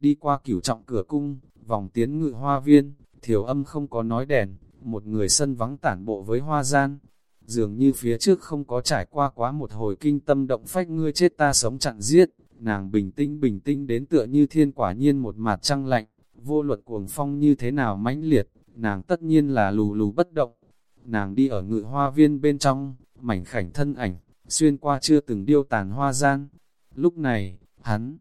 Đi qua cửu trọng cửa cung, vòng tiến ngự hoa viên, thiểu âm không có nói đèn, một người sân vắng tản bộ với hoa gian. Dường như phía trước không có trải qua quá một hồi kinh tâm động phách ngươi chết ta sống chặn giết, nàng bình tĩnh bình tĩnh đến tựa như thiên quả nhiên một mặt trăng lạnh, vô luận cuồng phong như thế nào mãnh liệt, nàng tất nhiên là lù lù bất động. Nàng đi ở ngự hoa viên bên trong, mảnh khảnh thân ảnh, xuyên qua chưa từng điêu tàn hoa gian. Lúc này, hắn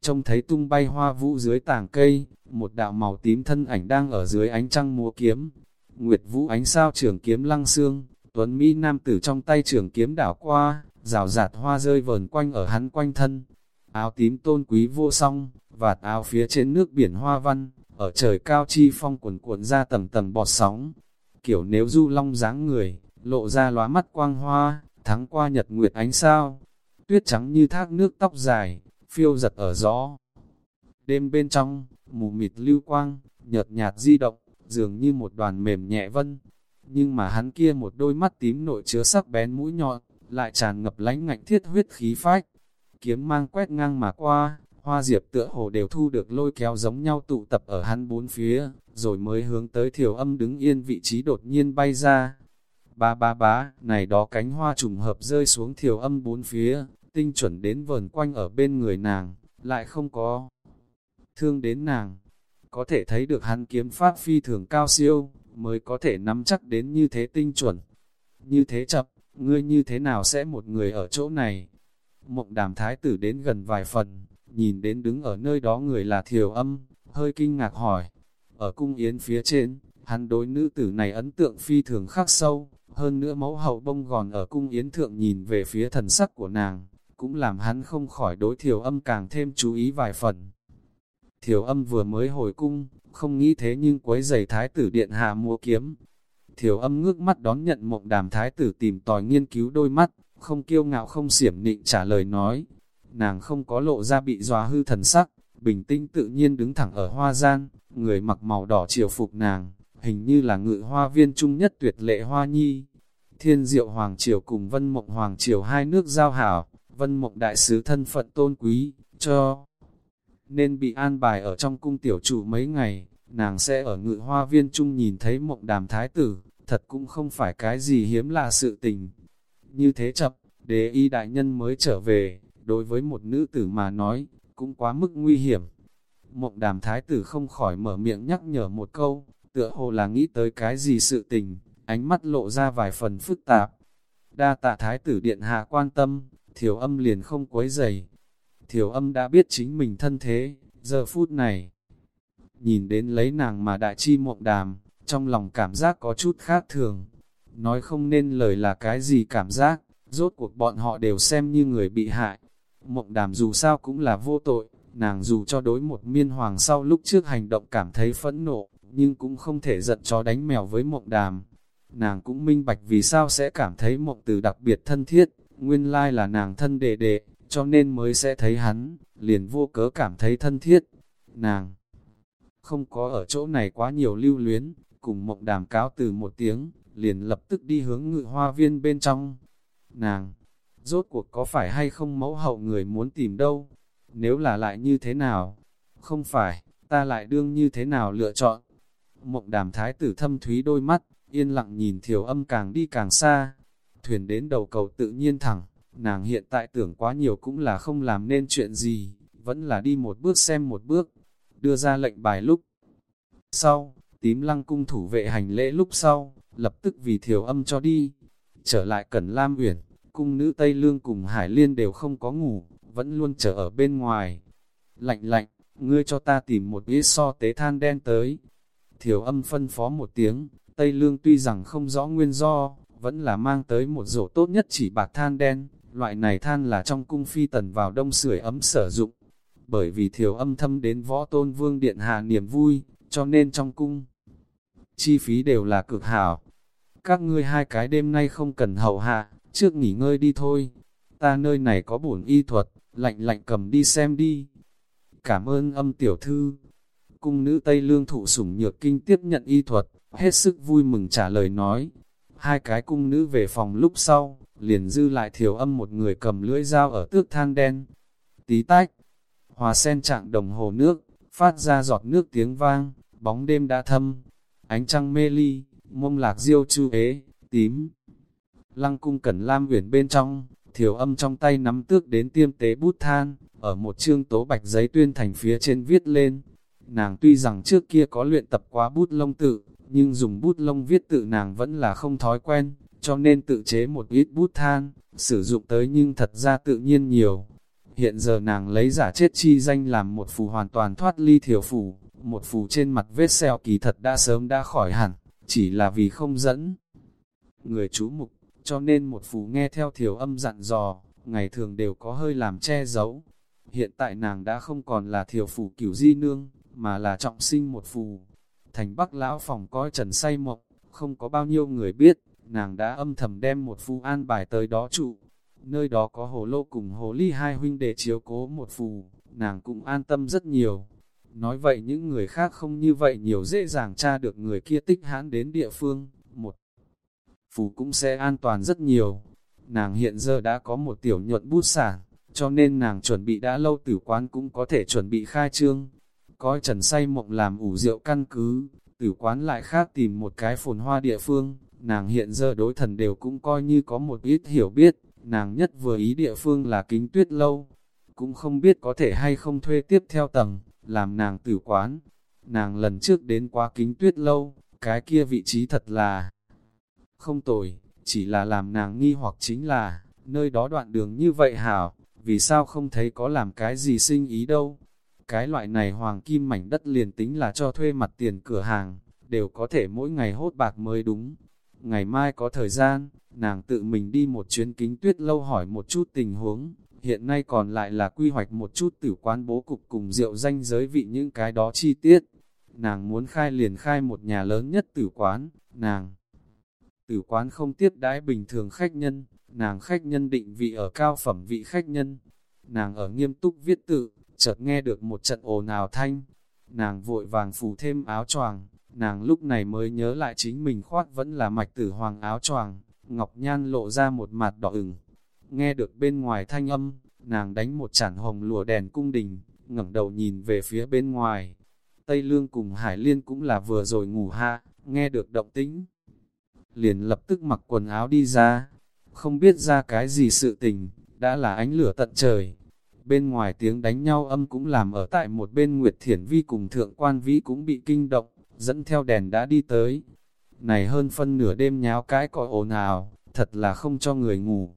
trông thấy tung bay hoa vũ dưới tàng cây, một đạo màu tím thân ảnh đang ở dưới ánh trăng múa kiếm. Nguyệt vũ ánh sao trường kiếm lăng xương, tuấn Mỹ nam tử trong tay trường kiếm đảo qua, rào rạt hoa rơi vờn quanh ở hắn quanh thân. Áo tím tôn quý vô song, vạt áo phía trên nước biển hoa văn, ở trời cao chi phong cuộn cuộn ra tầng tầng bọt sóng. Kiểu nếu du long dáng người, lộ ra lóa mắt quang hoa, thắng qua nhật nguyệt ánh sao. Tuyết trắng như thác nước tóc dài, phiêu giật ở gió. Đêm bên trong, mù mịt lưu quang, nhợt nhạt di động, dường như một đoàn mềm nhẹ vân. Nhưng mà hắn kia một đôi mắt tím nội chứa sắc bén mũi nhọn, lại tràn ngập lánh ngạnh thiết huyết khí phách. Kiếm mang quét ngang mà qua, hoa diệp tựa hồ đều thu được lôi kéo giống nhau tụ tập ở hắn bốn phía, rồi mới hướng tới thiểu âm đứng yên vị trí đột nhiên bay ra. Ba ba bá, này đó cánh hoa trùng hợp rơi xuống thiểu âm bốn phía, tinh chuẩn đến vờn quanh ở bên người nàng, lại không có thương đến nàng. Có thể thấy được hắn kiếm pháp phi thường cao siêu, mới có thể nắm chắc đến như thế tinh chuẩn. Như thế chập, ngươi như thế nào sẽ một người ở chỗ này? Mộng đàm thái tử đến gần vài phần, nhìn đến đứng ở nơi đó người là thiều âm, hơi kinh ngạc hỏi. Ở cung yến phía trên, hắn đối nữ tử này ấn tượng phi thường khắc sâu, hơn nữa mẫu hậu bông gòn ở cung yến thượng nhìn về phía thần sắc của nàng, cũng làm hắn không khỏi đối thiều âm càng thêm chú ý vài phần. Thiều âm vừa mới hồi cung, không nghĩ thế nhưng quấy giày thái tử điện hạ mua kiếm. Thiều âm ngước mắt đón nhận mộng đàm thái tử tìm tòi nghiên cứu đôi mắt, không kiêu ngạo không xiểm nịnh trả lời nói. Nàng không có lộ ra bị dòa hư thần sắc, bình tĩnh tự nhiên đứng thẳng ở hoa gian, người mặc màu đỏ triều phục nàng, hình như là ngự hoa viên trung nhất tuyệt lệ hoa nhi. Thiên diệu Hoàng Triều cùng Vân Mộng Hoàng Triều hai nước giao hảo, Vân Mộng Đại Sứ thân phận tôn quý, cho nên bị an bài ở trong cung tiểu chủ mấy ngày, nàng sẽ ở ngự hoa viên chung nhìn thấy mộng đàm thái tử, thật cũng không phải cái gì hiếm là sự tình. Như thế chập, đế y đại nhân mới trở về, đối với một nữ tử mà nói, cũng quá mức nguy hiểm. Mộng đàm thái tử không khỏi mở miệng nhắc nhở một câu, tựa hồ là nghĩ tới cái gì sự tình, ánh mắt lộ ra vài phần phức tạp. Đa tạ thái tử điện hạ quan tâm, thiểu âm liền không quấy dày. Thiểu âm đã biết chính mình thân thế, giờ phút này. Nhìn đến lấy nàng mà đại chi mộng đàm, trong lòng cảm giác có chút khác thường. Nói không nên lời là cái gì cảm giác, rốt cuộc bọn họ đều xem như người bị hại. Mộng đàm dù sao cũng là vô tội, nàng dù cho đối một miên hoàng sau lúc trước hành động cảm thấy phẫn nộ, nhưng cũng không thể giận chó đánh mèo với mộng đàm. Nàng cũng minh bạch vì sao sẽ cảm thấy mộng từ đặc biệt thân thiết, nguyên lai là nàng thân đệ đệ, cho nên mới sẽ thấy hắn, liền vô cớ cảm thấy thân thiết. Nàng không có ở chỗ này quá nhiều lưu luyến, cùng mộng đàm cáo từ một tiếng, liền lập tức đi hướng ngự hoa viên bên trong. Nàng, rốt cuộc có phải hay không mẫu hậu người muốn tìm đâu? Nếu là lại như thế nào? Không phải, ta lại đương như thế nào lựa chọn? Mộng đàm thái tử thâm thúy đôi mắt, yên lặng nhìn thiểu âm càng đi càng xa. Thuyền đến đầu cầu tự nhiên thẳng, nàng hiện tại tưởng quá nhiều cũng là không làm nên chuyện gì, vẫn là đi một bước xem một bước, đưa ra lệnh bài lúc. Sau, tím lăng cung thủ vệ hành lễ lúc sau, lập tức vì thiểu âm cho đi. Trở lại Cẩn Lam Uyển, cung nữ Tây Lương cùng Hải Liên đều không có ngủ, vẫn luôn chờ ở bên ngoài. Lạnh lạnh, ngươi cho ta tìm một ít so tế than đen tới. Thiểu âm phân phó một tiếng, Tây Lương tuy rằng không rõ nguyên do, vẫn là mang tới một rổ tốt nhất chỉ bạc than đen. Loại này than là trong cung phi tần vào đông sưởi ấm sử dụng. Bởi vì thiểu âm thâm đến võ tôn vương điện hạ niềm vui, cho nên trong cung, chi phí đều là cực hảo. Các ngươi hai cái đêm nay không cần hậu hạ, trước nghỉ ngơi đi thôi. Ta nơi này có bổn y thuật, lạnh lạnh cầm đi xem đi. Cảm ơn âm tiểu thư. Cung nữ Tây Lương thụ sủng nhược kinh tiếp nhận y thuật, hết sức vui mừng trả lời nói. Hai cái cung nữ về phòng lúc sau, liền dư lại thiểu âm một người cầm lưỡi dao ở tước than đen. Tí tách, hòa sen trạng đồng hồ nước, phát ra giọt nước tiếng vang, bóng đêm đã thâm, ánh trăng mê ly, mông lạc diêu chu ế, tím. Lăng cung cẩn lam uyển bên trong, thiểu âm trong tay nắm tước đến tiêm tế bút than, ở một chương tố bạch giấy tuyên thành phía trên viết lên. Nàng tuy rằng trước kia có luyện tập quá bút lông tự, nhưng dùng bút lông viết tự nàng vẫn là không thói quen, cho nên tự chế một ít bút than, sử dụng tới nhưng thật ra tự nhiên nhiều. Hiện giờ nàng lấy giả chết chi danh làm một phù hoàn toàn thoát ly thiểu phủ, một phù trên mặt vết xeo kỳ thật đã sớm đã khỏi hẳn, chỉ là vì không dẫn. Người chú mục, cho nên một phù nghe theo thiểu âm dặn dò, ngày thường đều có hơi làm che giấu. Hiện tại nàng đã không còn là thiểu phủ cửu di nương, mà là trọng sinh một phù. Thành bắc lão phòng coi trần say mộng, không có bao nhiêu người biết, nàng đã âm thầm đem một phù an bài tới đó trụ. Nơi đó có hồ lô cùng hồ ly hai huynh để chiếu cố một phù, nàng cũng an tâm rất nhiều. Nói vậy những người khác không như vậy nhiều dễ dàng tra được người kia tích hãn đến địa phương, một phù cũng sẽ an toàn rất nhiều. Nàng hiện giờ đã có một tiểu nhuận bút sản, cho nên nàng chuẩn bị đã lâu tử quán cũng có thể chuẩn bị khai trương. Coi trần say mộng làm ủ rượu căn cứ, tử quán lại khác tìm một cái phồn hoa địa phương, nàng hiện giờ đối thần đều cũng coi như có một ít hiểu biết, nàng nhất vừa ý địa phương là kính tuyết lâu, cũng không biết có thể hay không thuê tiếp theo tầng, làm nàng tử quán. Nàng lần trước đến qua kính tuyết lâu, cái kia vị trí thật là không tồi, chỉ là làm nàng nghi hoặc chính là, nơi đó đoạn đường như vậy hảo, vì sao không thấy có làm cái gì sinh ý đâu. Cái loại này hoàng kim mảnh đất liền tính là cho thuê mặt tiền cửa hàng, đều có thể mỗi ngày hốt bạc mới đúng. Ngày mai có thời gian, nàng tự mình đi một chuyến kính tuyết lâu hỏi một chút tình huống, hiện nay còn lại là quy hoạch một chút tử quán bố cục cùng rượu danh giới vị những cái đó chi tiết. Nàng muốn khai liền khai một nhà lớn nhất tử quán, nàng. Tử quán không tiếp đãi bình thường khách nhân, nàng khách nhân định vị ở cao phẩm vị khách nhân. Nàng ở nghiêm túc viết tự, chợt nghe được một trận ồn ào thanh. Nàng vội vàng phủ thêm áo choàng, nàng lúc này mới nhớ lại chính mình khoác vẫn là mạch tử hoàng áo choàng, ngọc nhan lộ ra một mặt đỏ ửng. Nghe được bên ngoài thanh âm, nàng đánh một chản hồng lùa đèn cung đình, ngẩng đầu nhìn về phía bên ngoài. Tây Lương cùng Hải Liên cũng là vừa rồi ngủ hạ, nghe được động tĩnh. Liền lập tức mặc quần áo đi ra, không biết ra cái gì sự tình, đã là ánh lửa tận trời. Bên ngoài tiếng đánh nhau âm cũng làm ở tại một bên Nguyệt Thiển Vi cùng Thượng Quan Vĩ cũng bị kinh động, dẫn theo đèn đã đi tới. Này hơn phân nửa đêm nháo cái còi ồn ào, thật là không cho người ngủ.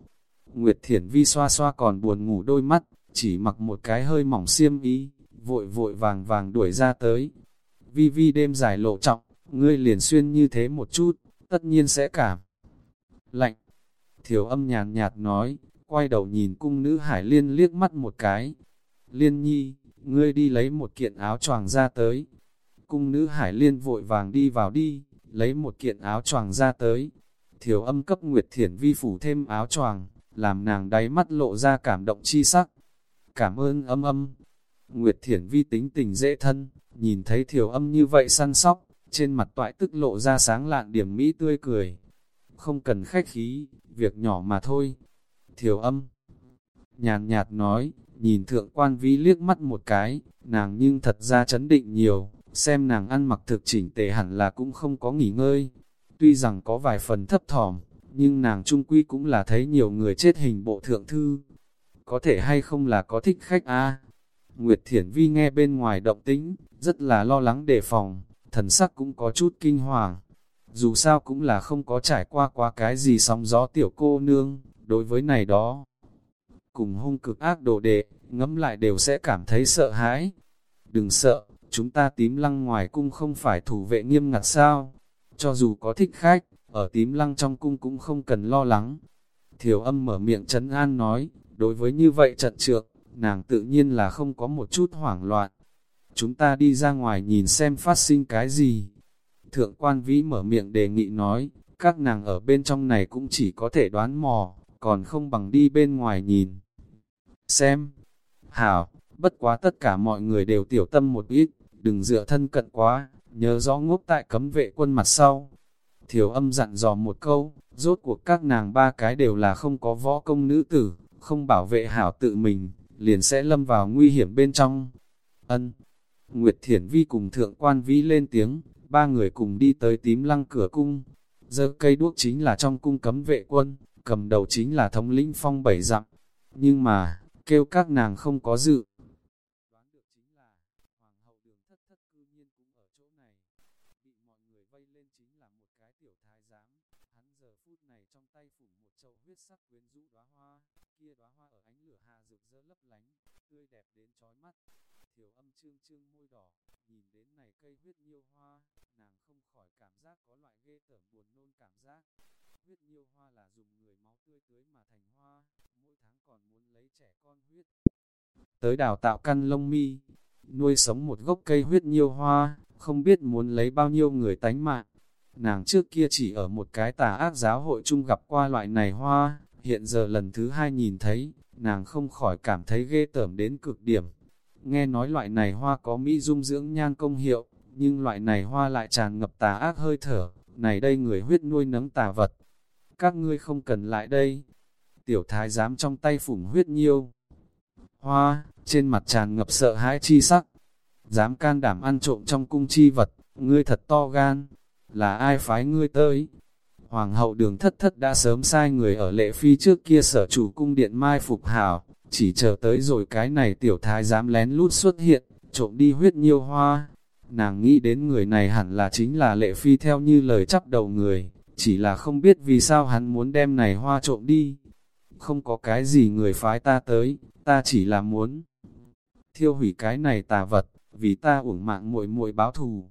Nguyệt Thiển Vi xoa xoa còn buồn ngủ đôi mắt, chỉ mặc một cái hơi mỏng xiêm ý, vội vội vàng vàng đuổi ra tới. Vi Vi đêm dài lộ trọng, ngươi liền xuyên như thế một chút, tất nhiên sẽ cảm. Lạnh, thiểu âm nhàn nhạt nói, quay đầu nhìn cung nữ hải liên liếc mắt một cái. Liên nhi, ngươi đi lấy một kiện áo choàng ra tới. Cung nữ hải liên vội vàng đi vào đi, lấy một kiện áo choàng ra tới. Thiểu âm cấp Nguyệt Thiển Vi phủ thêm áo choàng, làm nàng đáy mắt lộ ra cảm động chi sắc. Cảm ơn âm âm. Nguyệt Thiển Vi tính tình dễ thân, nhìn thấy thiểu âm như vậy săn sóc, trên mặt toại tức lộ ra sáng lạn điểm mỹ tươi cười. Không cần khách khí, việc nhỏ mà thôi. Thiểu âm, nhàn nhạt nói, nhìn thượng quan vi liếc mắt một cái, nàng nhưng thật ra chấn định nhiều, xem nàng ăn mặc thực chỉnh tề hẳn là cũng không có nghỉ ngơi. Tuy rằng có vài phần thấp thỏm, nhưng nàng trung quy cũng là thấy nhiều người chết hình bộ thượng thư. Có thể hay không là có thích khách a Nguyệt Thiển Vi nghe bên ngoài động tĩnh, rất là lo lắng đề phòng, thần sắc cũng có chút kinh hoàng. Dù sao cũng là không có trải qua qua cái gì sóng gió tiểu cô nương, đối với này đó. Cùng hung cực ác đồ đệ, ngẫm lại đều sẽ cảm thấy sợ hãi. Đừng sợ, chúng ta tím lăng ngoài cung không phải thủ vệ nghiêm ngặt sao. Cho dù có thích khách, ở tím lăng trong cung cũng không cần lo lắng. Thiểu âm mở miệng trấn an nói, đối với như vậy trận trượng, nàng tự nhiên là không có một chút hoảng loạn. Chúng ta đi ra ngoài nhìn xem phát sinh cái gì. Thượng quan vĩ mở miệng đề nghị nói, các nàng ở bên trong này cũng chỉ có thể đoán mò, còn không bằng đi bên ngoài nhìn. Xem, hảo, bất quá tất cả mọi người đều tiểu tâm một ít, đừng dựa thân cận quá, nhớ rõ ngốc tại cấm vệ quân mặt sau. Thiểu âm dặn dò một câu, rốt cuộc các nàng ba cái đều là không có võ công nữ tử, không bảo vệ hảo tự mình, liền sẽ lâm vào nguy hiểm bên trong. Ân. Nguyệt Thiển Vi cùng thượng quan vĩ lên tiếng, ba người cùng đi tới tím lăng cửa cung. Giờ cây đuốc chính là trong cung cấm vệ quân, cầm đầu chính là thống lĩnh phong bảy dặm. Nhưng mà, kêu các nàng không có dự. Đoán được chính là, hoàng hậu đường thất thất cư nhiên cũng ở chỗ này. Bị mọi người vây lên chính là một cái tiểu thái giám. Hắn giờ phút này trong tay phủ một chậu huyết sắc quyến rũ đóa hoa, kia đóa hoa ở ánh lửa hà rực rỡ lấp lánh, tươi đẹp đến chói mắt. Thiểu âm trương trương môi đỏ, nhìn đến này cây huyết nhiêu hoa, nàng không khỏi cảm giác có loại ghê tởm buồn nôn cảm giác. Huyết nhiêu hoa là dùng người máu tươi tưới mà thành hoa, mỗi tháng còn muốn lấy trẻ con huyết. Tới đào tạo căn lông mi, nuôi sống một gốc cây huyết nhiêu hoa, không biết muốn lấy bao nhiêu người tánh mạng. Nàng trước kia chỉ ở một cái tà ác giáo hội chung gặp qua loại này hoa, hiện giờ lần thứ hai nhìn thấy, nàng không khỏi cảm thấy ghê tởm đến cực điểm. Nghe nói loại này hoa có mỹ dung dưỡng nhan công hiệu, nhưng loại này hoa lại tràn ngập tà ác hơi thở, này đây người huyết nuôi nấng tà vật. Các ngươi không cần lại đây. Tiểu thái giám trong tay phủng huyết nhiêu. Hoa, trên mặt tràn ngập sợ hãi chi sắc. Dám can đảm ăn trộm trong cung chi vật, ngươi thật to gan. Là ai phái ngươi tới? Hoàng hậu đường thất thất đã sớm sai người ở lệ phi trước kia sở chủ cung điện mai phục hảo, chỉ chờ tới rồi cái này tiểu thái dám lén lút xuất hiện, trộm đi huyết nhiêu hoa. Nàng nghĩ đến người này hẳn là chính là lệ phi theo như lời chắp đầu người, chỉ là không biết vì sao hắn muốn đem này hoa trộm đi. Không có cái gì người phái ta tới, ta chỉ là muốn thiêu hủy cái này tà vật, vì ta uổng mạng muội muội báo thù.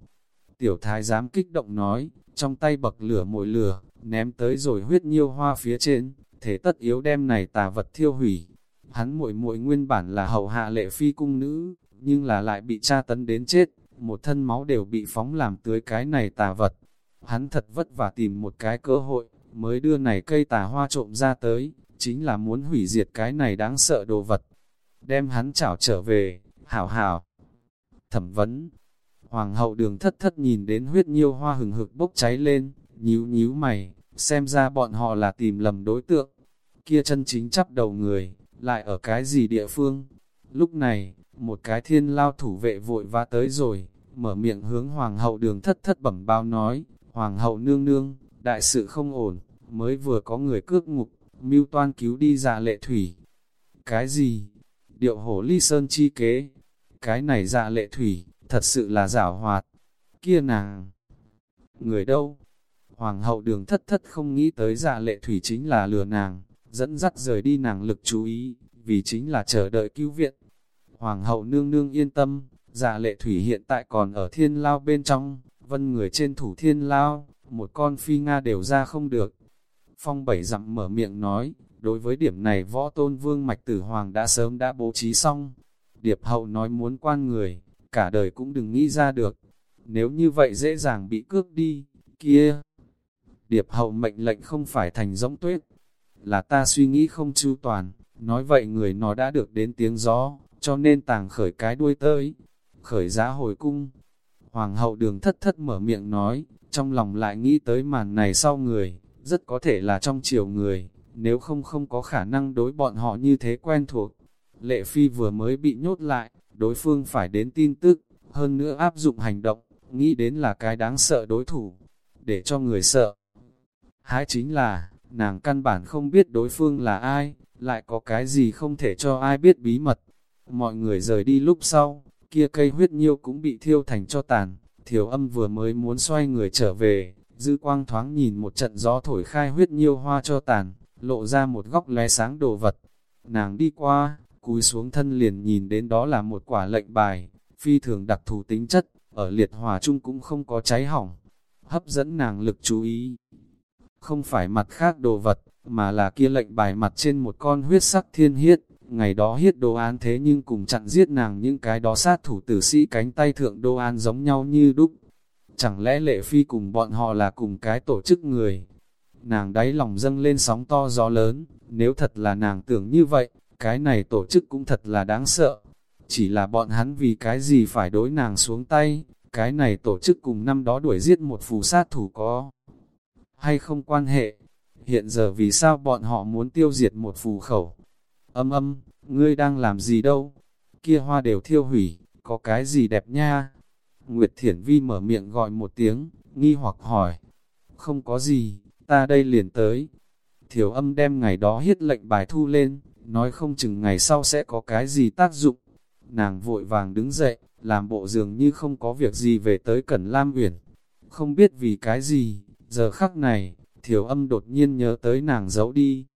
Tiểu thái dám kích động nói, trong tay bậc lửa mồi lửa, ném tới rồi huyết nhiêu hoa phía trên, thể tất yếu đem này tà vật thiêu hủy. Hắn muội muội nguyên bản là hậu hạ lệ phi cung nữ, nhưng là lại bị tra tấn đến chết, một thân máu đều bị phóng làm tưới cái này tà vật. Hắn thật vất vả tìm một cái cơ hội, mới đưa này cây tà hoa trộm ra tới, chính là muốn hủy diệt cái này đáng sợ đồ vật. Đem hắn chảo trở về, hảo hảo. Thẩm vấn, hoàng hậu đường thất thất nhìn đến huyết nhiêu hoa hừng hực bốc cháy lên, nhíu nhíu mày, xem ra bọn họ là tìm lầm đối tượng. Kia chân chính chắp đầu người, lại ở cái gì địa phương? Lúc này, một cái thiên lao thủ vệ vội va tới rồi, mở miệng hướng hoàng hậu đường thất thất bẩm bao nói, hoàng hậu nương nương, đại sự không ổn, mới vừa có người cướp ngục, mưu toan cứu đi dạ lệ thủy. Cái gì? Điệu hổ ly sơn chi kế. Cái này dạ lệ thủy, thật sự là giả hoạt. Kia nàng! Người đâu? Hoàng hậu đường thất thất không nghĩ tới dạ lệ thủy chính là lừa nàng, dẫn dắt rời đi nàng lực chú ý, vì chính là chờ đợi cứu viện. Hoàng hậu nương nương yên tâm, dạ lệ thủy hiện tại còn ở thiên lao bên trong, vân người trên thủ thiên lao, một con phi Nga đều ra không được. Phong bảy dặm mở miệng nói, đối với điểm này võ tôn vương mạch tử hoàng đã sớm đã bố trí xong. Điệp hậu nói muốn quan người, cả đời cũng đừng nghĩ ra được. Nếu như vậy dễ dàng bị cướp đi, kia. Điệp hậu mệnh lệnh không phải thành giống tuyết, là ta suy nghĩ không chu toàn, nói vậy người nó đã được đến tiếng gió, cho nên tàng khởi cái đuôi tới, khởi giá hồi cung. Hoàng hậu đường thất thất mở miệng nói, trong lòng lại nghĩ tới màn này sau người, rất có thể là trong chiều người, nếu không không có khả năng đối bọn họ như thế quen thuộc. Lệ Phi vừa mới bị nhốt lại, đối phương phải đến tin tức, hơn nữa áp dụng hành động, nghĩ đến là cái đáng sợ đối thủ, để cho người sợ. Hai chính là, nàng căn bản không biết đối phương là ai, lại có cái gì không thể cho ai biết bí mật. Mọi người rời đi lúc sau, kia cây huyết nhiêu cũng bị thiêu thành cho tàn, thiểu âm vừa mới muốn xoay người trở về, dư quang thoáng nhìn một trận gió thổi khai huyết nhiêu hoa cho tàn, lộ ra một góc lóe sáng đồ vật. Nàng đi qua, cúi xuống thân liền nhìn đến đó là một quả lệnh bài, phi thường đặc thù tính chất, ở liệt hòa chung cũng không có cháy hỏng, hấp dẫn nàng lực chú ý. Không phải mặt khác đồ vật, mà là kia lệnh bài mặt trên một con huyết sắc thiên hiết, ngày đó hiết đồ an thế nhưng cùng chặn giết nàng những cái đó sát thủ tử sĩ cánh tay thượng đô an giống nhau như đúc. Chẳng lẽ lệ phi cùng bọn họ là cùng cái tổ chức người? Nàng đáy lòng dâng lên sóng to gió lớn, nếu thật là nàng tưởng như vậy, cái này tổ chức cũng thật là đáng sợ. Chỉ là bọn hắn vì cái gì phải đối nàng xuống tay, cái này tổ chức cùng năm đó đuổi giết một phù sát thủ có hay không quan hệ. Hiện giờ vì sao bọn họ muốn tiêu diệt một phù khẩu? Âm âm, ngươi đang làm gì đâu? Kia hoa đều thiêu hủy, có cái gì đẹp nha? Nguyệt Thiển Vi mở miệng gọi một tiếng, nghi hoặc hỏi. Không có gì, ta đây liền tới. Thiểu âm đem ngày đó hiết lệnh bài thu lên, nói không chừng ngày sau sẽ có cái gì tác dụng. Nàng vội vàng đứng dậy, làm bộ dường như không có việc gì về tới Cẩn Lam Uyển. Không biết vì cái gì, giờ khắc này, thiểu âm đột nhiên nhớ tới nàng giấu đi.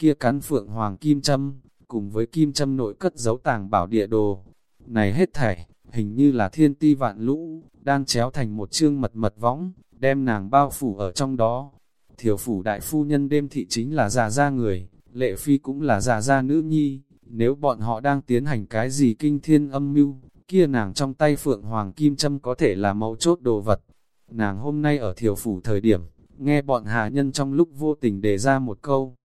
Kia cắn phượng hoàng kim châm, cùng với kim châm nội cất giấu tàng bảo địa đồ. Này hết thảy, hình như là thiên ti vạn lũ, đang chéo thành một chương mật mật võng, đem nàng bao phủ ở trong đó. Thiểu phủ đại phu nhân đêm thị chính là già gia người, lệ phi cũng là già gia nữ nhi, nếu bọn họ đang tiến hành cái gì kinh thiên âm mưu, kia nàng trong tay phượng hoàng kim châm có thể là mấu chốt đồ vật. Nàng hôm nay ở thiểu phủ thời điểm, nghe bọn hạ nhân trong lúc vô tình đề ra một câu.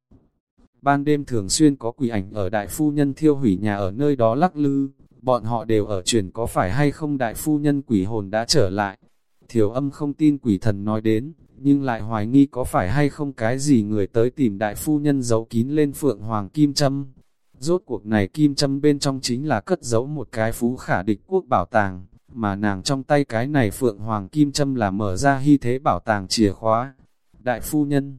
Ban đêm thường xuyên có quỷ ảnh ở đại phu nhân thiêu hủy nhà ở nơi đó lắc lư, bọn họ đều ở truyền có phải hay không đại phu nhân quỷ hồn đã trở lại. Thiểu âm không tin quỷ thần nói đến, nhưng lại hoài nghi có phải hay không cái gì người tới tìm đại phu nhân giấu kín lên phượng hoàng kim châm. Rốt cuộc này kim châm bên trong chính là cất giấu một cái phú khả địch quốc bảo tàng, mà nàng trong tay cái này phượng hoàng kim châm là mở ra hy thế bảo tàng chìa khóa. Đại phu nhân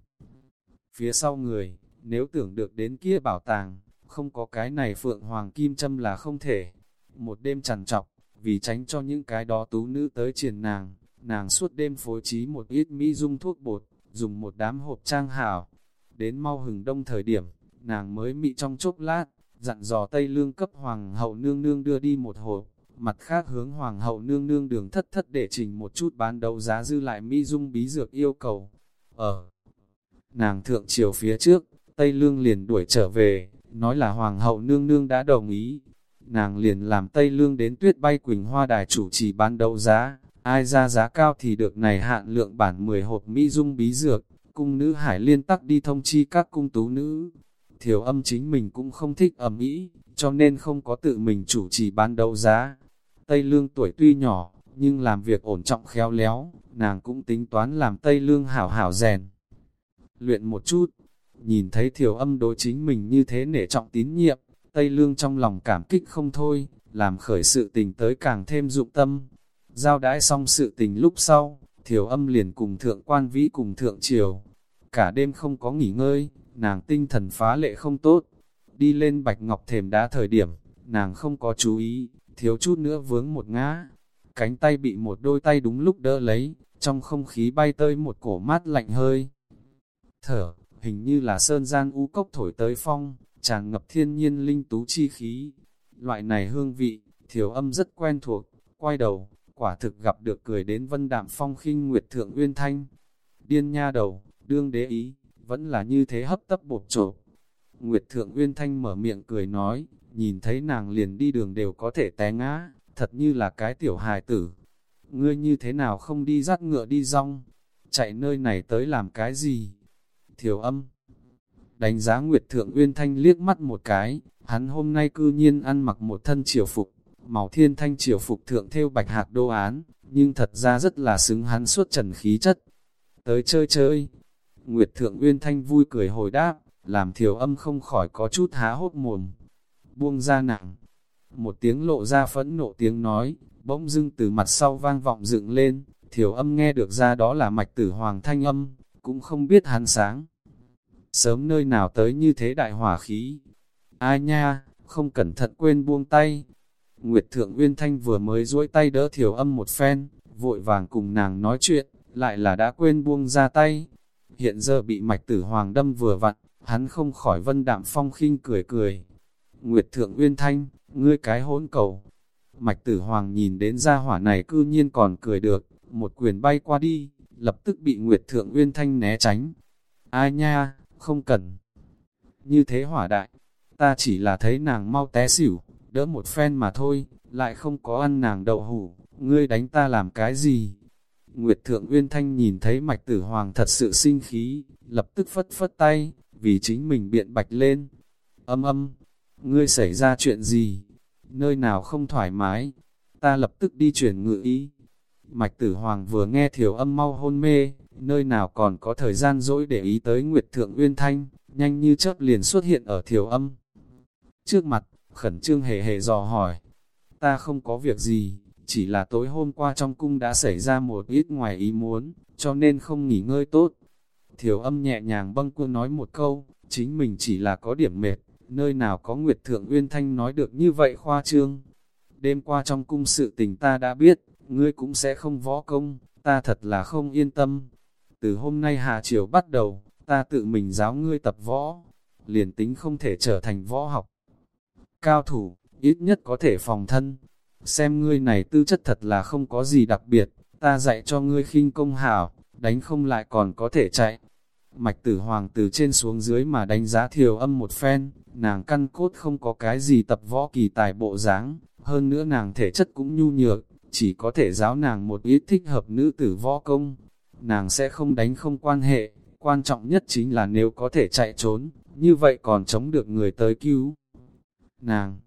Phía sau người, nếu tưởng được đến kia bảo tàng, không có cái này phượng hoàng kim châm là không thể. Một đêm trằn trọc, vì tránh cho những cái đó tú nữ tới triển nàng, nàng suốt đêm phối trí một ít mỹ dung thuốc bột, dùng một đám hộp trang hảo. Đến mau hừng đông thời điểm, nàng mới mị trong chốc lát, dặn dò Tây Lương cấp Hoàng hậu nương nương đưa đi một hộp, mặt khác hướng Hoàng hậu nương nương đường thất thất để trình một chút bán đấu giá dư lại mỹ dung bí dược yêu cầu. Ở nàng thượng triều phía trước, Tây Lương liền đuổi trở về, nói là Hoàng hậu nương nương đã đồng ý. Nàng liền làm Tây Lương đến tuyết bay Quỳnh Hoa Đài chủ trì bán đấu giá, ai ra giá cao thì được này hạn lượng bản 10 hộp mỹ dung bí dược, cung nữ hải liên tắc đi thông chi các cung tú nữ. Thiểu âm chính mình cũng không thích ẩm ý, cho nên không có tự mình chủ trì bán đấu giá. Tây Lương tuổi tuy nhỏ, nhưng làm việc ổn trọng khéo léo, nàng cũng tính toán làm Tây Lương hảo hảo rèn. Luyện một chút, nhìn thấy thiểu âm đối chính mình như thế nể trọng tín nhiệm, Tây Lương trong lòng cảm kích không thôi, làm khởi sự tình tới càng thêm dụng tâm. Giao đãi xong sự tình lúc sau, thiểu âm liền cùng thượng quan vĩ cùng thượng triều. Cả đêm không có nghỉ ngơi, nàng tinh thần phá lệ không tốt. Đi lên bạch ngọc thềm đá thời điểm, nàng không có chú ý, thiếu chút nữa vướng một ngã. Cánh tay bị một đôi tay đúng lúc đỡ lấy, trong không khí bay tới một cổ mát lạnh hơi. Thở, hình như là sơn gian u cốc thổi tới phong, tràn ngập thiên nhiên linh tú chi khí. Loại này hương vị, thiểu âm rất quen thuộc, quay đầu, quả thực gặp được cười đến vân đạm phong khinh nguyệt thượng uyên thanh. Điên nha đầu, đương đế ý, vẫn là như thế hấp tấp bột trộp. Nguyệt thượng uyên thanh mở miệng cười nói, nhìn thấy nàng liền đi đường đều có thể té ngã, thật như là cái tiểu hài tử. Ngươi như thế nào không đi dắt ngựa đi rong, chạy nơi này tới làm cái gì? Thiểu âm Đánh giá Nguyệt Thượng Uyên Thanh liếc mắt một cái, hắn hôm nay cư nhiên ăn mặc một thân triều phục, màu thiên thanh triều phục thượng theo bạch hạc đô án, nhưng thật ra rất là xứng hắn suốt trần khí chất. Tới chơi chơi, Nguyệt Thượng Uyên Thanh vui cười hồi đáp, làm thiểu âm không khỏi có chút há hốt mồm. Buông ra nặng, một tiếng lộ ra phẫn nộ tiếng nói, bỗng dưng từ mặt sau vang vọng dựng lên, thiểu âm nghe được ra đó là mạch tử hoàng thanh âm, cũng không biết hắn sáng. Sớm nơi nào tới như thế đại hỏa khí. Ai nha, không cẩn thận quên buông tay. Nguyệt Thượng Uyên Thanh vừa mới duỗi tay đỡ thiểu âm một phen, vội vàng cùng nàng nói chuyện, lại là đã quên buông ra tay. Hiện giờ bị mạch tử hoàng đâm vừa vặn, hắn không khỏi vân đạm phong khinh cười cười. Nguyệt Thượng Uyên Thanh, ngươi cái hỗn cầu. Mạch tử hoàng nhìn đến gia hỏa này cư nhiên còn cười được, một quyền bay qua đi, lập tức bị Nguyệt Thượng Uyên Thanh né tránh. Ai nha, không cần. Như thế hỏa đại, ta chỉ là thấy nàng mau té xỉu, đỡ một phen mà thôi, lại không có ăn nàng đậu hủ, ngươi đánh ta làm cái gì? Nguyệt Thượng Uyên Thanh nhìn thấy mạch tử hoàng thật sự sinh khí, lập tức phất phất tay, vì chính mình biện bạch lên. Âm âm, ngươi xảy ra chuyện gì? Nơi nào không thoải mái? Ta lập tức đi chuyển ngự ý. Mạch tử hoàng vừa nghe thiểu âm mau hôn mê, nơi nào còn có thời gian dỗi để ý tới Nguyệt Thượng Uyên Thanh, nhanh như chớp liền xuất hiện ở thiểu âm. trước mặt, khẩn trương hề hề dò hỏi. Ta không có việc gì, chỉ là tối hôm qua trong cung đã xảy ra một ít ngoài ý muốn, cho nên không nghỉ ngơi tốt. Thiểu âm nhẹ nhàng bâng quân nói một câu, chính mình chỉ là có điểm mệt, nơi nào có Nguyệt Thượng Uyên Thanh nói được như vậy khoa trương. Đêm qua trong cung sự tình ta đã biết, ngươi cũng sẽ không võ công, ta thật là không yên tâm. Từ hôm nay hạ chiều bắt đầu, ta tự mình giáo ngươi tập võ, liền tính không thể trở thành võ học. Cao thủ, ít nhất có thể phòng thân. Xem ngươi này tư chất thật là không có gì đặc biệt, ta dạy cho ngươi khinh công hảo, đánh không lại còn có thể chạy. Mạch tử hoàng từ trên xuống dưới mà đánh giá thiều âm một phen, nàng căn cốt không có cái gì tập võ kỳ tài bộ dáng, hơn nữa nàng thể chất cũng nhu nhược, chỉ có thể giáo nàng một ít thích hợp nữ tử võ công. Nàng sẽ không đánh không quan hệ, quan trọng nhất chính là nếu có thể chạy trốn, như vậy còn chống được người tới cứu. Nàng,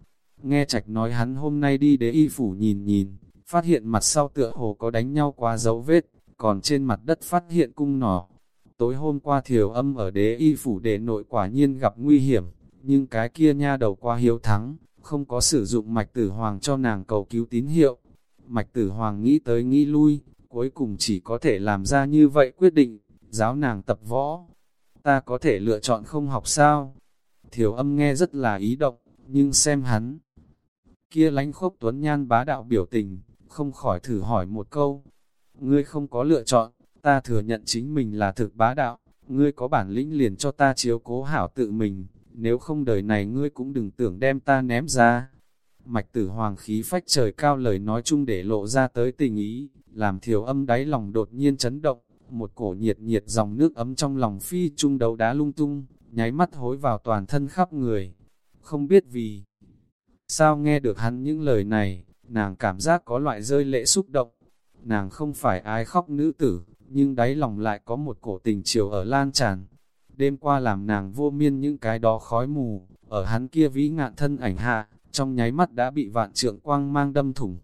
nghe trạch nói hắn hôm nay đi đế y phủ nhìn nhìn, phát hiện mặt sau tựa hồ có đánh nhau qua dấu vết, còn trên mặt đất phát hiện cung nỏ. Tối hôm qua thiểu âm ở đế y phủ để nội quả nhiên gặp nguy hiểm, nhưng cái kia nha đầu qua hiếu thắng, không có sử dụng mạch tử hoàng cho nàng cầu cứu tín hiệu. Mạch tử hoàng nghĩ tới nghĩ lui, cuối cùng chỉ có thể làm ra như vậy quyết định, giáo nàng tập võ. Ta có thể lựa chọn không học sao? Thiểu âm nghe rất là ý động, nhưng xem hắn. Kia lánh khốc tuấn nhan bá đạo biểu tình, không khỏi thử hỏi một câu. Ngươi không có lựa chọn, ta thừa nhận chính mình là thực bá đạo, ngươi có bản lĩnh liền cho ta chiếu cố hảo tự mình, nếu không đời này ngươi cũng đừng tưởng đem ta ném ra. Mạch tử hoàng khí phách trời cao lời nói chung để lộ ra tới tình ý, làm thiểu âm đáy lòng đột nhiên chấn động, một cổ nhiệt nhiệt dòng nước ấm trong lòng phi trung đấu đá lung tung, nháy mắt hối vào toàn thân khắp người. Không biết vì sao nghe được hắn những lời này, nàng cảm giác có loại rơi lệ xúc động. Nàng không phải ai khóc nữ tử, nhưng đáy lòng lại có một cổ tình chiều ở lan tràn. Đêm qua làm nàng vô miên những cái đó khói mù, ở hắn kia vĩ ngạn thân ảnh hạ, trong nháy mắt đã bị vạn trượng quang mang đâm thủng.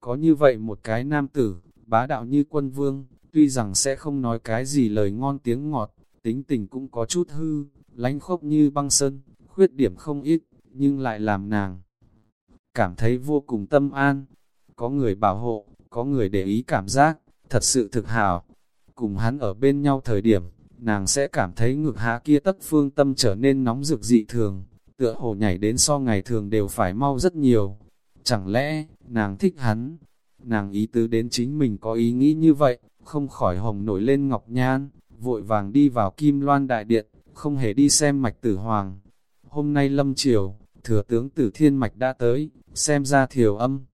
Có như vậy một cái nam tử, bá đạo như quân vương, tuy rằng sẽ không nói cái gì lời ngon tiếng ngọt, tính tình cũng có chút hư, lánh khốc như băng sơn, khuyết điểm không ít, nhưng lại làm nàng cảm thấy vô cùng tâm an. Có người bảo hộ, có người để ý cảm giác, thật sự thực hảo. Cùng hắn ở bên nhau thời điểm, nàng sẽ cảm thấy ngực hạ kia tất phương tâm trở nên nóng rực dị thường, tựa hồ nhảy đến so ngày thường đều phải mau rất nhiều. Chẳng lẽ, nàng thích hắn? Nàng ý tứ đến chính mình có ý nghĩ như vậy, không khỏi hồng nổi lên ngọc nhan, vội vàng đi vào kim loan đại điện, không hề đi xem mạch tử hoàng. Hôm nay lâm triều, thừa tướng tử thiên mạch đã tới, xem ra thiểu âm.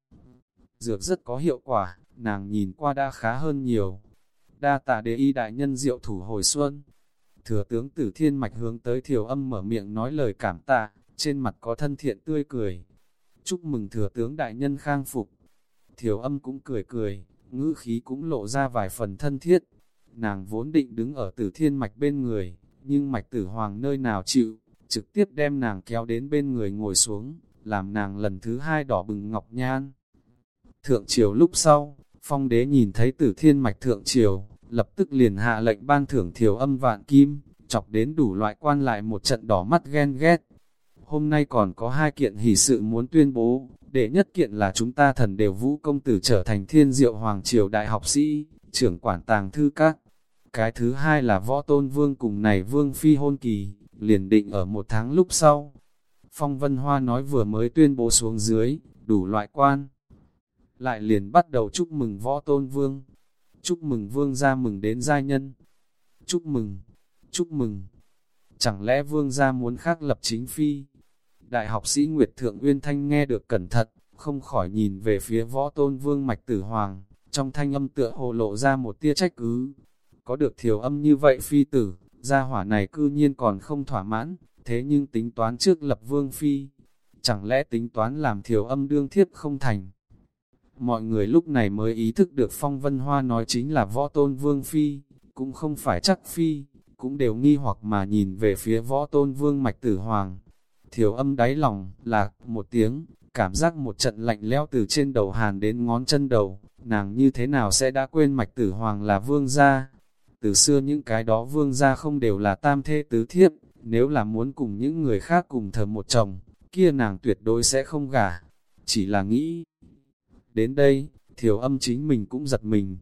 Dược rất có hiệu quả, nàng nhìn qua đã khá hơn nhiều. Đa tạ đế y đại nhân diệu thủ hồi xuân. Thừa tướng tử thiên mạch hướng tới thiểu âm mở miệng nói lời cảm tạ, trên mặt có thân thiện tươi cười. Chúc mừng thừa tướng đại nhân khang phục. Thiểu âm cũng cười cười, ngữ khí cũng lộ ra vài phần thân thiết. Nàng vốn định đứng ở tử thiên mạch bên người, nhưng mạch tử hoàng nơi nào chịu, trực tiếp đem nàng kéo đến bên người ngồi xuống, làm nàng lần thứ hai đỏ bừng ngọc nhan. Thượng triều lúc sau, phong đế nhìn thấy tử thiên mạch thượng triều, lập tức liền hạ lệnh ban thưởng thiều âm vạn kim, chọc đến đủ loại quan lại một trận đỏ mắt ghen ghét. Hôm nay còn có hai kiện hỷ sự muốn tuyên bố, đệ nhất kiện là chúng ta thần đều vũ công tử trở thành thiên diệu hoàng triều đại học sĩ, trưởng quản tàng thư các. Cái thứ hai là võ tôn vương cùng này vương phi hôn kỳ, liền định ở một tháng lúc sau. Phong Vân Hoa nói vừa mới tuyên bố xuống dưới, đủ loại quan. Lại liền bắt đầu chúc mừng võ tôn vương. Chúc mừng vương gia mừng đến giai nhân. Chúc mừng, chúc mừng. Chẳng lẽ vương gia muốn khác lập chính phi? Đại học sĩ Nguyệt Thượng Uyên Thanh nghe được cẩn thận, không khỏi nhìn về phía võ tôn vương mạch tử hoàng, trong thanh âm tựa hồ lộ ra một tia trách cứ. Có được thiểu âm như vậy phi tử, gia hỏa này cư nhiên còn không thỏa mãn, thế nhưng tính toán trước lập vương phi, chẳng lẽ tính toán làm thiểu âm đương thiếp không thành. Mọi người lúc này mới ý thức được phong vân hoa nói chính là võ tôn vương phi, cũng không phải chắc phi, cũng đều nghi hoặc mà nhìn về phía võ tôn vương mạch tử hoàng. Thiểu âm đáy lòng, lạc một tiếng, cảm giác một trận lạnh leo từ trên đầu hàn đến ngón chân đầu, nàng như thế nào sẽ đã quên mạch tử hoàng là vương gia. Từ xưa những cái đó vương gia không đều là tam thê tứ thiếp, nếu là muốn cùng những người khác cùng thờ một chồng, kia nàng tuyệt đối sẽ không gả. Chỉ là nghĩ, đến đây, thiểu âm chính mình cũng giật mình.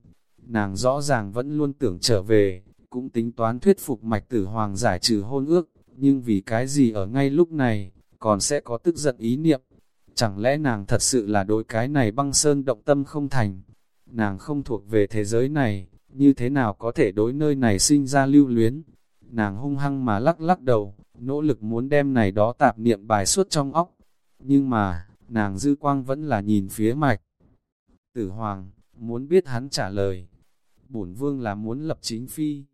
Nàng rõ ràng vẫn luôn tưởng trở về, cũng tính toán thuyết phục mạch tử hoàng giải trừ hôn ước, nhưng vì cái gì ở ngay lúc này, còn sẽ có tức giận ý niệm. Chẳng lẽ nàng thật sự là đối cái này băng sơn động tâm không thành? Nàng không thuộc về thế giới này, như thế nào có thể đối nơi này sinh ra lưu luyến? Nàng hung hăng mà lắc lắc đầu, nỗ lực muốn đem này đó tạp niệm bài suốt trong óc. Nhưng mà, nàng dư quang vẫn là nhìn phía mạch. Tử Hoàng, muốn biết hắn trả lời. Bổn vương là muốn lập chính phi.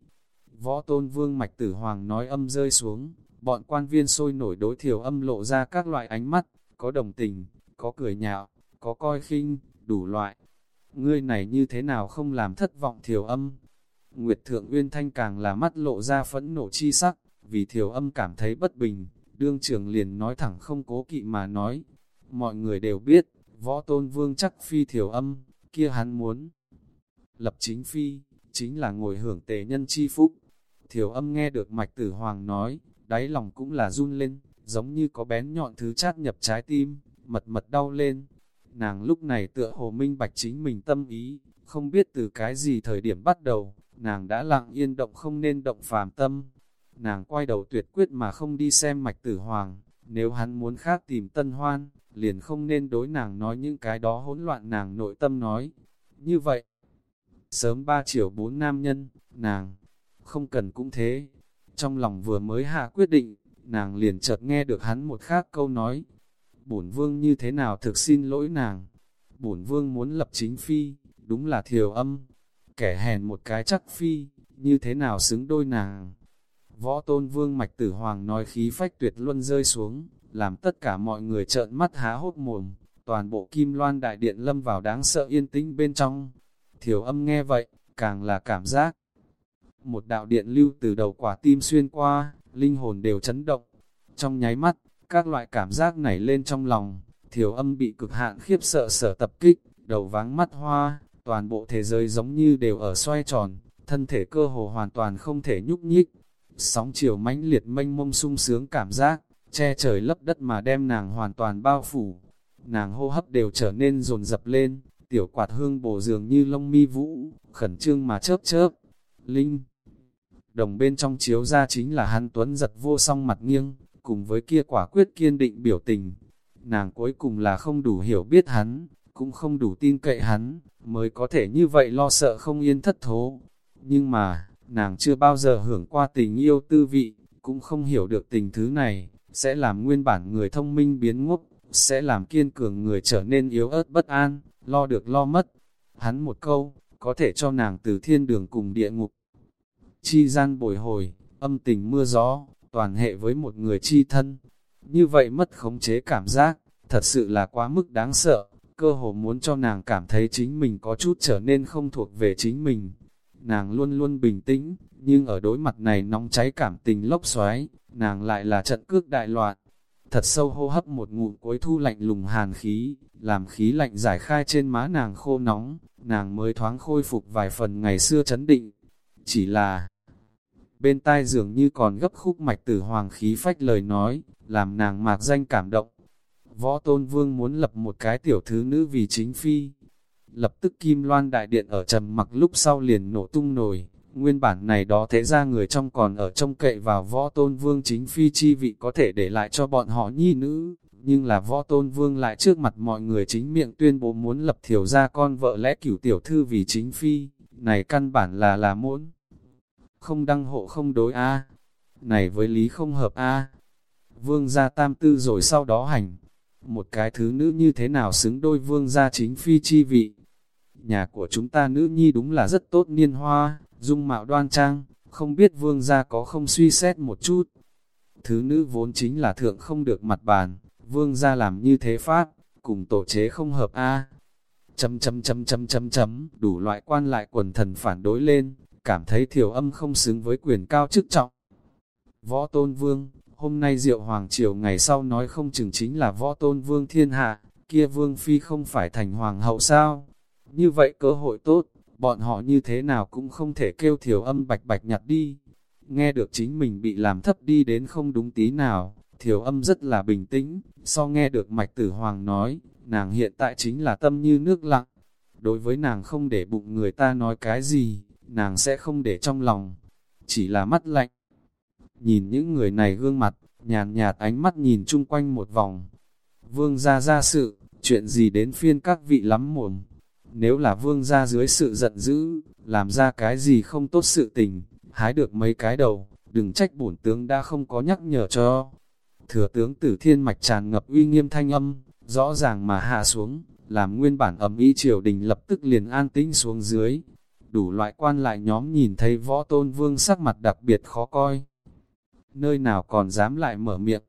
Võ tôn vương mạch tử Hoàng nói âm rơi xuống, bọn quan viên sôi nổi đối thiểu âm lộ ra các loại ánh mắt, có đồng tình, có cười nhạo, có coi khinh, đủ loại. Ngươi này như thế nào không làm thất vọng thiểu âm? Nguyệt Thượng Uyên Thanh càng là mắt lộ ra phẫn nộ chi sắc, vì thiểu âm cảm thấy bất bình, đương trường liền nói thẳng không cố kỵ mà nói. Mọi người đều biết, võ tôn vương chắc phi thiểu âm, kia hắn muốn. Lập chính phi, chính là ngồi hưởng tề nhân chi phúc. Thiểu âm nghe được mạch tử hoàng nói, đáy lòng cũng là run lên, giống như có bén nhọn thứ chát nhập trái tim, mật mật đau lên. Nàng lúc này tựa hồ minh bạch chính mình tâm ý, không biết từ cái gì thời điểm bắt đầu, nàng đã lặng yên động không nên động phàm tâm. Nàng quay đầu tuyệt quyết mà không đi xem mạch tử hoàng, nếu hắn muốn khác tìm tân hoan, liền không nên đối nàng nói những cái đó hỗn loạn nàng nội tâm nói. Như vậy, sớm ba triệu bốn nam nhân, nàng, không cần cũng thế. Trong lòng vừa mới hạ quyết định, nàng liền chợt nghe được hắn một khác câu nói. Bổn vương như thế nào thực xin lỗi nàng. Bổn vương muốn lập chính phi, đúng là thiều âm. Kẻ hèn một cái chắc phi, như thế nào xứng đôi nàng. Võ tôn vương mạch tử hoàng nói khí phách tuyệt luân rơi xuống, làm tất cả mọi người trợn mắt há hốt mồm. Toàn bộ kim loan đại điện lâm vào đáng sợ yên tĩnh bên trong. Thiểu âm nghe vậy, càng là cảm giác. Một đạo điện lưu từ đầu quả tim xuyên qua, linh hồn đều chấn động. Trong nháy mắt, các loại cảm giác nảy lên trong lòng, thiểu âm bị cực hạn khiếp sợ sở tập kích, đầu váng mắt hoa, toàn bộ thế giới giống như đều ở xoay tròn, thân thể cơ hồ hoàn toàn không thể nhúc nhích. Sóng chiều mãnh liệt mênh mông sung sướng cảm giác, che trời lấp đất mà đem nàng hoàn toàn bao phủ. Nàng hô hấp đều trở nên dồn dập lên, tiểu quạt hương bổ dường như lông mi vũ, khẩn trương mà chớp chớp. Linh đồng bên trong chiếu ra chính là hắn tuấn giật vô song mặt nghiêng, cùng với kia quả quyết kiên định biểu tình. Nàng cuối cùng là không đủ hiểu biết hắn, cũng không đủ tin cậy hắn, mới có thể như vậy lo sợ không yên thất thố. Nhưng mà, nàng chưa bao giờ hưởng qua tình yêu tư vị, cũng không hiểu được tình thứ này, sẽ làm nguyên bản người thông minh biến ngốc, sẽ làm kiên cường người trở nên yếu ớt bất an, lo được lo mất. Hắn một câu, có thể cho nàng từ thiên đường cùng địa ngục, chi gian bồi hồi, âm tình mưa gió, toàn hệ với một người chi thân. Như vậy mất khống chế cảm giác, thật sự là quá mức đáng sợ, cơ hồ muốn cho nàng cảm thấy chính mình có chút trở nên không thuộc về chính mình. Nàng luôn luôn bình tĩnh, nhưng ở đối mặt này nóng cháy cảm tình lốc xoáy, nàng lại là trận cước đại loạn. Thật sâu hô hấp một ngụm cuối thu lạnh lùng hàn khí, làm khí lạnh giải khai trên má nàng khô nóng, nàng mới thoáng khôi phục vài phần ngày xưa chấn định. Chỉ là, bên tai dường như còn gấp khúc mạch tử hoàng khí phách lời nói, làm nàng mạc danh cảm động. Võ Tôn Vương muốn lập một cái tiểu thứ nữ vì chính phi. Lập tức Kim Loan Đại Điện ở trầm mặc lúc sau liền nổ tung nổi, nguyên bản này đó thế ra người trong còn ở trong cậy vào Võ Tôn Vương chính phi chi vị có thể để lại cho bọn họ nhi nữ, nhưng là Võ Tôn Vương lại trước mặt mọi người chính miệng tuyên bố muốn lập thiểu ra con vợ lẽ cửu tiểu thư vì chính phi, này căn bản là là muốn. Không đăng hộ không đối a. Này với lý không hợp a. Vương gia tam tư rồi sau đó hành. Một cái thứ nữ như thế nào xứng đôi vương gia chính phi chi vị. Nhà của chúng ta nữ nhi đúng là rất tốt niên hoa, dung mạo đoan trang, không biết vương gia có không suy xét một chút. Thứ nữ vốn chính là thượng không được mặt bàn, vương gia làm như thế phát, cùng tổ chế không hợp a chấm chấm chấm chấm chấm chấm, đủ loại quan lại quần thần phản đối lên, cảm thấy thiểu âm không xứng với quyền cao chức trọng. Võ Tôn Vương, hôm nay Diệu Hoàng Triều ngày sau nói không chừng chính là Võ Tôn Vương thiên hạ, kia Vương Phi không phải thành Hoàng hậu sao? Như vậy cơ hội tốt, bọn họ như thế nào cũng không thể kêu thiểu âm bạch bạch nhặt đi. Nghe được chính mình bị làm thấp đi đến không đúng tí nào, Thiểu âm rất là bình tĩnh, so nghe được mạch tử hoàng nói, nàng hiện tại chính là tâm như nước lặng. Đối với nàng không để bụng người ta nói cái gì, nàng sẽ không để trong lòng, chỉ là mắt lạnh. Nhìn những người này gương mặt, nhàn nhạt ánh mắt nhìn chung quanh một vòng. Vương ra ra sự, chuyện gì đến phiên các vị lắm mồm. Nếu là vương ra dưới sự giận dữ, làm ra cái gì không tốt sự tình, hái được mấy cái đầu, đừng trách bổn tướng đã không có nhắc nhở cho. Thừa tướng tử thiên mạch tràn ngập uy nghiêm thanh âm, rõ ràng mà hạ xuống, làm nguyên bản ấm ý triều đình lập tức liền an tĩnh xuống dưới. Đủ loại quan lại nhóm nhìn thấy võ tôn vương sắc mặt đặc biệt khó coi. Nơi nào còn dám lại mở miệng.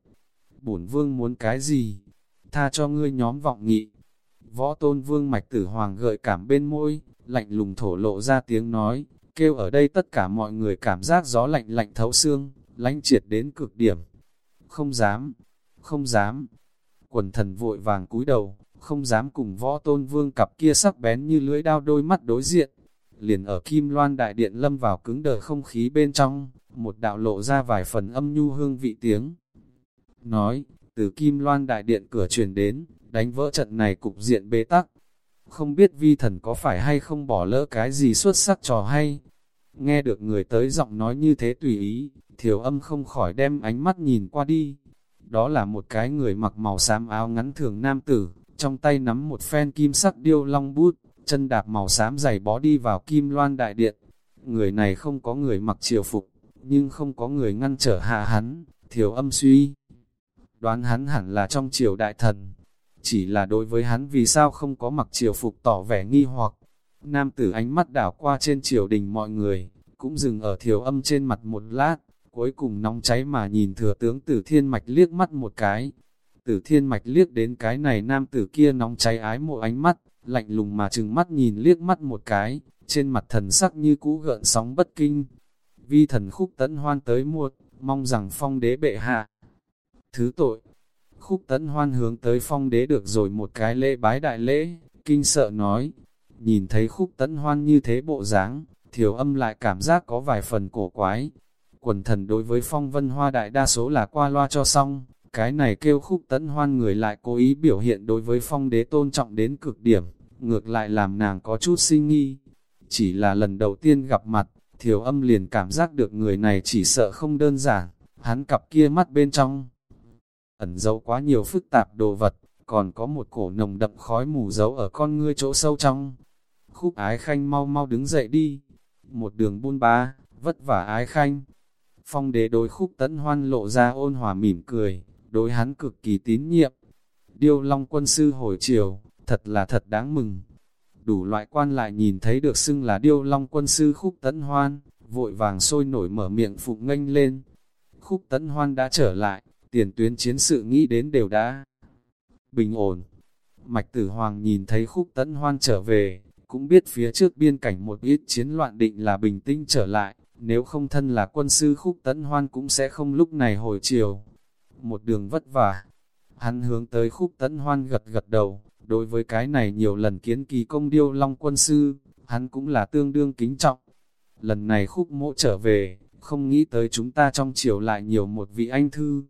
Bổn vương muốn cái gì? Tha cho ngươi nhóm vọng nghị. Võ tôn vương mạch tử hoàng gợi cảm bên môi, lạnh lùng thổ lộ ra tiếng nói, kêu ở đây tất cả mọi người cảm giác gió lạnh lạnh thấu xương, lánh triệt đến cực điểm. Không dám, không dám. Quần thần vội vàng cúi đầu, không dám cùng võ tôn vương cặp kia sắc bén như lưỡi đao đôi mắt đối diện. Liền ở kim loan đại điện lâm vào cứng đờ không khí bên trong, một đạo lộ ra vài phần âm nhu hương vị tiếng. Nói, từ kim loan đại điện cửa truyền đến, đánh vỡ trận này cục diện bế tắc. Không biết vi thần có phải hay không bỏ lỡ cái gì xuất sắc trò hay. Nghe được người tới giọng nói như thế tùy ý, thiểu âm không khỏi đem ánh mắt nhìn qua đi. Đó là một cái người mặc màu xám áo ngắn thường nam tử, trong tay nắm một phen kim sắc điêu long bút, chân đạp màu xám dày bó đi vào kim loan đại điện. Người này không có người mặc triều phục, nhưng không có người ngăn trở hạ hắn, thiểu âm suy. Đoán hắn hẳn là trong triều đại thần, chỉ là đối với hắn vì sao không có mặc triều phục tỏ vẻ nghi hoặc. Nam tử ánh mắt đảo qua trên triều đình mọi người, cũng dừng ở thiểu âm trên mặt một lát, cuối cùng nóng cháy mà nhìn thừa tướng tử thiên mạch liếc mắt một cái. Tử thiên mạch liếc đến cái này nam tử kia nóng cháy ái mộ ánh mắt, lạnh lùng mà trừng mắt nhìn liếc mắt một cái, trên mặt thần sắc như cũ gợn sóng bất kinh. Vi thần khúc tấn hoan tới muộn, mong rằng phong đế bệ hạ. Thứ tội, khúc tấn hoan hướng tới phong đế được rồi một cái lễ bái đại lễ, kinh sợ nói, nhìn thấy khúc tấn hoan như thế bộ dáng, thiểu âm lại cảm giác có vài phần cổ quái. Quần thần đối với phong vân hoa đại đa số là qua loa cho xong, cái này kêu khúc tấn hoan người lại cố ý biểu hiện đối với phong đế tôn trọng đến cực điểm, ngược lại làm nàng có chút sinh nghi. Chỉ là lần đầu tiên gặp mặt, thiểu âm liền cảm giác được người này chỉ sợ không đơn giản, hắn cặp kia mắt bên trong. Ẩn giấu quá nhiều phức tạp đồ vật, còn có một cổ nồng đậm khói mù giấu ở con ngươi chỗ sâu trong. Khúc ái khanh mau mau đứng dậy đi. Một đường buôn ba, vất vả ái khanh. Phong đế đối khúc tấn hoan lộ ra ôn hòa mỉm cười, đối hắn cực kỳ tín nhiệm. Điêu Long quân sư hồi chiều, thật là thật đáng mừng. Đủ loại quan lại nhìn thấy được xưng là Điêu Long quân sư khúc tấn hoan, vội vàng sôi nổi mở miệng phục nghênh lên. Khúc tấn hoan đã trở lại, tiền tuyến chiến sự nghĩ đến đều đã bình ổn. Mạch Tử Hoàng nhìn thấy khúc tấn hoan trở về, cũng biết phía trước biên cảnh một ít chiến loạn định là bình tĩnh trở lại, nếu không thân là quân sư khúc tấn hoan cũng sẽ không lúc này hồi chiều. Một đường vất vả, hắn hướng tới khúc tấn hoan gật gật đầu, đối với cái này nhiều lần kiến kỳ công điêu long quân sư, hắn cũng là tương đương kính trọng. Lần này khúc mộ trở về, không nghĩ tới chúng ta trong chiều lại nhiều một vị anh thư.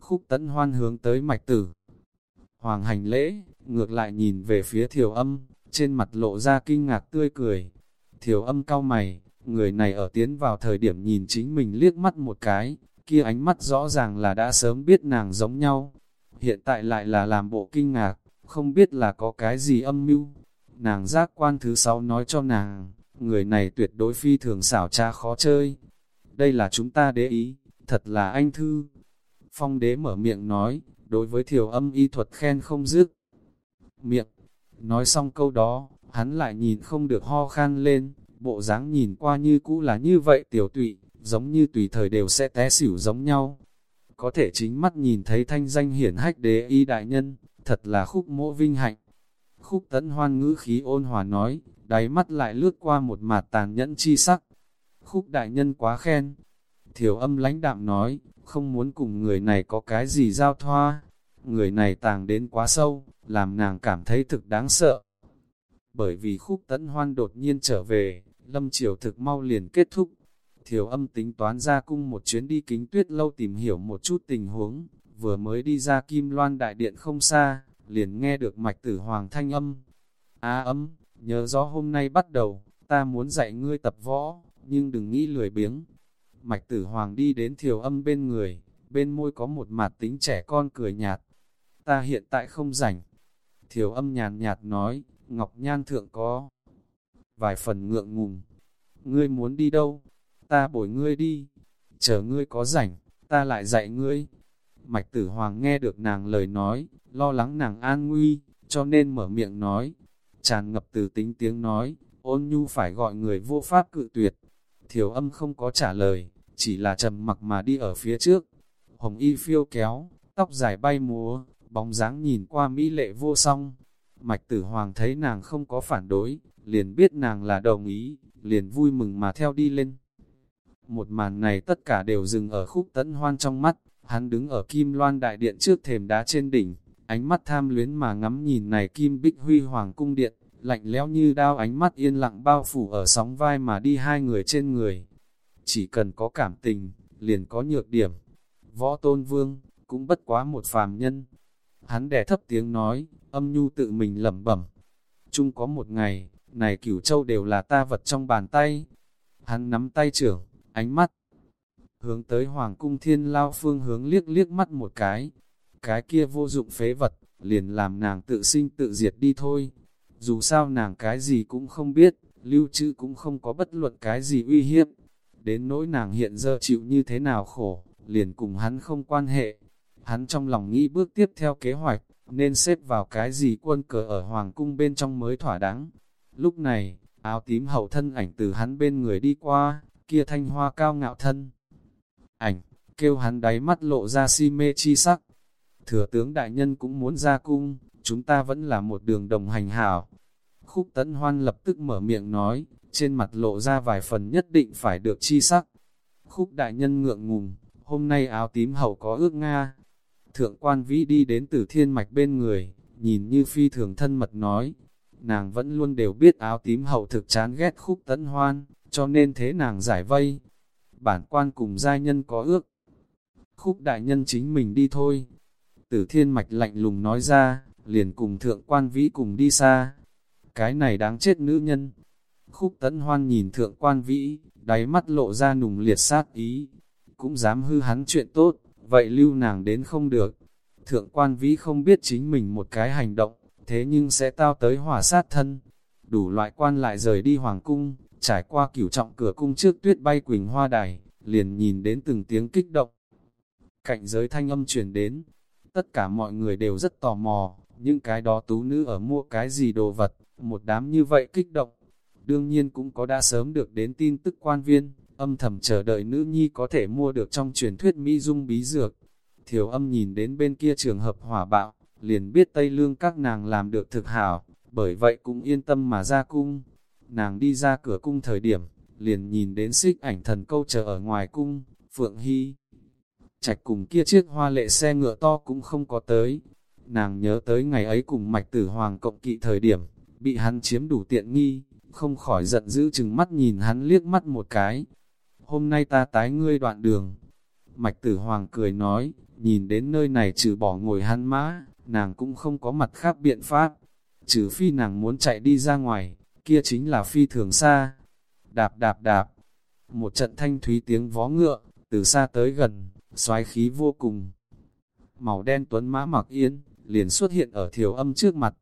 Khúc tấn hoan hướng tới mạch tử. Hoàng hành lễ, ngược lại nhìn về phía thiểu âm, trên mặt lộ ra kinh ngạc tươi cười. Thiểu âm cao mày, người này ở tiến vào thời điểm nhìn chính mình liếc mắt một cái, kia ánh mắt rõ ràng là đã sớm biết nàng giống nhau. Hiện tại lại là làm bộ kinh ngạc, không biết là có cái gì âm mưu. Nàng giác quan thứ sáu nói cho nàng, người này tuyệt đối phi thường xảo trá khó chơi. Đây là chúng ta đế ý, thật là anh thư. Phong đế mở miệng nói, đối với thiểu âm y thuật khen không dứt. Miệng, nói xong câu đó, hắn lại nhìn không được ho khan lên, bộ dáng nhìn qua như cũ là như vậy tiểu tụy, giống như tùy thời đều sẽ té xỉu giống nhau. Có thể chính mắt nhìn thấy thanh danh hiển hách đế y đại nhân, thật là khúc mộ vinh hạnh. Khúc tấn hoan ngữ khí ôn hòa nói, đáy mắt lại lướt qua một mạt tàn nhẫn chi sắc. Khúc đại nhân quá khen. Thiểu âm lãnh đạm nói, không muốn cùng người này có cái gì giao thoa. Người này tàng đến quá sâu, làm nàng cảm thấy thực đáng sợ. Bởi vì khúc tấn hoan đột nhiên trở về, lâm triều thực mau liền kết thúc. Thiểu âm tính toán ra cung một chuyến đi kính tuyết lâu tìm hiểu một chút tình huống, vừa mới đi ra Kim Loan Đại Điện không xa, liền nghe được mạch tử hoàng thanh âm. Á à, âm nhớ rõ hôm nay bắt đầu, ta muốn dạy ngươi tập võ, nhưng đừng nghĩ lười biếng. Mạch tử hoàng đi đến thiều âm bên người, bên môi có một mặt tính trẻ con cười nhạt. Ta hiện tại không rảnh. Thiều âm nhàn nhạt nói, Ngọc Nhan thượng có vài phần ngượng ngùng. Ngươi muốn đi đâu? Ta bồi ngươi đi. Chờ ngươi có rảnh, ta lại dạy ngươi. Mạch tử hoàng nghe được nàng lời nói, lo lắng nàng an nguy, cho nên mở miệng nói. Tràn ngập từ tính tiếng nói, ôn nhu phải gọi người vô pháp cự tuyệt. Thiểu âm không có trả lời, chỉ là trầm mặc mà đi ở phía trước. Hồng y phiêu kéo, tóc dài bay múa, bóng dáng nhìn qua mỹ lệ vô song. Mạch tử hoàng thấy nàng không có phản đối, liền biết nàng là đồng ý, liền vui mừng mà theo đi lên. Một màn này tất cả đều dừng ở khúc tấn hoan trong mắt, hắn đứng ở kim loan đại điện trước thềm đá trên đỉnh, ánh mắt tham luyến mà ngắm nhìn này kim bích huy hoàng cung điện, lạnh lẽo như đao ánh mắt yên lặng bao phủ ở sóng vai mà đi hai người trên người. Chỉ cần có cảm tình, liền có nhược điểm. Võ tôn vương, cũng bất quá một phàm nhân. Hắn đè thấp tiếng nói, âm nhu tự mình lẩm bẩm. Chung có một ngày, này cửu châu đều là ta vật trong bàn tay. Hắn nắm tay trưởng, ánh mắt, hướng tới Hoàng cung thiên lao phương hướng liếc liếc mắt một cái. Cái kia vô dụng phế vật, liền làm nàng tự sinh tự diệt đi thôi. Dù sao nàng cái gì cũng không biết, lưu trữ cũng không có bất luận cái gì uy hiếp. Đến nỗi nàng hiện giờ chịu như thế nào khổ, liền cùng hắn không quan hệ. Hắn trong lòng nghĩ bước tiếp theo kế hoạch, nên xếp vào cái gì quân cờ ở Hoàng cung bên trong mới thỏa đáng. Lúc này, áo tím hậu thân ảnh từ hắn bên người đi qua, kia thanh hoa cao ngạo thân. Ảnh, kêu hắn đáy mắt lộ ra si mê chi sắc. Thừa tướng đại nhân cũng muốn ra cung, chúng ta vẫn là một đường đồng hành hảo. Khúc tấn hoan lập tức mở miệng nói, trên mặt lộ ra vài phần nhất định phải được chi sắc. Khúc đại nhân ngượng ngùng, hôm nay áo tím hậu có ước Nga. Thượng quan vĩ đi đến từ thiên mạch bên người, nhìn như phi thường thân mật nói, nàng vẫn luôn đều biết áo tím hậu thực chán ghét khúc tấn hoan, cho nên thế nàng giải vây. Bản quan cùng giai nhân có ước. Khúc đại nhân chính mình đi thôi. Tử thiên mạch lạnh lùng nói ra, liền cùng thượng quan vĩ cùng đi xa. Cái này đáng chết nữ nhân. Khúc tấn hoan nhìn thượng quan vĩ, đáy mắt lộ ra nùng liệt sát ý. Cũng dám hư hắn chuyện tốt, vậy lưu nàng đến không được. Thượng quan vĩ không biết chính mình một cái hành động, thế nhưng sẽ tao tới hỏa sát thân. Đủ loại quan lại rời đi hoàng cung, trải qua cửu trọng cửa cung trước tuyết bay quỳnh hoa đài, liền nhìn đến từng tiếng kích động. Cạnh giới thanh âm truyền đến, tất cả mọi người đều rất tò mò, những cái đó tú nữ ở mua cái gì đồ vật, một đám như vậy kích động. Đương nhiên cũng có đã sớm được đến tin tức quan viên, âm thầm chờ đợi nữ nhi có thể mua được trong truyền thuyết Mỹ Dung bí dược. Thiểu âm nhìn đến bên kia trường hợp hỏa bạo, liền biết Tây Lương các nàng làm được thực hảo, bởi vậy cũng yên tâm mà ra cung. Nàng đi ra cửa cung thời điểm, liền nhìn đến xích ảnh thần câu chờ ở ngoài cung, Phượng Hy. Trạch cùng kia chiếc hoa lệ xe ngựa to cũng không có tới. Nàng nhớ tới ngày ấy cùng mạch tử hoàng cộng kỵ thời điểm, bị hắn chiếm đủ tiện nghi, không khỏi giận dữ chừng mắt nhìn hắn liếc mắt một cái. Hôm nay ta tái ngươi đoạn đường. Mạch tử hoàng cười nói, nhìn đến nơi này trừ bỏ ngồi hắn mã, nàng cũng không có mặt khác biện pháp. Trừ phi nàng muốn chạy đi ra ngoài, kia chính là phi thường xa. Đạp đạp đạp, một trận thanh thúy tiếng vó ngựa, từ xa tới gần, xoái khí vô cùng. Màu đen tuấn mã mặc yên, liền xuất hiện ở thiểu âm trước mặt.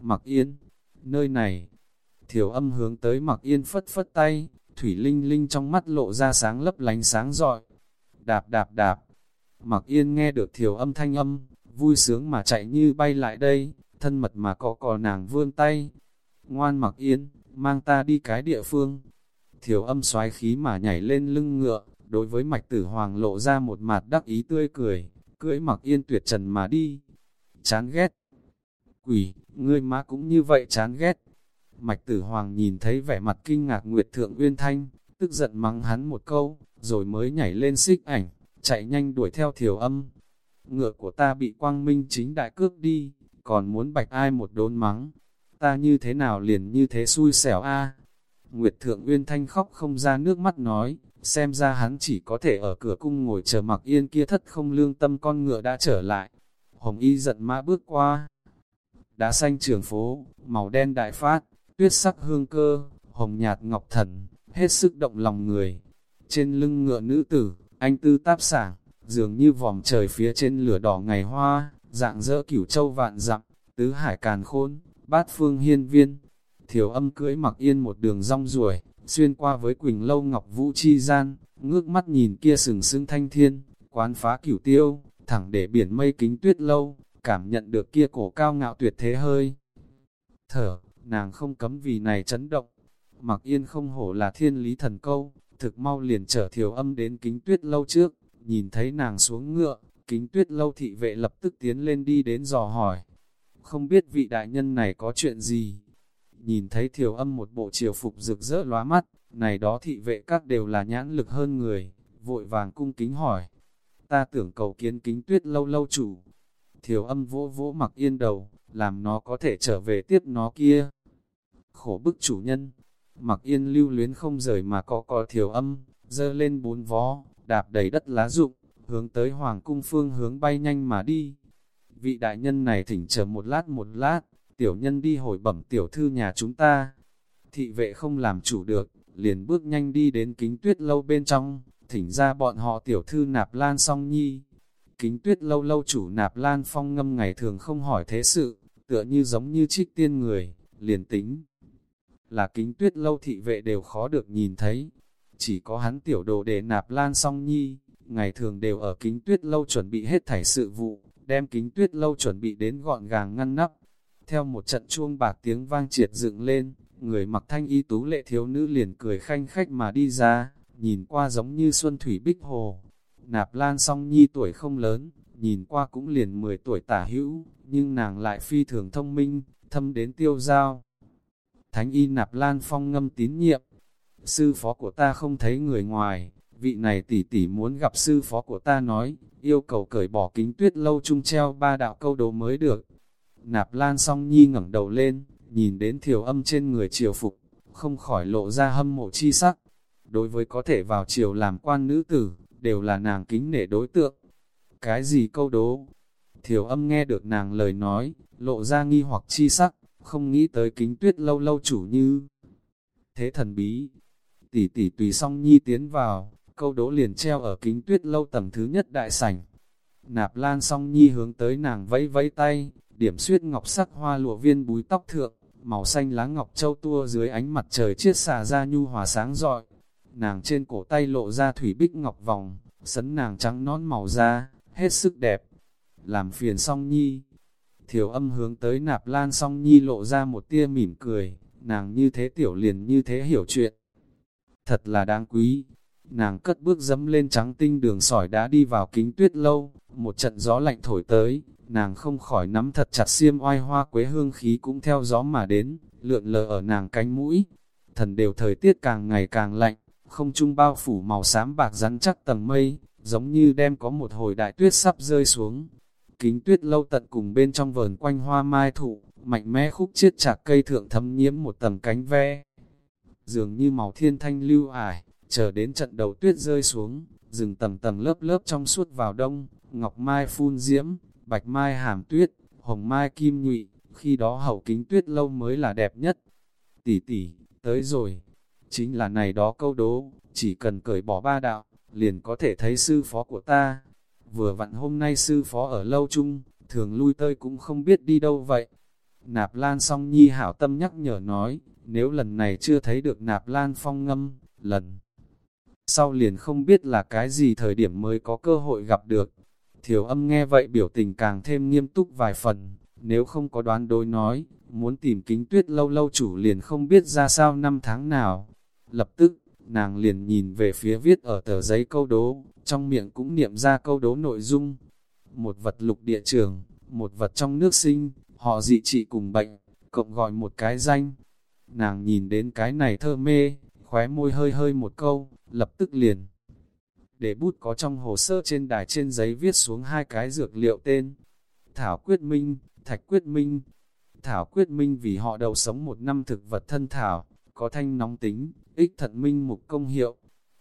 Mặc yên, nơi này, thiểu âm hướng tới mặc yên phất phất tay, thủy linh linh trong mắt lộ ra sáng lấp lánh sáng rọi. Đạp đạp đạp, mặc yên nghe được thiểu âm thanh âm, vui sướng mà chạy như bay lại đây, thân mật mà có cò nàng vươn tay. Ngoan mặc yên, mang ta đi cái địa phương. Thiểu âm xoái khí mà nhảy lên lưng ngựa, đối với mạch tử hoàng lộ ra một mặt đắc ý tươi cười, cưỡi mặc yên tuyệt trần mà đi. Chán ghét. Quỷ, ngươi má cũng như vậy chán ghét. Mạch tử hoàng nhìn thấy vẻ mặt kinh ngạc Nguyệt Thượng Uyên Thanh, tức giận mắng hắn một câu, rồi mới nhảy lên xích ảnh, chạy nhanh đuổi theo thiểu âm ngựa của ta bị quang minh chính đại cướp đi, còn muốn bạch ai một đốn mắng, ta như thế nào liền như thế xui xẻo a Nguyệt Thượng Uyên Thanh khóc không ra nước mắt nói, xem ra hắn chỉ có thể ở cửa cung ngồi chờ mặc yên kia thất không lương tâm con ngựa đã trở lại. Hồng Y giận mã bước qua. Đá xanh trường phố, màu đen đại phát, tuyết sắc hương cơ, hồng nhạt ngọc thần, hết sức động lòng người. Trên lưng ngựa nữ tử, anh tư táp sảng, dường như vòm trời phía trên lửa đỏ ngày hoa, dạng dỡ cửu châu vạn dặm, tứ hải càn khôn, bát phương hiên viên. Thiểu âm cưỡi mặc yên một đường rong ruổi, xuyên qua với Quỳnh Lâu Ngọc Vũ Chi Gian, ngước mắt nhìn kia sừng sững thanh thiên, quán phá cửu tiêu, thẳng để biển mây kính tuyết lâu, cảm nhận được kia cổ cao ngạo tuyệt thế hơi. Thở, nàng không cấm vì này chấn động, mặc yên không hổ là thiên lý thần câu, thực mau liền trở thiểu âm đến kính tuyết lâu trước, nhìn thấy nàng xuống ngựa, kính tuyết lâu thị vệ lập tức tiến lên đi đến dò hỏi. Không biết vị đại nhân này có chuyện gì? Nhìn thấy thiểu âm một bộ triều phục rực rỡ lóa mắt, này đó thị vệ các đều là nhãn lực hơn người, vội vàng cung kính hỏi. Ta tưởng cầu kiến kính tuyết lâu lâu chủ. Thiểu âm vỗ vỗ mặc yên đầu, làm nó có thể trở về tiếp nó kia. Khổ bức chủ nhân, mặc yên lưu luyến không rời mà có cò thiểu âm, dơ lên bốn vó, đạp đầy đất lá rụng, hướng tới hoàng cung phương hướng bay nhanh mà đi. Vị đại nhân này thỉnh chờ một lát một lát, tiểu nhân đi hồi bẩm tiểu thư nhà chúng ta. Thị vệ không làm chủ được, liền bước nhanh đi đến kính tuyết lâu bên trong, thỉnh ra bọn họ tiểu thư nạp lan song nhi. Kính tuyết lâu lâu chủ nạp lan phong ngâm ngày thường không hỏi thế sự, tựa như giống như trích tiên người, liền tính. Là kính tuyết lâu thị vệ đều khó được nhìn thấy, chỉ có hắn tiểu đồ để nạp lan song nhi, ngày thường đều ở kính tuyết lâu chuẩn bị hết thảy sự vụ, đem kính tuyết lâu chuẩn bị đến gọn gàng ngăn nắp. Theo một trận chuông bạc tiếng vang triệt dựng lên, người mặc thanh y tú lệ thiếu nữ liền cười khanh khách mà đi ra, nhìn qua giống như xuân thủy bích hồ. Nạp lan song nhi tuổi không lớn, nhìn qua cũng liền 10 tuổi tả hữu, nhưng nàng lại phi thường thông minh, thâm đến tiêu giao. Thánh y nạp lan phong ngâm tín nhiệm, sư phó của ta không thấy người ngoài, vị này tỷ tỷ muốn gặp sư phó của ta nói, yêu cầu cởi bỏ kính tuyết lâu chung treo ba đạo câu đố mới được. Nạp Lan song nhi ngẩng đầu lên, nhìn đến thiểu âm trên người triều phục, không khỏi lộ ra hâm mộ chi sắc. Đối với có thể vào triều làm quan nữ tử, đều là nàng kính nể đối tượng. Cái gì câu đố? Thiểu âm nghe được nàng lời nói, lộ ra nghi hoặc chi sắc, không nghĩ tới kính tuyết lâu lâu chủ như. Thế thần bí, tỷ tỷ tùy song nhi tiến vào, câu đố liền treo ở kính tuyết lâu tầng thứ nhất đại sảnh. Nạp lan song nhi hướng tới nàng vẫy vẫy tay, điểm suyết ngọc sắc hoa lụa viên búi tóc thượng, màu xanh lá ngọc châu tua dưới ánh mặt trời chiết xà ra nhu hòa sáng rọi. Nàng trên cổ tay lộ ra thủy bích ngọc vòng, sấn nàng trắng nón màu da, hết sức đẹp. Làm phiền song nhi. Thiểu âm hướng tới nạp lan song nhi lộ ra một tia mỉm cười, nàng như thế tiểu liền như thế hiểu chuyện thật là đáng quý. Nàng cất bước dẫm lên trắng tinh đường sỏi đã đi vào kính tuyết lâu, một trận gió lạnh thổi tới, nàng không khỏi nắm thật chặt xiêm oai hoa quế hương khí cũng theo gió mà đến, lượn lờ ở nàng cánh mũi. Thần đều thời tiết càng ngày càng lạnh, không trung bao phủ màu xám bạc rắn chắc tầng mây, giống như đem có một hồi đại tuyết sắp rơi xuống. Kính tuyết lâu tận cùng bên trong vờn quanh hoa mai thụ, mạnh mẽ khúc chiết chạc cây thượng thấm nhiễm một tầng cánh ve dường như màu thiên thanh lưu ải, chờ đến trận đầu tuyết rơi xuống, rừng tầng tầng lớp lớp trong suốt vào đông, ngọc mai phun diễm, bạch mai hàm tuyết, hồng mai kim nhụy, khi đó hậu kính tuyết lâu mới là đẹp nhất. Tỷ tỷ, tới rồi, chính là này đó câu đố, chỉ cần cởi bỏ ba đạo, liền có thể thấy sư phó của ta. Vừa vặn hôm nay sư phó ở lâu chung, thường lui tơi cũng không biết đi đâu vậy. Nạp Lan song nhi hảo tâm nhắc nhở nói, nếu lần này chưa thấy được nạp lan phong ngâm, lần sau liền không biết là cái gì thời điểm mới có cơ hội gặp được. Thiểu âm nghe vậy biểu tình càng thêm nghiêm túc vài phần, nếu không có đoán đối nói, muốn tìm kính tuyết lâu lâu chủ liền không biết ra sao năm tháng nào. Lập tức, nàng liền nhìn về phía viết ở tờ giấy câu đố, trong miệng cũng niệm ra câu đố nội dung. Một vật lục địa trường, một vật trong nước sinh, họ dị trị cùng bệnh, cộng gọi một cái danh, Nàng nhìn đến cái này thơ mê, khóe môi hơi hơi một câu, lập tức liền. Để bút có trong hồ sơ trên đài trên giấy viết xuống hai cái dược liệu tên. Thảo Quyết Minh, Thạch Quyết Minh. Thảo Quyết Minh vì họ đầu sống một năm thực vật thân thảo, có thanh nóng tính, ích thận minh mục công hiệu.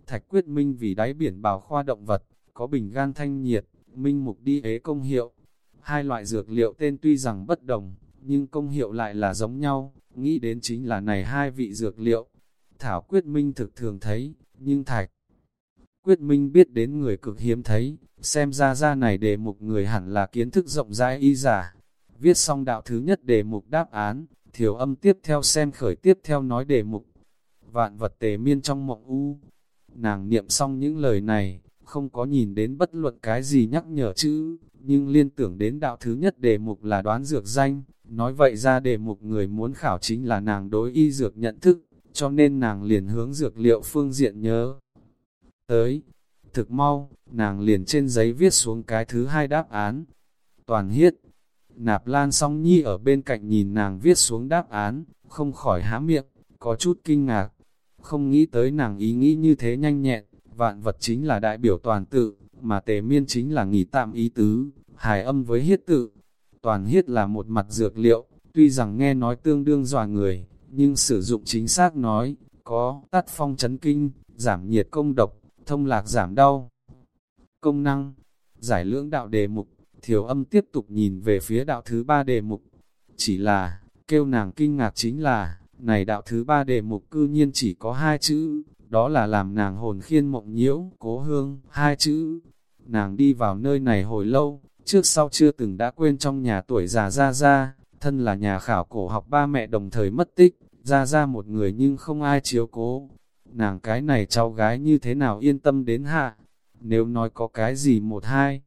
Thạch quyết minh vì đáy biển bào khoa động vật, có bình gan thanh nhiệt, minh mục đi ế công hiệu. Hai loại dược liệu tên tuy rằng bất đồng, nhưng công hiệu lại là giống nhau, nghĩ đến chính là này hai vị dược liệu. Thảo quyết minh thực thường thấy, nhưng thạch quyết minh biết đến người cực hiếm thấy, xem ra ra này đề mục người hẳn là kiến thức rộng rãi y giả. Viết xong đạo thứ nhất đề mục đáp án, thiểu âm tiếp theo xem khởi tiếp theo nói đề mục. Vạn vật tề miên trong mộng u. Nàng niệm xong những lời này, không có nhìn đến bất luận cái gì nhắc nhở chữ, nhưng liên tưởng đến đạo thứ nhất đề mục là đoán dược danh, nói vậy ra đề mục người muốn khảo chính là nàng đối y dược nhận thức, cho nên nàng liền hướng dược liệu phương diện nhớ. Tới, thực mau, nàng liền trên giấy viết xuống cái thứ hai đáp án. Toàn hiết, nạp lan song nhi ở bên cạnh nhìn nàng viết xuống đáp án, không khỏi há miệng, có chút kinh ngạc. Không nghĩ tới nàng ý nghĩ như thế nhanh nhẹn, vạn vật chính là đại biểu toàn tự, mà tề miên chính là nghỉ tạm ý tứ, hài âm với hiết tự. Toàn hiết là một mặt dược liệu, tuy rằng nghe nói tương đương dòa người, nhưng sử dụng chính xác nói, có tắt phong chấn kinh, giảm nhiệt công độc, thông lạc giảm đau. Công năng, giải lưỡng đạo đề mục, thiểu âm tiếp tục nhìn về phía đạo thứ ba đề mục. Chỉ là, kêu nàng kinh ngạc chính là, này đạo thứ ba đề mục cư nhiên chỉ có hai chữ, đó là làm nàng hồn khiên mộng nhiễu, cố hương, hai chữ. Nàng đi vào nơi này hồi lâu, trước sau chưa từng đã quên trong nhà tuổi già ra ra, thân là nhà khảo cổ học ba mẹ đồng thời mất tích, ra ra một người nhưng không ai chiếu cố. Nàng cái này cháu gái như thế nào yên tâm đến hạ, nếu nói có cái gì một hai,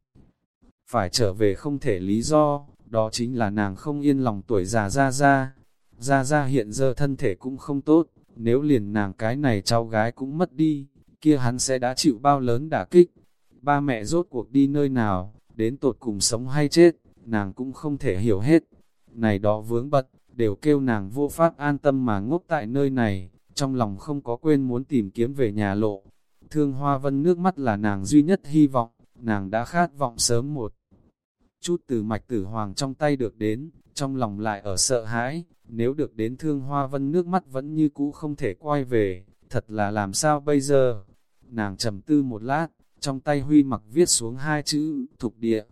phải trở về không thể lý do, đó chính là nàng không yên lòng tuổi già ra ra. Ra ra hiện giờ thân thể cũng không tốt, nếu liền nàng cái này cháu gái cũng mất đi, kia hắn sẽ đã chịu bao lớn đả kích. Ba mẹ rốt cuộc đi nơi nào, đến tột cùng sống hay chết, nàng cũng không thể hiểu hết. Này đó vướng bật, đều kêu nàng vô pháp an tâm mà ngốc tại nơi này, trong lòng không có quên muốn tìm kiếm về nhà lộ. Thương Hoa Vân nước mắt là nàng duy nhất hy vọng, nàng đã khát vọng sớm một chút từ mạch tử hoàng trong tay được đến, trong lòng lại ở sợ hãi, nếu được đến Thương Hoa Vân nước mắt vẫn như cũ không thể quay về, thật là làm sao bây giờ? Nàng trầm tư một lát, trong tay huy mặc viết xuống hai chữ, thục địa.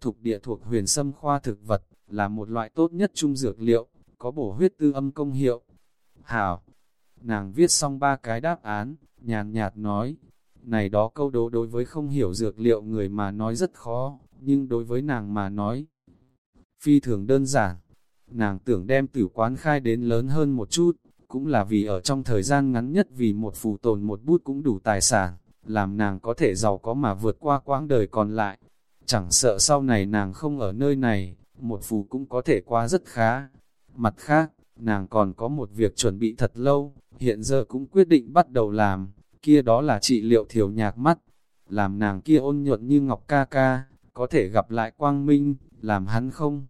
Thục địa thuộc huyền sâm khoa thực vật, là một loại tốt nhất trung dược liệu, có bổ huyết tư âm công hiệu. Hảo, nàng viết xong ba cái đáp án, nhàn nhạt nói, này đó câu đố đối với không hiểu dược liệu người mà nói rất khó, nhưng đối với nàng mà nói, phi thường đơn giản. Nàng tưởng đem tử quán khai đến lớn hơn một chút, cũng là vì ở trong thời gian ngắn nhất vì một phù tồn một bút cũng đủ tài sản, làm nàng có thể giàu có mà vượt qua quãng đời còn lại. Chẳng sợ sau này nàng không ở nơi này, một phù cũng có thể qua rất khá. Mặt khác, nàng còn có một việc chuẩn bị thật lâu, hiện giờ cũng quyết định bắt đầu làm, kia đó là trị liệu thiểu nhạc mắt, làm nàng kia ôn nhuận như ngọc ca ca, có thể gặp lại quang minh, làm hắn không.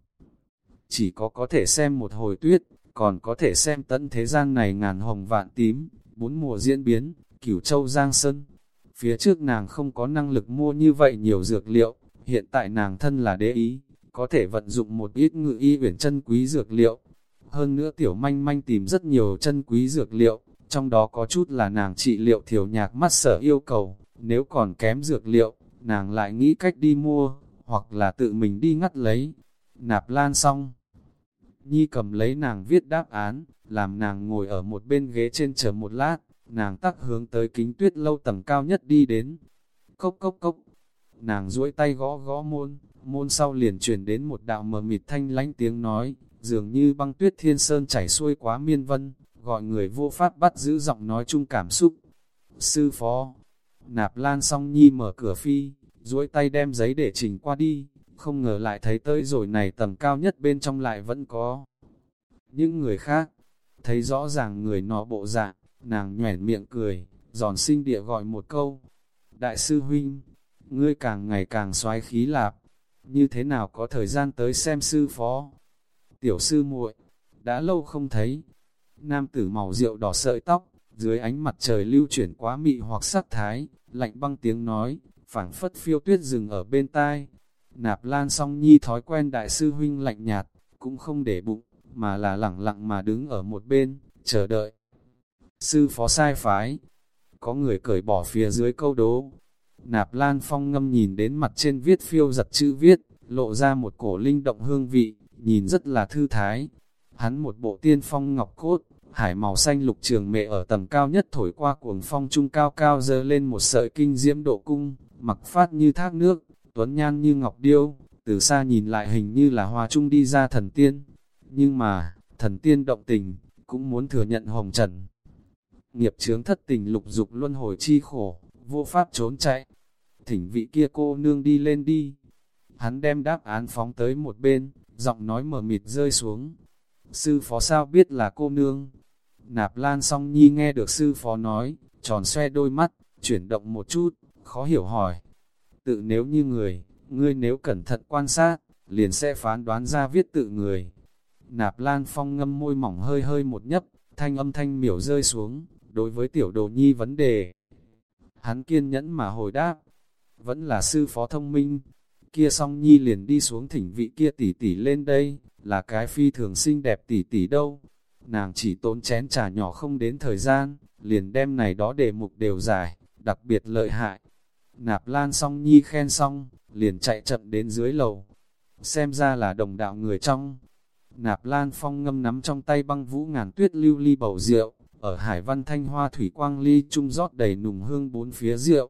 Chỉ có có thể xem một hồi tuyết, còn có thể xem tận thế gian này ngàn hồng vạn tím, bốn mùa diễn biến, cửu châu giang sơn. Phía trước nàng không có năng lực mua như vậy nhiều dược liệu, hiện tại nàng thân là đế ý, có thể vận dụng một ít ngự y uyển chân quý dược liệu. Hơn nữa tiểu manh manh tìm rất nhiều chân quý dược liệu, trong đó có chút là nàng trị liệu thiểu nhạc mắt sở yêu cầu, nếu còn kém dược liệu, nàng lại nghĩ cách đi mua, hoặc là tự mình đi ngắt lấy. Nạp lan xong. Nhi cầm lấy nàng viết đáp án, làm nàng ngồi ở một bên ghế trên chờ một lát, nàng tắc hướng tới kính tuyết lâu tầng cao nhất đi đến. Cốc cốc cốc, nàng duỗi tay gõ gõ môn, môn sau liền truyền đến một đạo mờ mịt thanh lánh tiếng nói, dường như băng tuyết thiên sơn chảy xuôi quá miên vân, gọi người vô pháp bắt giữ giọng nói chung cảm xúc. Sư phó, nạp lan song nhi mở cửa phi, duỗi tay đem giấy để trình qua đi, không ngờ lại thấy tới rồi này tầng cao nhất bên trong lại vẫn có. Những người khác, thấy rõ ràng người nọ bộ dạng, nàng nhoẻn miệng cười, giòn sinh địa gọi một câu. Đại sư huynh, ngươi càng ngày càng xoái khí lạp, như thế nào có thời gian tới xem sư phó? Tiểu sư muội, đã lâu không thấy. Nam tử màu rượu đỏ sợi tóc, dưới ánh mặt trời lưu chuyển quá mị hoặc sắc thái, lạnh băng tiếng nói, phảng phất phiêu tuyết rừng ở bên tai. Nạp lan song nhi thói quen đại sư huynh lạnh nhạt, cũng không để bụng, mà là lẳng lặng mà đứng ở một bên, chờ đợi. sư phó sai phái. Có người cởi bỏ phía dưới câu đố. Nạp Lan Phong ngâm nhìn đến mặt trên viết phiêu giật chữ viết, lộ ra một cổ linh động hương vị, nhìn rất là thư thái. Hắn một bộ tiên phong ngọc cốt, hải màu xanh lục trường mẹ ở tầng cao nhất thổi qua cuồng phong trung cao cao dơ lên một sợi kinh diễm độ cung, mặc phát như thác nước, tuấn nhan như ngọc điêu, từ xa nhìn lại hình như là hoa trung đi ra thần tiên. Nhưng mà, thần tiên động tình, cũng muốn thừa nhận hồng trần. Nghiệp chướng thất tình lục dục luân hồi chi khổ, vô pháp trốn chạy. Thỉnh vị kia cô nương đi lên đi. Hắn đem đáp án phóng tới một bên, giọng nói mờ mịt rơi xuống. Sư phó sao biết là cô nương? Nạp Lan song nhi nghe được sư phó nói, tròn xoe đôi mắt, chuyển động một chút, khó hiểu hỏi. Tự nếu như người, ngươi nếu cẩn thận quan sát, liền sẽ phán đoán ra viết tự người. Nạp Lan Phong ngâm môi mỏng hơi hơi một nhấp, thanh âm thanh miểu rơi xuống, đối với tiểu đồ nhi vấn đề. Hắn kiên nhẫn mà hồi đáp, vẫn là sư phó thông minh, kia song nhi liền đi xuống thỉnh vị kia tỷ tỷ lên đây, là cái phi thường xinh đẹp tỷ tỷ đâu. Nàng chỉ tốn chén trà nhỏ không đến thời gian, liền đem này đó đề mục đều giải, đặc biệt lợi hại. Nạp lan song nhi khen xong, liền chạy chậm đến dưới lầu. Xem ra là đồng đạo người trong. Nạp lan phong ngâm nắm trong tay băng vũ ngàn tuyết lưu ly bầu rượu, ở hải văn thanh hoa thủy quang ly trung rót đầy nùng hương bốn phía rượu.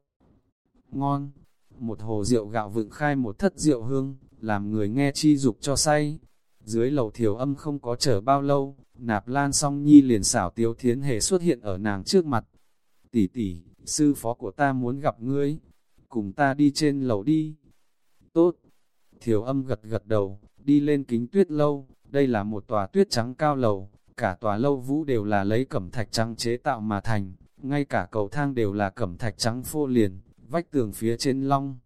Ngon! Một hồ rượu gạo vựng khai một thất rượu hương, làm người nghe chi dục cho say. Dưới lầu thiểu âm không có chờ bao lâu, nạp lan song nhi liền xảo tiếu thiến hề xuất hiện ở nàng trước mặt. Tỷ tỷ, sư phó của ta muốn gặp ngươi, cùng ta đi trên lầu đi. Tốt. Thiểu âm gật gật đầu, đi lên kính tuyết lâu, đây là một tòa tuyết trắng cao lầu, cả tòa lâu vũ đều là lấy cẩm thạch trắng chế tạo mà thành, ngay cả cầu thang đều là cẩm thạch trắng phô liền, vách tường phía trên long.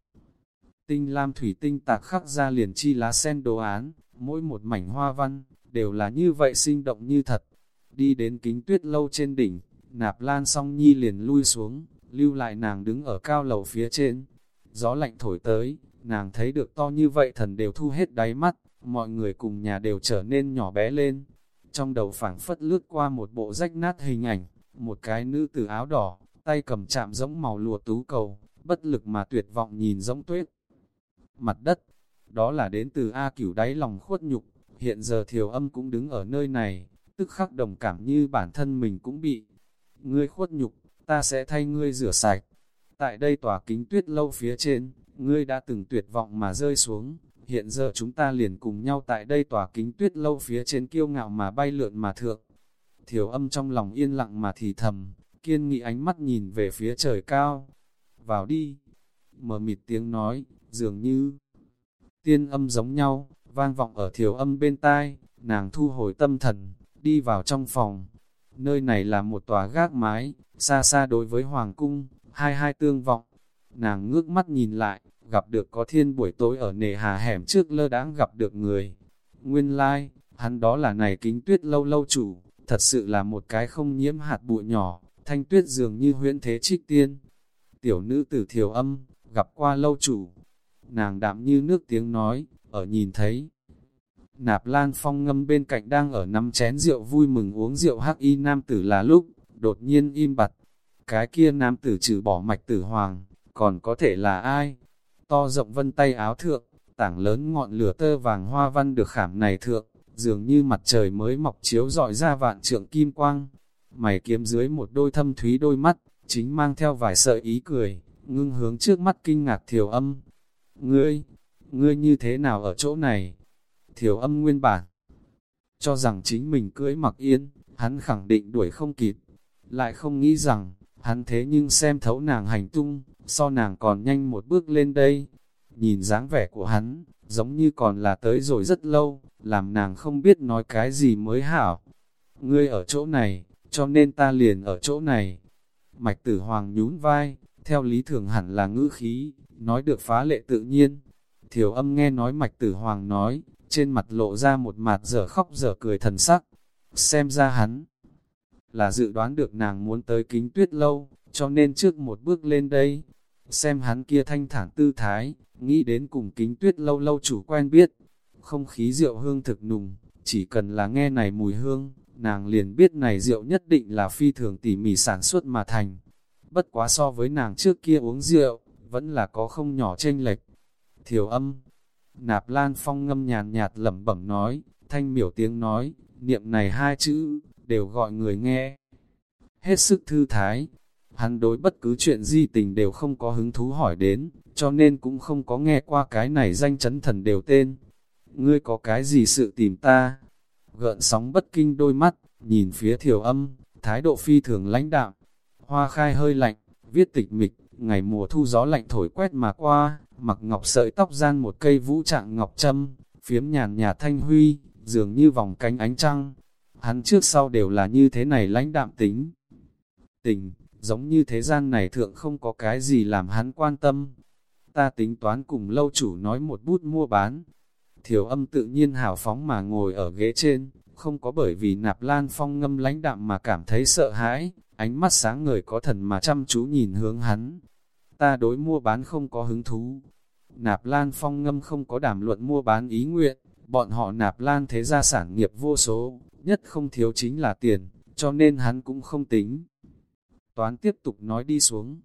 Tinh lam thủy tinh tạc khắc ra liền chi lá sen đồ án, mỗi một mảnh hoa văn, đều là như vậy sinh động như thật. Đi đến kính tuyết lâu trên đỉnh, nạp lan song nhi liền lui xuống, lưu lại nàng đứng ở cao lầu phía trên. Gió lạnh thổi tới, nàng thấy được to như vậy thần đều thu hết đáy mắt, mọi người cùng nhà đều trở nên nhỏ bé lên. Trong đầu phảng phất lướt qua một bộ rách nát hình ảnh, một cái nữ tử áo đỏ, tay cầm chạm giống màu lùa tú cầu, bất lực mà tuyệt vọng nhìn giống tuyết. Mặt đất, đó là đến từ A cửu đáy lòng khuất nhục, hiện giờ thiều âm cũng đứng ở nơi này, tức khắc đồng cảm như bản thân mình cũng bị. Ngươi khuất nhục, ta sẽ thay ngươi rửa sạch. Tại đây tòa kính tuyết lâu phía trên, ngươi đã từng tuyệt vọng mà rơi xuống, hiện giờ chúng ta liền cùng nhau tại đây tòa kính tuyết lâu phía trên kiêu ngạo mà bay lượn mà thượng. Thiểu âm trong lòng yên lặng mà thì thầm, kiên nghị ánh mắt nhìn về phía trời cao. Vào đi, mờ mịt tiếng nói, dường như tiên âm giống nhau, vang vọng ở thiểu âm bên tai, nàng thu hồi tâm thần, đi vào trong phòng. Nơi này là một tòa gác mái, xa xa đối với hoàng cung, hai hai tương vọng. Nàng ngước mắt nhìn lại, gặp được có thiên buổi tối ở nề hà hẻm trước lơ đãng gặp được người. Nguyên lai, like, hắn đó là này kính tuyết lâu lâu chủ, thật sự là một cái không nhiễm hạt bụi nhỏ, thanh tuyết dường như huyễn thế trích tiên. Tiểu nữ tử thiểu âm, gặp qua lâu chủ. Nàng đạm như nước tiếng nói, ở nhìn thấy. Nạp Lan Phong ngâm bên cạnh đang ở nắm chén rượu vui mừng uống rượu hắc y nam tử là lúc, đột nhiên im bặt. Cái kia nam tử trừ bỏ mạch tử hoàng, còn có thể là ai? To rộng vân tay áo thượng, tảng lớn ngọn lửa tơ vàng hoa văn được khảm này thượng, dường như mặt trời mới mọc chiếu dọi ra vạn trượng kim quang. Mày kiếm dưới một đôi thâm thúy đôi mắt, chính mang theo vài sợi ý cười, ngưng hướng trước mắt kinh ngạc thiểu âm. Ngươi, ngươi như thế nào ở chỗ này? Thiểu âm nguyên bản, cho rằng chính mình cưỡi mặc yên, hắn khẳng định đuổi không kịp, lại không nghĩ rằng, hắn thế nhưng xem thấu nàng hành tung, so nàng còn nhanh một bước lên đây. Nhìn dáng vẻ của hắn, giống như còn là tới rồi rất lâu, làm nàng không biết nói cái gì mới hảo. Ngươi ở chỗ này, cho nên ta liền ở chỗ này. Mạch tử hoàng nhún vai, theo lý thường hẳn là ngữ khí, nói được phá lệ tự nhiên. Thiểu âm nghe nói mạch tử hoàng nói, trên mặt lộ ra một mặt dở khóc dở cười thần sắc. Xem ra hắn là dự đoán được nàng muốn tới kính tuyết lâu, cho nên trước một bước lên đây, xem hắn kia thanh thản tư thái, nghĩ đến cùng kính tuyết lâu lâu chủ quen biết, không khí rượu hương thực nùng, chỉ cần là nghe này mùi hương, nàng liền biết này rượu nhất định là phi thường tỉ mỉ sản xuất mà thành. Bất quá so với nàng trước kia uống rượu, vẫn là có không nhỏ chênh lệch. Thiểu âm, nạp lan phong ngâm nhàn nhạt lẩm bẩm nói, thanh miểu tiếng nói, niệm này hai chữ, đều gọi người nghe. Hết sức thư thái, hắn đối bất cứ chuyện di tình đều không có hứng thú hỏi đến, cho nên cũng không có nghe qua cái này danh chấn thần đều tên. Ngươi có cái gì sự tìm ta? Gợn sóng bất kinh đôi mắt, nhìn phía thiểu âm, thái độ phi thường lãnh đạm. Hoa khai hơi lạnh, viết tịch mịch, ngày mùa thu gió lạnh thổi quét mà qua, mặc ngọc sợi tóc gian một cây vũ trạng ngọc châm, phiếm nhàn nhạt thanh huy, dường như vòng cánh ánh trăng. Hắn trước sau đều là như thế này lãnh đạm tính. Tình, giống như thế gian này thượng không có cái gì làm hắn quan tâm. Ta tính toán cùng lâu chủ nói một bút mua bán. Thiểu âm tự nhiên hào phóng mà ngồi ở ghế trên, không có bởi vì nạp lan phong ngâm lãnh đạm mà cảm thấy sợ hãi, ánh mắt sáng ngời có thần mà chăm chú nhìn hướng hắn. Ta đối mua bán không có hứng thú. Nạp lan phong ngâm không có đàm luận mua bán ý nguyện, bọn họ nạp lan thế gia sản nghiệp vô số, nhất không thiếu chính là tiền, cho nên hắn cũng không tính. Toán tiếp tục nói đi xuống.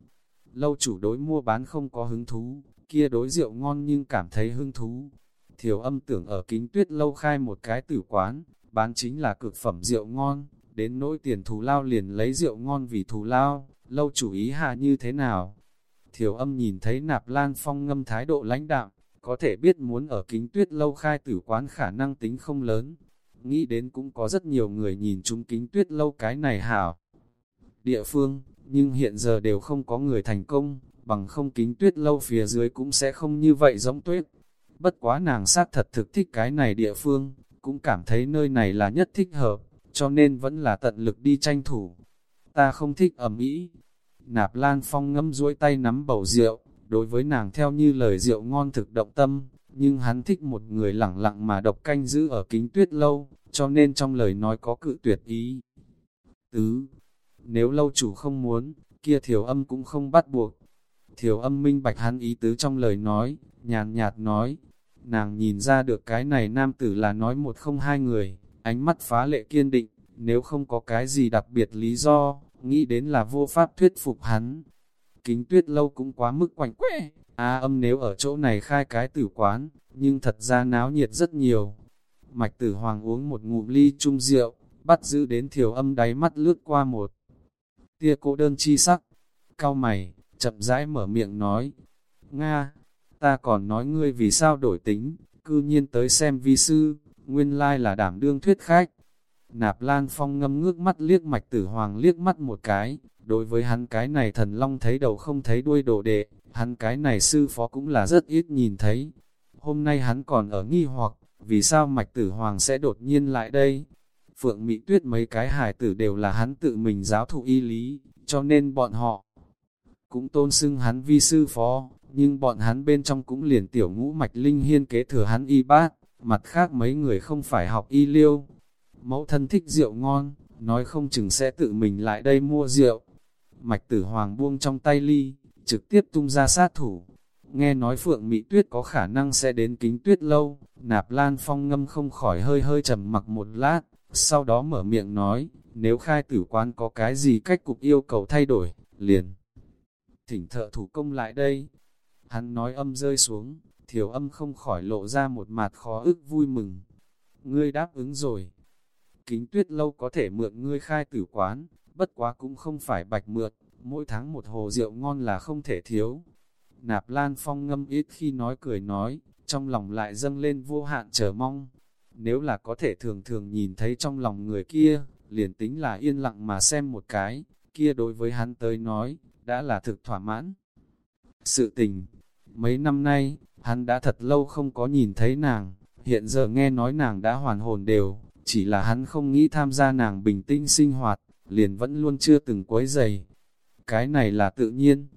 Lâu chủ đối mua bán không có hứng thú, kia đối rượu ngon nhưng cảm thấy hứng thú. Thiểu âm tưởng ở kính tuyết lâu khai một cái tử quán, bán chính là cực phẩm rượu ngon, đến nỗi tiền thù lao liền lấy rượu ngon vì thù lao, lâu chủ ý hạ như thế nào. Thiểu âm nhìn thấy nạp lan phong ngâm thái độ lãnh đạm, có thể biết muốn ở kính tuyết lâu khai tử quán khả năng tính không lớn. Nghĩ đến cũng có rất nhiều người nhìn chúng kính tuyết lâu cái này hảo. Địa phương, nhưng hiện giờ đều không có người thành công, bằng không kính tuyết lâu phía dưới cũng sẽ không như vậy giống tuyết. Bất quá nàng xác thật thực thích cái này địa phương, cũng cảm thấy nơi này là nhất thích hợp, cho nên vẫn là tận lực đi tranh thủ. Ta không thích ẩm ý. Nạp Lan Phong ngâm duỗi tay nắm bầu rượu, đối với nàng theo như lời rượu ngon thực động tâm, nhưng hắn thích một người lẳng lặng mà độc canh giữ ở kính tuyết lâu, cho nên trong lời nói có cự tuyệt ý. Tứ, nếu lâu chủ không muốn, kia thiểu âm cũng không bắt buộc. Thiểu âm minh bạch hắn ý tứ trong lời nói, nhàn nhạt nói, nàng nhìn ra được cái này nam tử là nói một không hai người, ánh mắt phá lệ kiên định, nếu không có cái gì đặc biệt lý do, nghĩ đến là vô pháp thuyết phục hắn. Kính tuyết lâu cũng quá mức quạnh quẽ, a âm nếu ở chỗ này khai cái tử quán, nhưng thật ra náo nhiệt rất nhiều. Mạch tử hoàng uống một ngụm ly chung rượu, bắt giữ đến thiểu âm đáy mắt lướt qua một. Tia cô đơn chi sắc, cao mày, chậm rãi mở miệng nói, Nga, ta còn nói ngươi vì sao đổi tính, cư nhiên tới xem vi sư, nguyên lai là đảm đương thuyết khách. Nạp Lan Phong ngâm ngước mắt liếc mạch tử hoàng liếc mắt một cái, đối với hắn cái này thần long thấy đầu không thấy đuôi đổ đệ, hắn cái này sư phó cũng là rất ít nhìn thấy. Hôm nay hắn còn ở nghi hoặc, vì sao mạch tử hoàng sẽ đột nhiên lại đây? Phượng Mỹ Tuyết mấy cái hài tử đều là hắn tự mình giáo thụ y lý, cho nên bọn họ cũng tôn xưng hắn vi sư phó, nhưng bọn hắn bên trong cũng liền tiểu ngũ mạch linh hiên kế thừa hắn y bát, mặt khác mấy người không phải học y liêu. Mẫu thân thích rượu ngon, nói không chừng sẽ tự mình lại đây mua rượu. Mạch tử hoàng buông trong tay ly, trực tiếp tung ra sát thủ. Nghe nói Phượng Mỹ Tuyết có khả năng sẽ đến kính tuyết lâu, nạp lan phong ngâm không khỏi hơi hơi trầm mặc một lát, sau đó mở miệng nói, nếu khai tử quán có cái gì cách cục yêu cầu thay đổi, liền. Thỉnh thợ thủ công lại đây, Hắn nói âm rơi xuống, thiểu âm không khỏi lộ ra một mặt khó ức vui mừng. Ngươi đáp ứng rồi. Kính tuyết lâu có thể mượn ngươi khai tử quán, bất quá cũng không phải bạch mượn, mỗi tháng một hồ rượu ngon là không thể thiếu. Nạp Lan Phong ngâm ít khi nói cười nói, trong lòng lại dâng lên vô hạn chờ mong. Nếu là có thể thường thường nhìn thấy trong lòng người kia, liền tính là yên lặng mà xem một cái, kia đối với hắn tới nói, đã là thực thỏa mãn. Sự tình, Mấy năm nay, hắn đã thật lâu không có nhìn thấy nàng, hiện giờ nghe nói nàng đã hoàn hồn đều, chỉ là hắn không nghĩ tham gia nàng bình tĩnh sinh hoạt, liền vẫn luôn chưa từng quấy dày. Cái này là tự nhiên.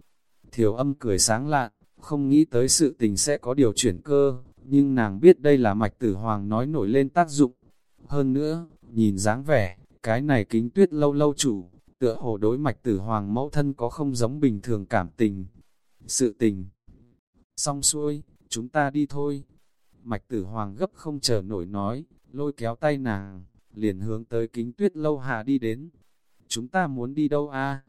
Thiểu âm cười sáng lạn, không nghĩ tới sự tình sẽ có điều chuyển cơ, nhưng nàng biết đây là mạch tử hoàng nói nổi lên tác dụng. Hơn nữa, nhìn dáng vẻ, cái này kính tuyết lâu lâu chủ, tựa hồ đối mạch tử hoàng mẫu thân có không giống bình thường cảm tình. Sự tình Xong xuôi, chúng ta đi thôi. Mạch tử hoàng gấp không chờ nổi nói, lôi kéo tay nàng, liền hướng tới kính tuyết lâu hà đi đến. Chúng ta muốn đi đâu a?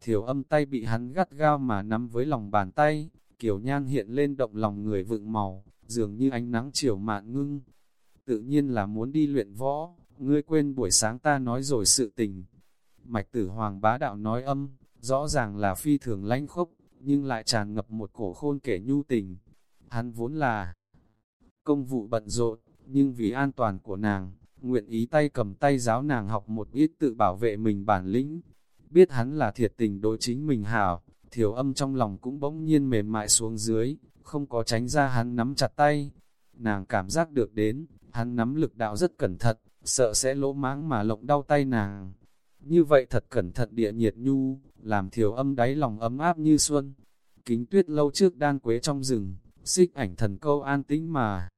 Thiểu âm tay bị hắn gắt gao mà nắm với lòng bàn tay, kiểu nhan hiện lên động lòng người vựng màu, dường như ánh nắng chiều mạn ngưng. Tự nhiên là muốn đi luyện võ, ngươi quên buổi sáng ta nói rồi sự tình. Mạch tử hoàng bá đạo nói âm, rõ ràng là phi thường lãnh khốc, nhưng lại tràn ngập một cổ khôn kể nhu tình. Hắn vốn là công vụ bận rộn, nhưng vì an toàn của nàng, nguyện ý tay cầm tay giáo nàng học một ít tự bảo vệ mình bản lĩnh. Biết hắn là thiệt tình đối chính mình hảo, thiểu âm trong lòng cũng bỗng nhiên mềm mại xuống dưới, không có tránh ra hắn nắm chặt tay. Nàng cảm giác được đến, hắn nắm lực đạo rất cẩn thận, sợ sẽ lỗ máng mà lộng đau tay nàng. Như vậy thật cẩn thận địa nhiệt nhu, làm thiểu âm đáy lòng ấm áp như xuân. Kính tuyết lâu trước đan quế trong rừng, xích ảnh thần câu an tĩnh mà.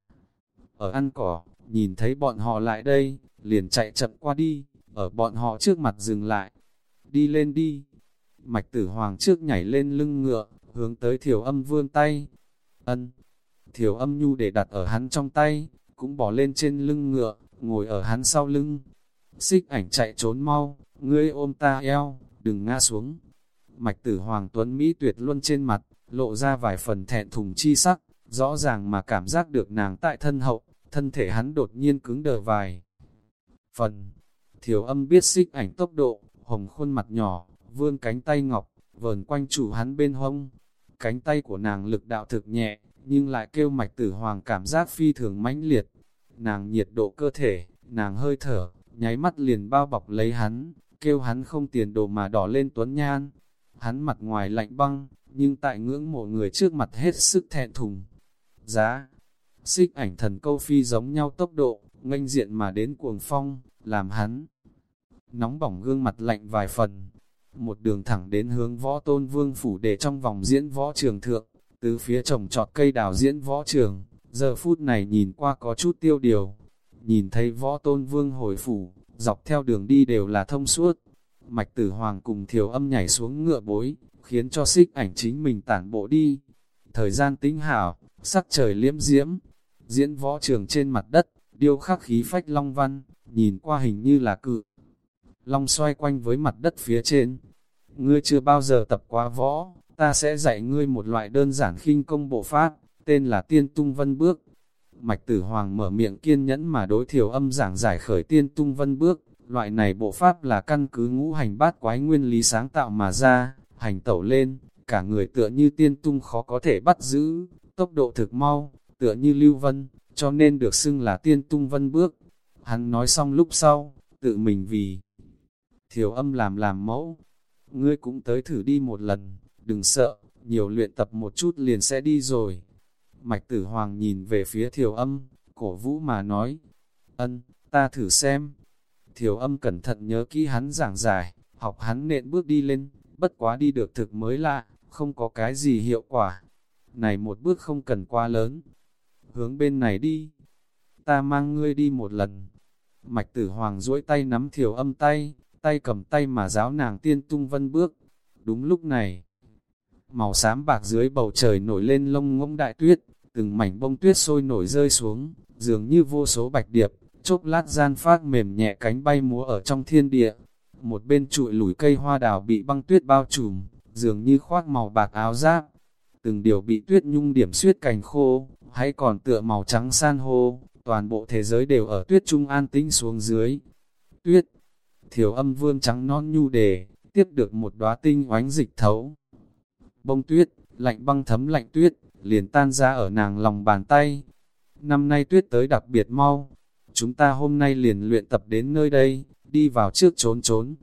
Ở ăn cỏ, nhìn thấy bọn họ lại đây, liền chạy chậm qua đi, ở bọn họ trước mặt dừng lại. Đi lên đi. Mạch tử hoàng trước nhảy lên lưng ngựa, hướng tới thiểu âm vươn tay. Ân. Thiểu âm nhu để đặt ở hắn trong tay, cũng bỏ lên trên lưng ngựa, ngồi ở hắn sau lưng. Xích ảnh chạy trốn mau, ngươi ôm ta eo, đừng ngã xuống. Mạch tử hoàng tuấn Mỹ tuyệt luôn trên mặt, lộ ra vài phần thẹn thùng chi sắc, rõ ràng mà cảm giác được nàng tại thân hậu, thân thể hắn đột nhiên cứng đờ vài. Phần, thiếu âm biết xích ảnh tốc độ, hồng khuôn mặt nhỏ, vươn cánh tay ngọc, vờn quanh chủ hắn bên hông. Cánh tay của nàng lực đạo thực nhẹ, nhưng lại kêu mạch tử hoàng cảm giác phi thường mãnh liệt. Nàng nhiệt độ cơ thể, nàng hơi thở, nháy mắt liền bao bọc lấy hắn, kêu hắn không tiền đồ mà đỏ lên tuấn nhan. Hắn mặt ngoài lạnh băng, nhưng tại ngưỡng mộ người trước mặt hết sức thẹn thùng. Giá, xích ảnh thần câu phi giống nhau tốc độ, nganh diện mà đến cuồng phong, làm hắn nóng bỏng gương mặt lạnh vài phần. Một đường thẳng đến hướng võ tôn vương phủ để trong vòng diễn võ trường thượng, từ phía trồng trọt cây đào diễn võ trường, giờ phút này nhìn qua có chút tiêu điều. Nhìn thấy võ tôn vương hồi phủ, dọc theo đường đi đều là thông suốt. Mạch tử hoàng cùng thiểu âm nhảy xuống ngựa bối, khiến cho xích ảnh chính mình tản bộ đi. Thời gian tính hảo, sắc trời liếm diễm, diễn võ trường trên mặt đất, điêu khắc khí phách long văn, nhìn qua hình như là cự. Long xoay quanh với mặt đất phía trên. Ngươi chưa bao giờ tập quá võ, ta sẽ dạy ngươi một loại đơn giản khinh công bộ pháp, tên là tiên tung vân bước. Mạch tử hoàng mở miệng kiên nhẫn mà đối thiểu âm giảng giải khởi tiên tung vân bước. Loại này bộ pháp là căn cứ ngũ hành bát quái nguyên lý sáng tạo mà ra, hành tẩu lên, cả người tựa như tiên tung khó có thể bắt giữ, tốc độ thực mau, tựa như lưu vân, cho nên được xưng là tiên tung vân bước. Hắn nói xong lúc sau, tự mình vì thiểu âm làm làm mẫu. Ngươi cũng tới thử đi một lần, đừng sợ, nhiều luyện tập một chút liền sẽ đi rồi. Mạch tử hoàng nhìn về phía thiểu âm, cổ vũ mà nói, ân, ta thử xem. Thiểu âm cẩn thận nhớ kỹ hắn giảng giải, học hắn nện bước đi lên, bất quá đi được thực mới lạ, không có cái gì hiệu quả. Này một bước không cần quá lớn, hướng bên này đi. Ta mang ngươi đi một lần. Mạch tử hoàng duỗi tay nắm thiểu âm tay, tay cầm tay mà giáo nàng tiên tung vân bước. Đúng lúc này, màu xám bạc dưới bầu trời nổi lên lông ngỗng đại tuyết, từng mảnh bông tuyết sôi nổi rơi xuống, dường như vô số bạch điệp, chốc lát gian phát mềm nhẹ cánh bay múa ở trong thiên địa. Một bên trụi lủi cây hoa đào bị băng tuyết bao trùm, dường như khoác màu bạc áo giáp. Từng điều bị tuyết nhung điểm suyết cành khô, hay còn tựa màu trắng san hô, toàn bộ thế giới đều ở tuyết trung an tĩnh xuống dưới. Tuyết, thiểu âm vương trắng non nhu đề, tiếp được một đóa tinh oánh dịch thấu. Bông tuyết, lạnh băng thấm lạnh tuyết, liền tan ra ở nàng lòng bàn tay. Năm nay tuyết tới đặc biệt mau, chúng ta hôm nay liền luyện tập đến nơi đây, đi vào trước trốn trốn.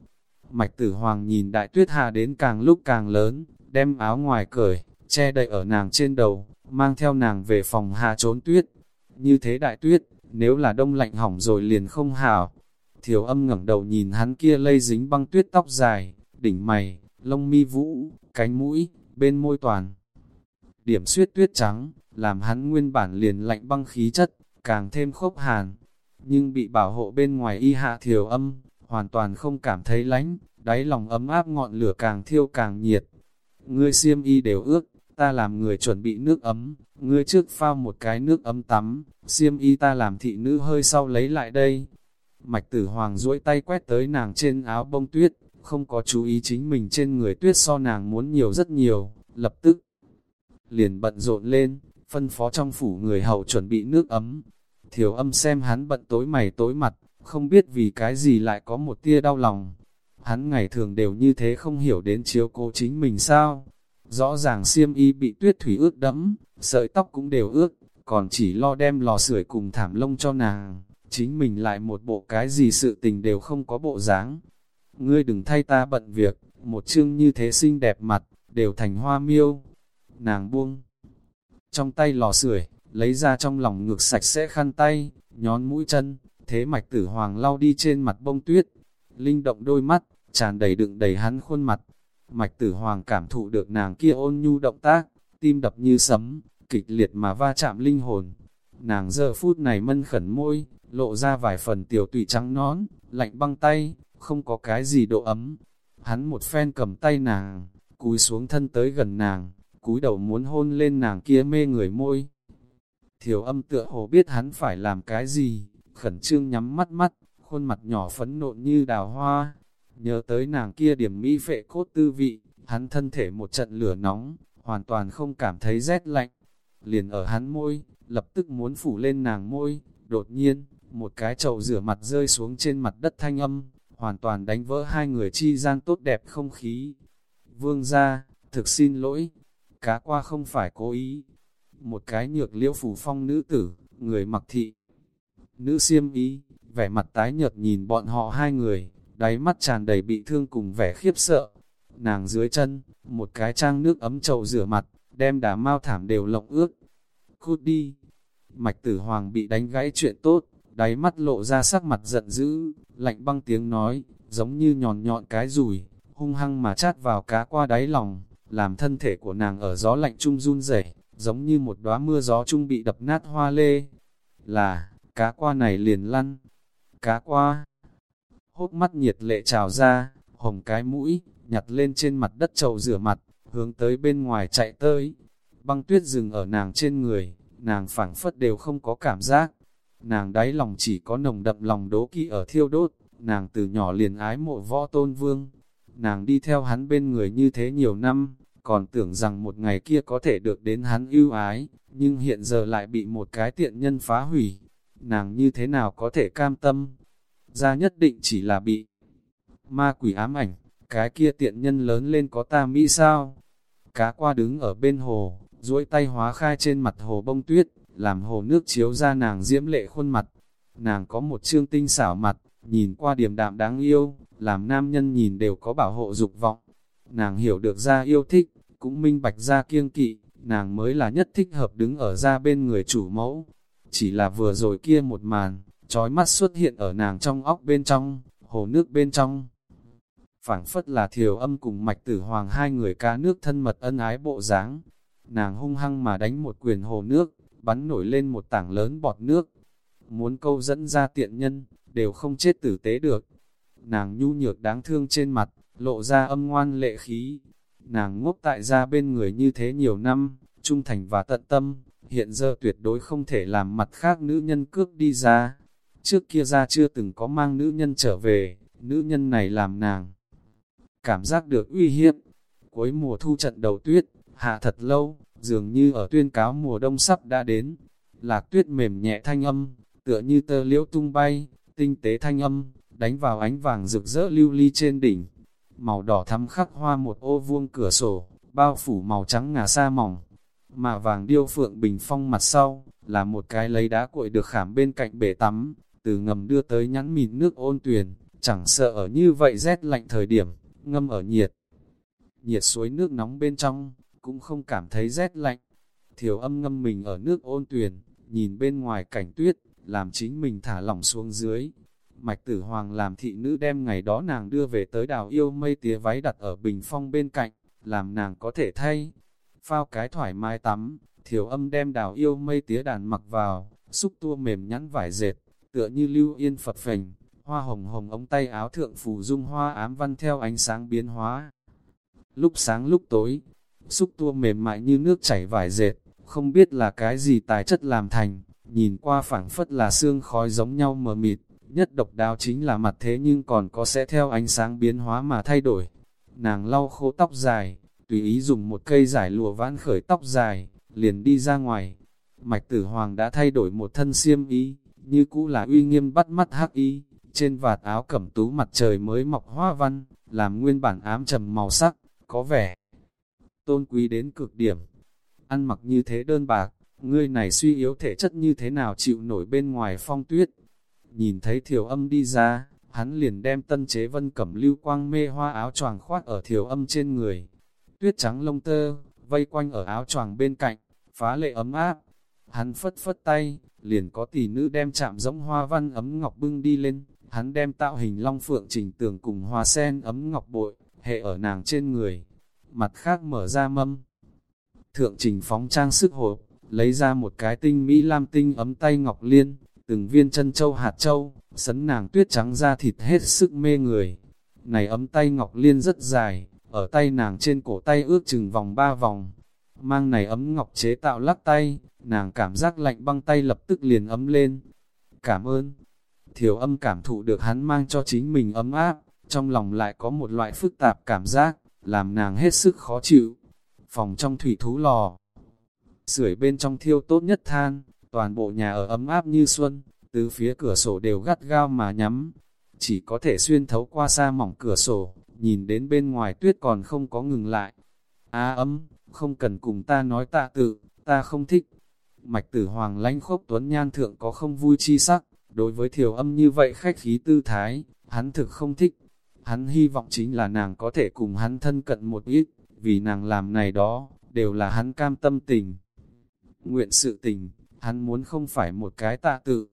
Mạch tử hoàng nhìn đại tuyết hạ đến càng lúc càng lớn, đem áo ngoài cởi, che đậy ở nàng trên đầu, mang theo nàng về phòng hạ trốn tuyết. Như thế đại tuyết, nếu là đông lạnh hỏng rồi liền không hảo. Thiểu âm ngẩng đầu nhìn hắn kia lây dính băng tuyết tóc dài, đỉnh mày, lông mi vũ, cánh mũi, bên môi toàn. Điểm suyết tuyết trắng, làm hắn nguyên bản liền lạnh băng khí chất, càng thêm khốc hàn. Nhưng bị bảo hộ bên ngoài y hạ thiểu âm, hoàn toàn không cảm thấy lánh, đáy lòng ấm áp ngọn lửa càng thiêu càng nhiệt. Ngươi xiêm y đều ước, ta làm người chuẩn bị nước ấm, ngươi trước phao một cái nước ấm tắm, xiêm y ta làm thị nữ hơi sau lấy lại đây. Mạch tử hoàng duỗi tay quét tới nàng trên áo bông tuyết, không có chú ý chính mình trên người tuyết so nàng muốn nhiều rất nhiều, lập tức liền bận rộn lên, phân phó trong phủ người hậu chuẩn bị nước ấm. Thiểu âm xem hắn bận tối mày tối mặt, không biết vì cái gì lại có một tia đau lòng. Hắn ngày thường đều như thế không hiểu đến chiếu cố chính mình sao. Rõ ràng xiêm y bị tuyết thủy ướt đẫm, sợi tóc cũng đều ướt, còn chỉ lo đem lò sưởi cùng thảm lông cho nàng. Chính mình lại một bộ cái gì sự tình đều không có bộ dáng. Ngươi đừng thay ta bận việc, một chương như thế xinh đẹp mặt, đều thành hoa miêu. Nàng buông trong tay lò sưởi lấy ra trong lòng ngược sạch sẽ khăn tay, nhón mũi chân, thế mạch tử hoàng lau đi trên mặt bông tuyết. Linh động đôi mắt, tràn đầy đựng đầy hắn khuôn mặt. Mạch tử hoàng cảm thụ được nàng kia ôn nhu động tác, tim đập như sấm, kịch liệt mà va chạm linh hồn. Nàng giờ phút này mân khẩn môi, lộ ra vài phần tiểu tụy trắng nón, lạnh băng tay, không có cái gì độ ấm. Hắn một phen cầm tay nàng, cúi xuống thân tới gần nàng, cúi đầu muốn hôn lên nàng kia mê người môi. Thiểu âm tựa hồ biết hắn phải làm cái gì, khẩn trương nhắm mắt mắt, khuôn mặt nhỏ phấn nộn như đào hoa. Nhớ tới nàng kia điểm mỹ phệ cốt tư vị, hắn thân thể một trận lửa nóng, hoàn toàn không cảm thấy rét lạnh. Liền ở hắn môi, lập tức muốn phủ lên nàng môi, đột nhiên, một cái chậu rửa mặt rơi xuống trên mặt đất thanh âm, hoàn toàn đánh vỡ hai người chi gian tốt đẹp không khí. Vương ra, thực xin lỗi, cá qua không phải cố ý. Một cái nhược liễu phủ phong nữ tử, người mặc thị. Nữ siêm ý, vẻ mặt tái nhợt nhìn bọn họ hai người, đáy mắt tràn đầy bị thương cùng vẻ khiếp sợ. Nàng dưới chân, một cái trang nước ấm chậu rửa mặt, đem đá mau thảm đều lộng ướt. Cút đi! Mạch tử hoàng bị đánh gãy chuyện tốt, đáy mắt lộ ra sắc mặt giận dữ, lạnh băng tiếng nói, giống như nhọn nhọn cái rùi, hung hăng mà chát vào cá qua đáy lòng làm thân thể của nàng ở gió lạnh trung run rẩy, giống như một đóa mưa gió trung bị đập nát hoa lê. Là, cá qua này liền lăn, cá qua. Hốt mắt nhiệt lệ trào ra, hồng cái mũi, nhặt lên trên mặt đất chậu rửa mặt, hướng tới bên ngoài chạy tới. Băng tuyết dừng ở nàng trên người, nàng phảng phất đều không có cảm giác. Nàng đáy lòng chỉ có nồng đậm lòng đố kỵ ở thiêu đốt, nàng từ nhỏ liền ái mộ võ tôn vương. Nàng đi theo hắn bên người như thế nhiều năm, còn tưởng rằng một ngày kia có thể được đến hắn ưu ái, nhưng hiện giờ lại bị một cái tiện nhân phá hủy. Nàng như thế nào có thể cam tâm? Ra nhất định chỉ là bị ma quỷ ám ảnh, cái kia tiện nhân lớn lên có ta mỹ sao? Cá qua đứng ở bên hồ, duỗi tay hóa khai trên mặt hồ bông tuyết, làm hồ nước chiếu ra nàng diễm lệ khuôn mặt. Nàng có một trương tinh xảo mặt, nhìn qua điểm đạm đáng yêu, làm nam nhân nhìn đều có bảo hộ dục vọng. Nàng hiểu được ra yêu thích, cũng minh bạch ra kiêng kỵ, nàng mới là nhất thích hợp đứng ở ra bên người chủ mẫu. Chỉ là vừa rồi kia một màn, trói mắt xuất hiện ở nàng trong óc bên trong, hồ nước bên trong. phảng phất là thiều âm cùng mạch tử hoàng hai người cá nước thân mật ân ái bộ dáng Nàng hung hăng mà đánh một quyền hồ nước, bắn nổi lên một tảng lớn bọt nước. Muốn câu dẫn ra tiện nhân, đều không chết tử tế được. Nàng nhu nhược đáng thương trên mặt, lộ ra âm ngoan lệ khí, Nàng ngốc tại gia bên người như thế nhiều năm, trung thành và tận tâm, hiện giờ tuyệt đối không thể làm mặt khác nữ nhân cước đi ra. Trước kia ra chưa từng có mang nữ nhân trở về, nữ nhân này làm nàng. Cảm giác được uy hiếp. Cuối mùa thu trận đầu tuyết, hạ thật lâu, dường như ở tuyên cáo mùa đông sắp đã đến. Lạc tuyết mềm nhẹ thanh âm, tựa như tơ liễu tung bay, tinh tế thanh âm, đánh vào ánh vàng rực rỡ lưu ly trên đỉnh màu đỏ thắm khắc hoa một ô vuông cửa sổ, bao phủ màu trắng ngà sa mỏng, mà vàng điêu phượng bình phong mặt sau, là một cái lấy đá cuội được khảm bên cạnh bể tắm, từ ngầm đưa tới nhắn mịn nước ôn tuyền, chẳng sợ ở như vậy rét lạnh thời điểm, ngâm ở nhiệt. Nhiệt suối nước nóng bên trong, cũng không cảm thấy rét lạnh. Thiểu âm ngâm mình ở nước ôn tuyền, nhìn bên ngoài cảnh tuyết, làm chính mình thả lỏng xuống dưới, Mạch Tử Hoàng làm thị nữ đem ngày đó nàng đưa về tới đào yêu mây tía váy đặt ở bình phong bên cạnh, làm nàng có thể thay. Phao cái thoải mái tắm, thiểu âm đem đào yêu mây tía đàn mặc vào, xúc tua mềm nhắn vải dệt, tựa như lưu yên phật phình, hoa hồng hồng ống tay áo thượng phù dung hoa ám văn theo ánh sáng biến hóa. Lúc sáng lúc tối, xúc tua mềm mại như nước chảy vải dệt, không biết là cái gì tài chất làm thành, nhìn qua phảng phất là xương khói giống nhau mờ mịt, Nhất độc đáo chính là mặt thế nhưng còn có sẽ theo ánh sáng biến hóa mà thay đổi. Nàng lau khô tóc dài, tùy ý dùng một cây giải lụa vãn khởi tóc dài, liền đi ra ngoài. Mạch tử hoàng đã thay đổi một thân xiêm y, như cũ là uy nghiêm bắt mắt hắc y, trên vạt áo cẩm tú mặt trời mới mọc hoa văn, làm nguyên bản ám trầm màu sắc, có vẻ tôn quý đến cực điểm. Ăn mặc như thế đơn bạc, ngươi này suy yếu thể chất như thế nào chịu nổi bên ngoài phong tuyết. Nhìn thấy thiểu âm đi ra, hắn liền đem tân chế vân cẩm lưu quang mê hoa áo choàng khoác ở thiểu âm trên người. Tuyết trắng lông tơ, vây quanh ở áo choàng bên cạnh, phá lệ ấm áp. Hắn phất phất tay, liền có tỷ nữ đem chạm giống hoa văn ấm ngọc bưng đi lên. Hắn đem tạo hình long phượng chỉnh tường cùng hoa sen ấm ngọc bội, hệ ở nàng trên người. Mặt khác mở ra mâm. Thượng trình phóng trang sức hộp, lấy ra một cái tinh mỹ lam tinh ấm tay ngọc liên, từng viên chân châu hạt châu, sấn nàng tuyết trắng ra thịt hết sức mê người. Này ấm tay ngọc liên rất dài, ở tay nàng trên cổ tay ước chừng vòng ba vòng. Mang này ấm ngọc chế tạo lắc tay, nàng cảm giác lạnh băng tay lập tức liền ấm lên. Cảm ơn. Thiểu âm cảm thụ được hắn mang cho chính mình ấm áp, trong lòng lại có một loại phức tạp cảm giác, làm nàng hết sức khó chịu. Phòng trong thủy thú lò, sưởi bên trong thiêu tốt nhất than, toàn bộ nhà ở ấm áp như xuân, từ phía cửa sổ đều gắt gao mà nhắm, chỉ có thể xuyên thấu qua xa mỏng cửa sổ, nhìn đến bên ngoài tuyết còn không có ngừng lại. Á ấm, không cần cùng ta nói tạ tự, ta không thích. Mạch tử hoàng lãnh khốc tuấn nhan thượng có không vui chi sắc, đối với thiểu âm như vậy khách khí tư thái, hắn thực không thích. Hắn hy vọng chính là nàng có thể cùng hắn thân cận một ít, vì nàng làm này đó, đều là hắn cam tâm tình. Nguyện sự tình, hắn muốn không phải một cái tạ tự.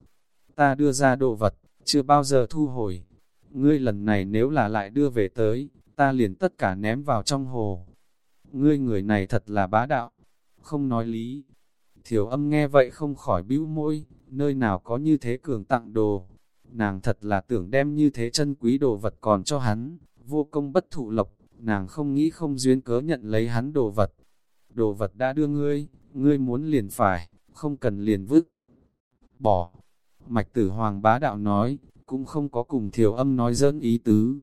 Ta đưa ra đồ vật, chưa bao giờ thu hồi. Ngươi lần này nếu là lại đưa về tới, ta liền tất cả ném vào trong hồ. Ngươi người này thật là bá đạo, không nói lý. Thiểu âm nghe vậy không khỏi bĩu môi, nơi nào có như thế cường tặng đồ. Nàng thật là tưởng đem như thế chân quý đồ vật còn cho hắn, vô công bất thụ lộc, nàng không nghĩ không duyên cớ nhận lấy hắn đồ vật. Đồ vật đã đưa ngươi, ngươi muốn liền phải, không cần liền vứt. Bỏ. Mạch tử hoàng bá đạo nói, cũng không có cùng thiểu âm nói dỡn ý tứ.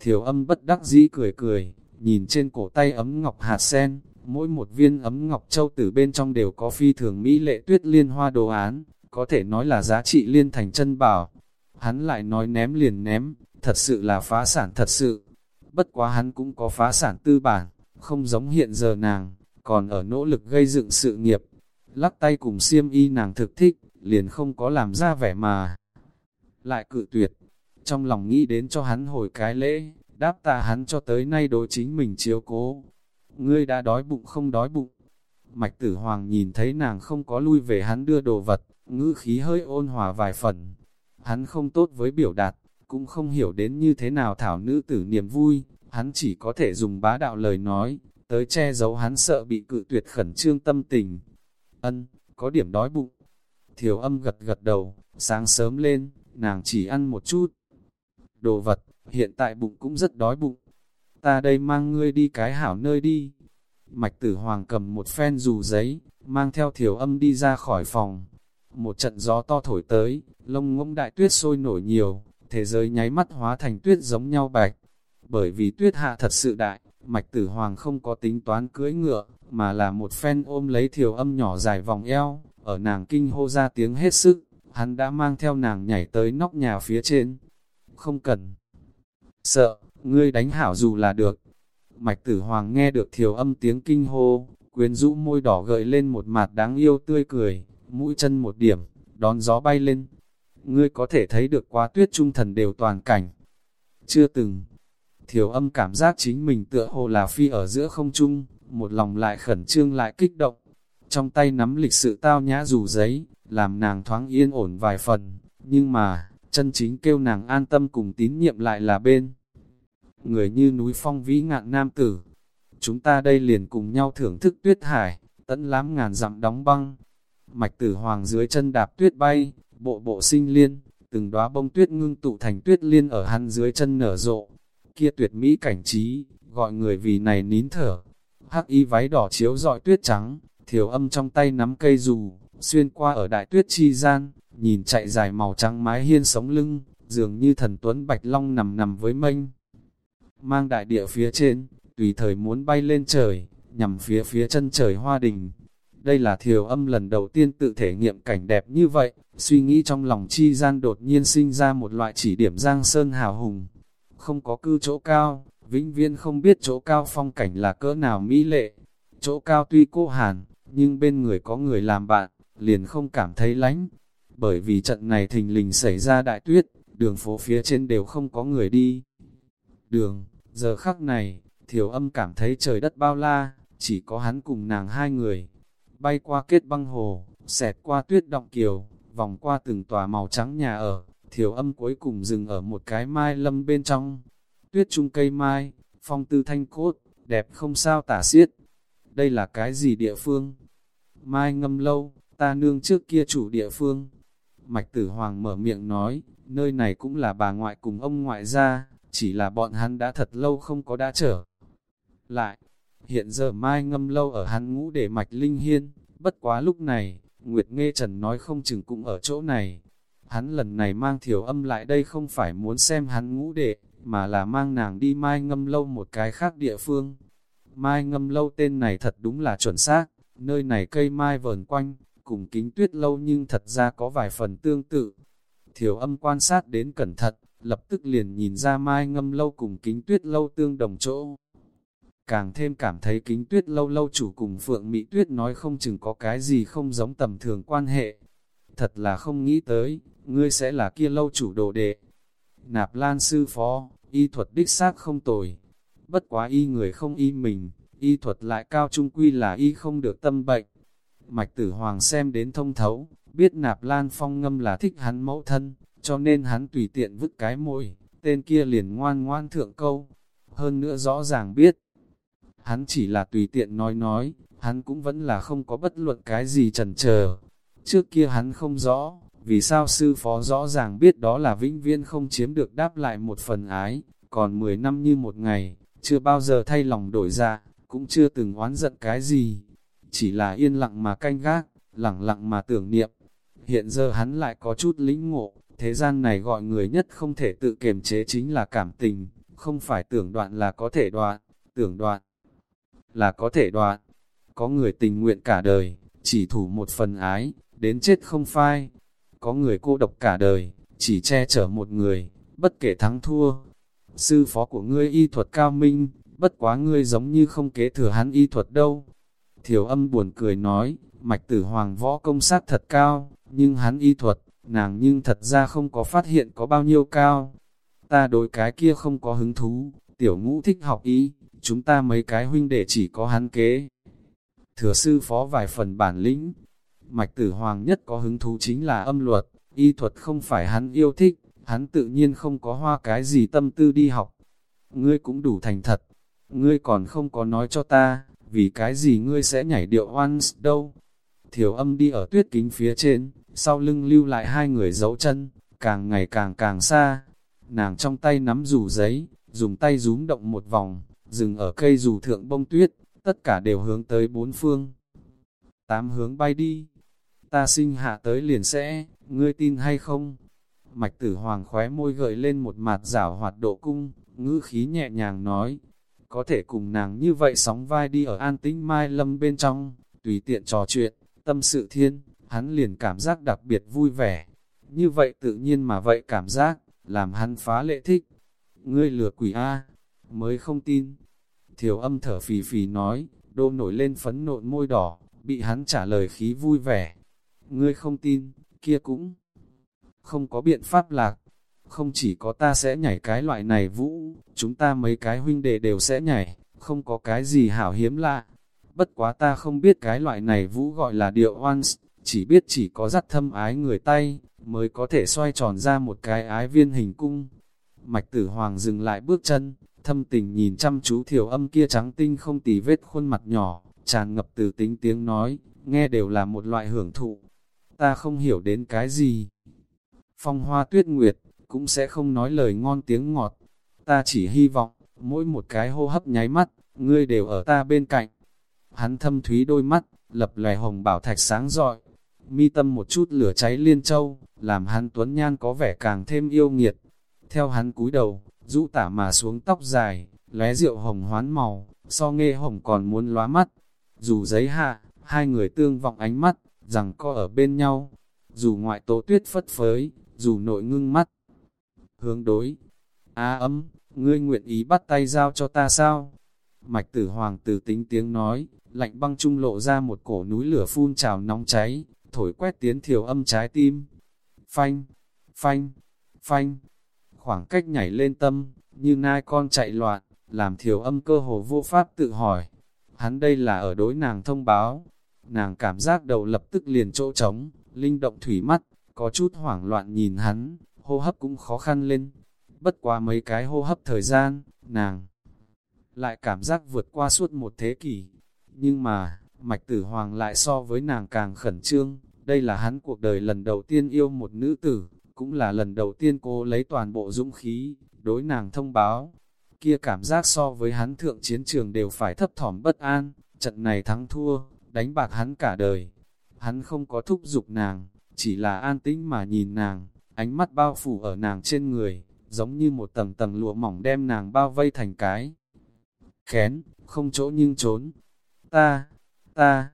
Thiểu âm bất đắc dĩ cười cười, nhìn trên cổ tay ấm ngọc hạt sen, mỗi một viên ấm ngọc châu tử bên trong đều có phi thường mỹ lệ tuyết liên hoa đồ án, có thể nói là giá trị liên thành chân bảo. Hắn lại nói ném liền ném, thật sự là phá sản thật sự. Bất quá hắn cũng có phá sản tư bản, không giống hiện giờ nàng, còn ở nỗ lực gây dựng sự nghiệp. Lắc tay cùng siêm y nàng thực thích, liền không có làm ra vẻ mà. Lại cự tuyệt, trong lòng nghĩ đến cho hắn hồi cái lễ, đáp tạ hắn cho tới nay đối chính mình chiếu cố. Ngươi đã đói bụng không đói bụng. Mạch tử hoàng nhìn thấy nàng không có lui về hắn đưa đồ vật, ngữ khí hơi ôn hòa vài phần. Hắn không tốt với biểu đạt, cũng không hiểu đến như thế nào thảo nữ tử niềm vui, hắn chỉ có thể dùng bá đạo lời nói, tới che giấu hắn sợ bị cự tuyệt khẩn trương tâm tình. Ân, có điểm đói bụng. Thiểu âm gật gật đầu, sáng sớm lên, nàng chỉ ăn một chút. Đồ vật, hiện tại bụng cũng rất đói bụng. Ta đây mang ngươi đi cái hảo nơi đi. Mạch tử hoàng cầm một phen dù giấy, mang theo thiểu âm đi ra khỏi phòng. Một trận gió to thổi tới, lông ngỗng đại tuyết sôi nổi nhiều, thế giới nháy mắt hóa thành tuyết giống nhau bạch. Bởi vì tuyết hạ thật sự đại, mạch tử hoàng không có tính toán cưỡi ngựa, mà là một phen ôm lấy thiểu âm nhỏ dài vòng eo, ở nàng kinh hô ra tiếng hết sức, hắn đã mang theo nàng nhảy tới nóc nhà phía trên. Không cần sợ, ngươi đánh hảo dù là được. Mạch tử hoàng nghe được thiểu âm tiếng kinh hô, quyến rũ môi đỏ gợi lên một mặt đáng yêu tươi cười, mũi chân một điểm, đón gió bay lên. Ngươi có thể thấy được quá tuyết trung thần đều toàn cảnh. Chưa từng, thiểu âm cảm giác chính mình tựa hồ là phi ở giữa không trung, một lòng lại khẩn trương lại kích động. Trong tay nắm lịch sự tao nhã dù giấy, làm nàng thoáng yên ổn vài phần, nhưng mà, chân chính kêu nàng an tâm cùng tín nhiệm lại là bên. Người như núi phong vĩ ngạn nam tử, chúng ta đây liền cùng nhau thưởng thức tuyết hải, tẫn lám ngàn dặm đóng băng. Mạch tử hoàng dưới chân đạp tuyết bay, bộ bộ sinh liên, từng đóa bông tuyết ngưng tụ thành tuyết liên ở hắn dưới chân nở rộ. Kia tuyệt mỹ cảnh trí, gọi người vì này nín thở. Hắc y váy đỏ chiếu dọi tuyết trắng, thiểu âm trong tay nắm cây dù, xuyên qua ở đại tuyết chi gian, nhìn chạy dài màu trắng mái hiên sống lưng, dường như thần tuấn bạch long nằm nằm với mênh. Mang đại địa phía trên, tùy thời muốn bay lên trời, nhằm phía phía chân trời hoa đình. Đây là thiều âm lần đầu tiên tự thể nghiệm cảnh đẹp như vậy, suy nghĩ trong lòng chi gian đột nhiên sinh ra một loại chỉ điểm giang sơn hào hùng. Không có cư chỗ cao, vĩnh viên không biết chỗ cao phong cảnh là cỡ nào mỹ lệ. Chỗ cao tuy cô hàn, nhưng bên người có người làm bạn, liền không cảm thấy lánh. Bởi vì trận này thình lình xảy ra đại tuyết, đường phố phía trên đều không có người đi. Đường, giờ khắc này, thiểu âm cảm thấy trời đất bao la, chỉ có hắn cùng nàng hai người. Bay qua kết băng hồ, xẹt qua tuyết động kiều, vòng qua từng tòa màu trắng nhà ở, thiểu âm cuối cùng dừng ở một cái mai lâm bên trong. Tuyết trung cây mai, phong tư thanh cốt, đẹp không sao tả xiết. Đây là cái gì địa phương? Mai ngâm lâu, ta nương trước kia chủ địa phương. Mạch tử hoàng mở miệng nói, nơi này cũng là bà ngoại cùng ông ngoại gia chỉ là bọn hắn đã thật lâu không có đã trở. Lại, hiện giờ mai ngâm lâu ở hắn ngũ để mạch linh hiên, bất quá lúc này, Nguyệt Nghe Trần nói không chừng cũng ở chỗ này. Hắn lần này mang thiểu âm lại đây không phải muốn xem hắn ngũ đệ, mà là mang nàng đi mai ngâm lâu một cái khác địa phương. Mai ngâm lâu tên này thật đúng là chuẩn xác, nơi này cây mai vờn quanh, cùng kính tuyết lâu nhưng thật ra có vài phần tương tự. Thiểu âm quan sát đến cẩn thận, lập tức liền nhìn ra mai ngâm lâu cùng kính tuyết lâu tương đồng chỗ. Càng thêm cảm thấy kính tuyết lâu lâu chủ cùng Phượng Mỹ Tuyết nói không chừng có cái gì không giống tầm thường quan hệ. Thật là không nghĩ tới, ngươi sẽ là kia lâu chủ đồ đệ. Nạp lan sư phó, y thuật đích xác không tồi. Bất quá y người không y mình, y thuật lại cao trung quy là y không được tâm bệnh. Mạch tử hoàng xem đến thông thấu, biết nạp lan phong ngâm là thích hắn mẫu thân, cho nên hắn tùy tiện vứt cái môi, tên kia liền ngoan ngoan thượng câu. Hơn nữa rõ ràng biết, hắn chỉ là tùy tiện nói nói, hắn cũng vẫn là không có bất luận cái gì trần chờ. Trước kia hắn không rõ, vì sao sư phó rõ ràng biết đó là vĩnh viên không chiếm được đáp lại một phần ái, còn 10 năm như một ngày, chưa bao giờ thay lòng đổi ra, cũng chưa từng oán giận cái gì. Chỉ là yên lặng mà canh gác, lặng lặng mà tưởng niệm. Hiện giờ hắn lại có chút lĩnh ngộ, thế gian này gọi người nhất không thể tự kiềm chế chính là cảm tình, không phải tưởng đoạn là có thể đoạn, tưởng đoạn là có thể đoạn. Có người tình nguyện cả đời, chỉ thủ một phần ái, đến chết không phai. Có người cô độc cả đời, chỉ che chở một người, bất kể thắng thua. Sư phó của ngươi y thuật cao minh, bất quá ngươi giống như không kế thừa hắn y thuật đâu. Thiểu âm buồn cười nói, mạch tử hoàng võ công sát thật cao, nhưng hắn y thuật, nàng nhưng thật ra không có phát hiện có bao nhiêu cao. Ta đối cái kia không có hứng thú, tiểu ngũ thích học ý chúng ta mấy cái huynh đệ chỉ có hắn kế. Thừa sư phó vài phần bản lĩnh, mạch tử hoàng nhất có hứng thú chính là âm luật, y thuật không phải hắn yêu thích, hắn tự nhiên không có hoa cái gì tâm tư đi học. Ngươi cũng đủ thành thật, ngươi còn không có nói cho ta, vì cái gì ngươi sẽ nhảy điệu once đâu. Thiểu âm đi ở tuyết kính phía trên, sau lưng lưu lại hai người dấu chân, càng ngày càng càng xa. Nàng trong tay nắm rủ giấy, dùng tay rúm động một vòng, dừng ở cây rủ thượng bông tuyết, tất cả đều hướng tới bốn phương. Tám hướng bay đi, ta sinh hạ tới liền sẽ, ngươi tin hay không? Mạch tử hoàng khóe môi gợi lên một mặt rảo hoạt độ cung, ngữ khí nhẹ nhàng nói, có thể cùng nàng như vậy sóng vai đi ở an tĩnh mai lâm bên trong, tùy tiện trò chuyện, tâm sự thiên, hắn liền cảm giác đặc biệt vui vẻ. Như vậy tự nhiên mà vậy cảm giác, làm hắn phá lệ thích. Ngươi lừa quỷ A, mới không tin. Thiểu âm thở phì phì nói, đô nổi lên phấn nộn môi đỏ, bị hắn trả lời khí vui vẻ. Ngươi không tin, kia cũng không có biện pháp lạc. Không chỉ có ta sẽ nhảy cái loại này vũ, chúng ta mấy cái huynh đệ đều sẽ nhảy, không có cái gì hảo hiếm lạ. Bất quá ta không biết cái loại này vũ gọi là điệu once, chỉ biết chỉ có dắt thâm ái người tay, mới có thể xoay tròn ra một cái ái viên hình cung. Mạch tử hoàng dừng lại bước chân, thâm tình nhìn chăm chú thiểu âm kia trắng tinh không tì vết khuôn mặt nhỏ, tràn ngập từ tính tiếng nói, nghe đều là một loại hưởng thụ. Ta không hiểu đến cái gì. Phong hoa tuyết nguyệt, cũng sẽ không nói lời ngon tiếng ngọt. Ta chỉ hy vọng, mỗi một cái hô hấp nháy mắt, ngươi đều ở ta bên cạnh. Hắn thâm thúy đôi mắt, lập lòe hồng bảo thạch sáng rọi, mi tâm một chút lửa cháy liên châu, làm hắn tuấn nhan có vẻ càng thêm yêu nghiệt. Theo hắn cúi đầu, rũ tả mà xuống tóc dài, lóe rượu hồng hoán màu, so nghe hồng còn muốn lóa mắt. Dù giấy hạ, hai người tương vọng ánh mắt, rằng co ở bên nhau. Dù ngoại tố tuyết phất phới, dù nội ngưng mắt. Hướng đối. Á ấm, ngươi nguyện ý bắt tay giao cho ta sao? Mạch tử hoàng tử tính tiếng nói, lạnh băng trung lộ ra một cổ núi lửa phun trào nóng cháy, thổi quét tiến thiểu âm trái tim. Phanh, phanh, phanh, khoảng cách nhảy lên tâm, như nai con chạy loạn, làm thiểu âm cơ hồ vô pháp tự hỏi. Hắn đây là ở đối nàng thông báo. Nàng cảm giác đầu lập tức liền chỗ trống, linh động thủy mắt, có chút hoảng loạn nhìn hắn, hô hấp cũng khó khăn lên. Bất qua mấy cái hô hấp thời gian, nàng lại cảm giác vượt qua suốt một thế kỷ. Nhưng mà, mạch tử hoàng lại so với nàng càng khẩn trương, đây là hắn cuộc đời lần đầu tiên yêu một nữ tử, cũng là lần đầu tiên cô lấy toàn bộ dũng khí, đối nàng thông báo. Kia cảm giác so với hắn thượng chiến trường đều phải thấp thỏm bất an, trận này thắng thua, đánh bạc hắn cả đời. Hắn không có thúc giục nàng, chỉ là an tĩnh mà nhìn nàng, ánh mắt bao phủ ở nàng trên người, giống như một tầng tầng lụa mỏng đem nàng bao vây thành cái. Khén, không chỗ nhưng trốn. Ta, ta,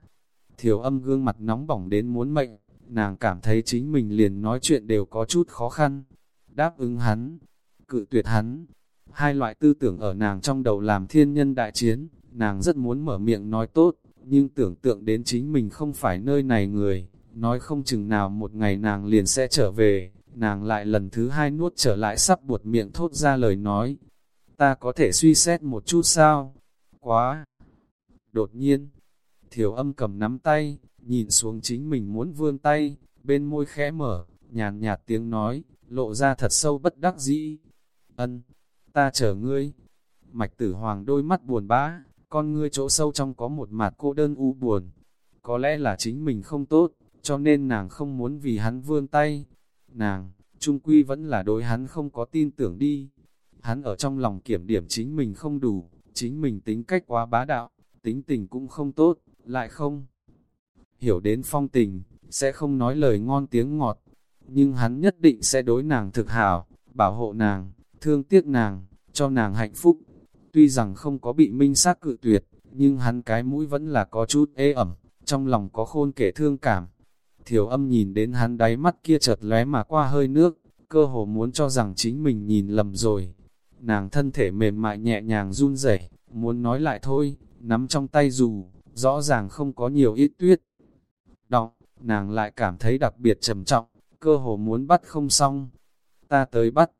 thiểu âm gương mặt nóng bỏng đến muốn mệnh, nàng cảm thấy chính mình liền nói chuyện đều có chút khó khăn. Đáp ứng hắn, cự tuyệt hắn, hai loại tư tưởng ở nàng trong đầu làm thiên nhân đại chiến, nàng rất muốn mở miệng nói tốt, nhưng tưởng tượng đến chính mình không phải nơi này người, nói không chừng nào một ngày nàng liền sẽ trở về, nàng lại lần thứ hai nuốt trở lại sắp buột miệng thốt ra lời nói. Ta có thể suy xét một chút sao? Quá! Đột nhiên, thiểu âm cầm nắm tay, nhìn xuống chính mình muốn vươn tay, bên môi khẽ mở, nhàn nhạt tiếng nói, lộ ra thật sâu bất đắc dĩ. Ân, ta chờ ngươi. Mạch tử hoàng đôi mắt buồn bã, con ngươi chỗ sâu trong có một mặt cô đơn u buồn. Có lẽ là chính mình không tốt, cho nên nàng không muốn vì hắn vươn tay. Nàng, trung quy vẫn là đối hắn không có tin tưởng đi. Hắn ở trong lòng kiểm điểm chính mình không đủ, chính mình tính cách quá bá đạo, tính tình cũng không tốt, lại không. Hiểu đến phong tình, sẽ không nói lời ngon tiếng ngọt, nhưng hắn nhất định sẽ đối nàng thực hảo, bảo hộ nàng, thương tiếc nàng, cho nàng hạnh phúc. Tuy rằng không có bị minh xác cự tuyệt, nhưng hắn cái mũi vẫn là có chút ê ẩm, trong lòng có khôn kể thương cảm. Thiểu âm nhìn đến hắn đáy mắt kia chợt lóe mà qua hơi nước, cơ hồ muốn cho rằng chính mình nhìn lầm rồi. Nàng thân thể mềm mại nhẹ nhàng run rẩy, muốn nói lại thôi, nắm trong tay dù, rõ ràng không có nhiều ít tuyết. Đọng, nàng lại cảm thấy đặc biệt trầm trọng, cơ hồ muốn bắt không xong. Ta tới bắt.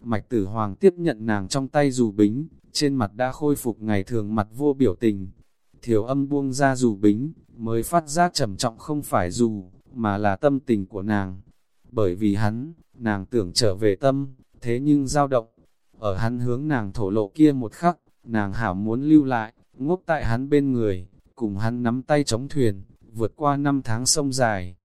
Mạch tử hoàng tiếp nhận nàng trong tay dù bính, trên mặt đã khôi phục ngày thường mặt vô biểu tình. Thiểu âm buông ra dù bính, mới phát giác trầm trọng không phải dù, mà là tâm tình của nàng. Bởi vì hắn, nàng tưởng trở về tâm, thế nhưng dao động. Ở hắn hướng nàng thổ lộ kia một khắc, nàng hảo muốn lưu lại, ngốc tại hắn bên người, cùng hắn nắm tay chống thuyền, vượt qua năm tháng sông dài.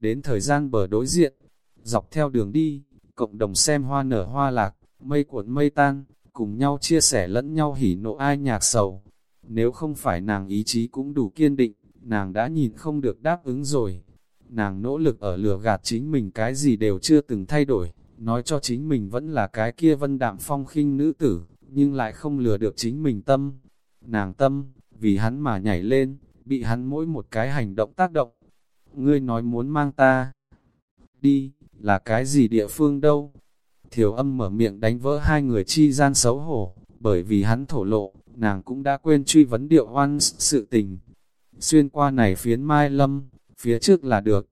Đến thời gian bờ đối diện, dọc theo đường đi, cộng đồng xem hoa nở hoa lạc, mây cuộn mây tan, cùng nhau chia sẻ lẫn nhau hỉ nộ ai nhạc sầu. Nếu không phải nàng ý chí cũng đủ kiên định, nàng đã nhìn không được đáp ứng rồi. Nàng nỗ lực ở lừa gạt chính mình cái gì đều chưa từng thay đổi, nói cho chính mình vẫn là cái kia vân đạm phong khinh nữ tử, nhưng lại không lừa được chính mình tâm. Nàng tâm, vì hắn mà nhảy lên, bị hắn mỗi một cái hành động tác động. Ngươi nói muốn mang ta đi, là cái gì địa phương đâu? Thiểu âm mở miệng đánh vỡ hai người chi gian xấu hổ, bởi vì hắn thổ lộ, nàng cũng đã quên truy vấn điệu oan sự tình. Xuyên qua này phiến mai lâm, phía trước là được.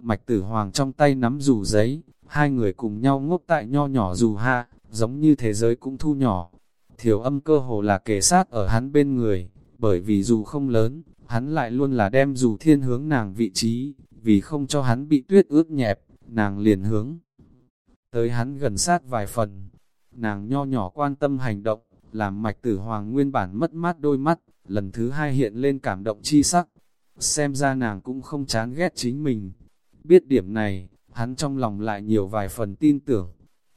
Mạch tử hoàng trong tay nắm dù giấy, hai người cùng nhau ngốc tại nho nhỏ dù hạ, giống như thế giới cũng thu nhỏ. Thiểu âm cơ hồ là kề sát ở hắn bên người, bởi vì dù không lớn, hắn lại luôn là đem dù thiên hướng nàng vị trí, vì không cho hắn bị tuyết ướt nhẹp, nàng liền hướng. Tới hắn gần sát vài phần, nàng nho nhỏ quan tâm hành động, làm mạch tử hoàng nguyên bản mất mát đôi mắt, lần thứ hai hiện lên cảm động chi sắc. Xem ra nàng cũng không chán ghét chính mình. Biết điểm này, hắn trong lòng lại nhiều vài phần tin tưởng.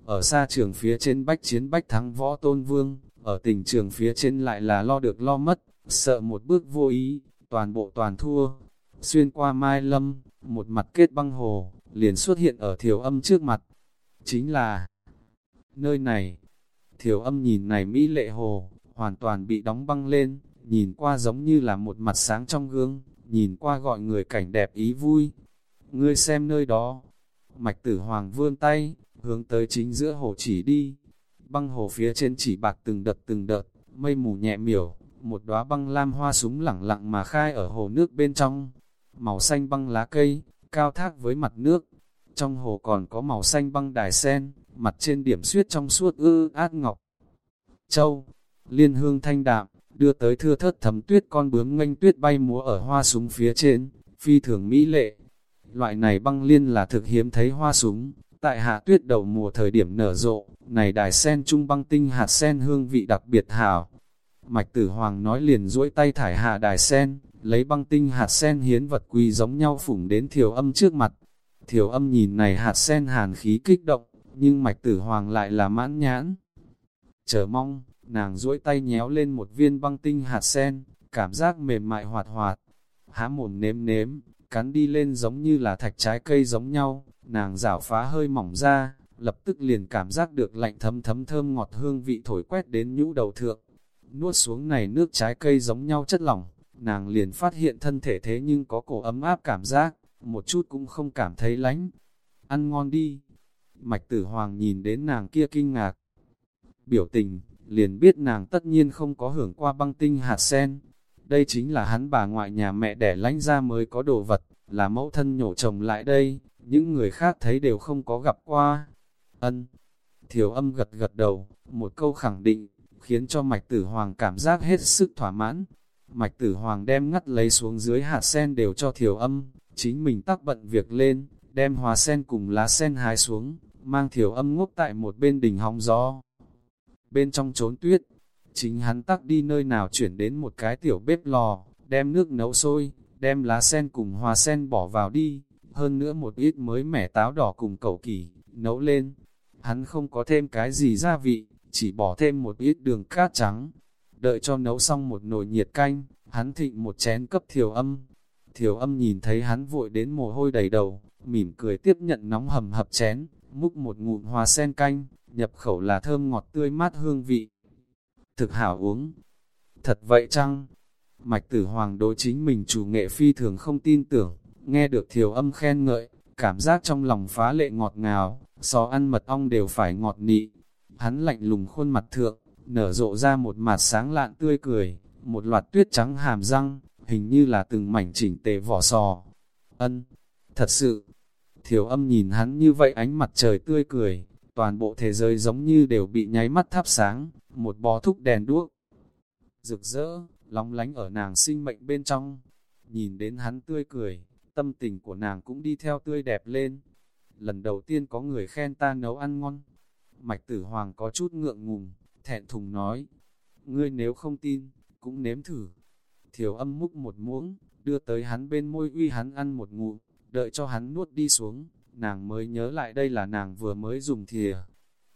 Ở xa trường phía trên bách chiến bách thắng võ tôn vương, ở tình trường phía trên lại là lo được lo mất, sợ một bước vô ý, toàn bộ toàn thua. xuyên qua mai lâm, một mặt kết băng hồ, liền xuất hiện ở thiểu âm trước mặt. Chính là nơi này. Thiểu âm nhìn này Mỹ lệ hồ, hoàn toàn bị đóng băng lên, nhìn qua giống như là một mặt sáng trong gương, nhìn qua gọi người cảnh đẹp ý vui. Ngươi xem nơi đó, mạch tử hoàng vươn tay, hướng tới chính giữa hồ chỉ đi. Băng hồ phía trên chỉ bạc từng đợt từng đợt, mây mù nhẹ miểu, một đóa băng lam hoa súng lẳng lặng mà khai ở hồ nước bên trong. Màu xanh băng lá cây, cao thác với mặt nước. Trong hồ còn có màu xanh băng đài sen, mặt trên điểm suyết trong suốt ư át ngọc. Châu, liên hương thanh đạm, đưa tới thưa thớt thấm tuyết con bướm nganh tuyết bay múa ở hoa súng phía trên, phi thường mỹ lệ. Loại này băng liên là thực hiếm thấy hoa súng, tại hạ tuyết đầu mùa thời điểm nở rộ, này đài sen trung băng tinh hạt sen hương vị đặc biệt hảo. Mạch tử hoàng nói liền duỗi tay thải hạ đài sen, lấy băng tinh hạt sen hiến vật quý giống nhau phủng đến thiểu âm trước mặt. Thiểu âm nhìn này hạt sen hàn khí kích động, nhưng mạch tử hoàng lại là mãn nhãn. Chờ mong, nàng duỗi tay nhéo lên một viên băng tinh hạt sen, cảm giác mềm mại hoạt hoạt. Há mồm nếm nếm, cắn đi lên giống như là thạch trái cây giống nhau, nàng rảo phá hơi mỏng ra, lập tức liền cảm giác được lạnh thấm thấm thơm ngọt hương vị thổi quét đến nhũ đầu thượng. Nuốt xuống này nước trái cây giống nhau chất lỏng, nàng liền phát hiện thân thể thế nhưng có cổ ấm áp cảm giác, một chút cũng không cảm thấy lánh. Ăn ngon đi. Mạch tử hoàng nhìn đến nàng kia kinh ngạc. Biểu tình, liền biết nàng tất nhiên không có hưởng qua băng tinh hạt sen. Đây chính là hắn bà ngoại nhà mẹ đẻ lánh ra mới có đồ vật, là mẫu thân nhổ chồng lại đây, những người khác thấy đều không có gặp qua. Ân, thiểu âm gật gật đầu, một câu khẳng định, khiến cho mạch tử hoàng cảm giác hết sức thỏa mãn. Mạch tử hoàng đem ngắt lấy xuống dưới hạt sen đều cho thiểu âm, chính mình tắc bận việc lên, đem hoa sen cùng lá sen hái xuống, mang thiểu âm ngốc tại một bên đỉnh hóng gió. Bên trong trốn tuyết, chính hắn tắc đi nơi nào chuyển đến một cái tiểu bếp lò, đem nước nấu sôi, đem lá sen cùng hoa sen bỏ vào đi, hơn nữa một ít mới mẻ táo đỏ cùng cẩu kỳ, nấu lên. Hắn không có thêm cái gì gia vị, chỉ bỏ thêm một ít đường cát trắng. Đợi cho nấu xong một nồi nhiệt canh, hắn thịnh một chén cấp thiểu âm. Thiểu âm nhìn thấy hắn vội đến mồ hôi đầy đầu, mỉm cười tiếp nhận nóng hầm hập chén, múc một ngụm hoa sen canh, nhập khẩu là thơm ngọt tươi mát hương vị. Thực hảo uống. Thật vậy chăng? Mạch tử hoàng đối chính mình chủ nghệ phi thường không tin tưởng, nghe được thiểu âm khen ngợi, cảm giác trong lòng phá lệ ngọt ngào, so ăn mật ong đều phải ngọt nị. Hắn lạnh lùng khuôn mặt thượng, nở rộ ra một mặt sáng lạn tươi cười, một loạt tuyết trắng hàm răng, hình như là từng mảnh chỉnh tề vỏ sò. Ân, thật sự, thiểu âm nhìn hắn như vậy ánh mặt trời tươi cười, toàn bộ thế giới giống như đều bị nháy mắt thắp sáng, một bó thúc đèn đuốc. Rực rỡ, lóng lánh ở nàng sinh mệnh bên trong, nhìn đến hắn tươi cười, tâm tình của nàng cũng đi theo tươi đẹp lên. Lần đầu tiên có người khen ta nấu ăn ngon. Mạch tử hoàng có chút ngượng ngùng, thẹn thùng nói. Ngươi nếu không tin, cũng nếm thử. Thiểu âm múc một muỗng, đưa tới hắn bên môi uy hắn ăn một ngụm, đợi cho hắn nuốt đi xuống, nàng mới nhớ lại đây là nàng vừa mới dùng thìa.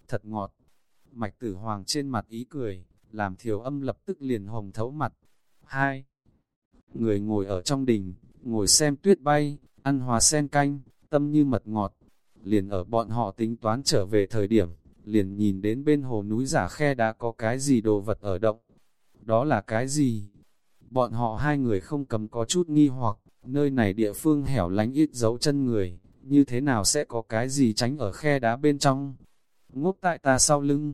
Thật ngọt. Mạch tử hoàng trên mặt ý cười, làm thiểu âm lập tức liền hồng thấu mặt. Hai. Người ngồi ở trong đình, ngồi xem tuyết bay, ăn hòa sen canh, tâm như mật ngọt. Liền ở bọn họ tính toán trở về thời điểm, liền nhìn đến bên hồ núi giả khe đã có cái gì đồ vật ở động. Đó là cái gì? Bọn họ hai người không cầm có chút nghi hoặc, nơi này địa phương hẻo lánh ít dấu chân người, như thế nào sẽ có cái gì tránh ở khe đá bên trong? Ngốc tại ta sau lưng.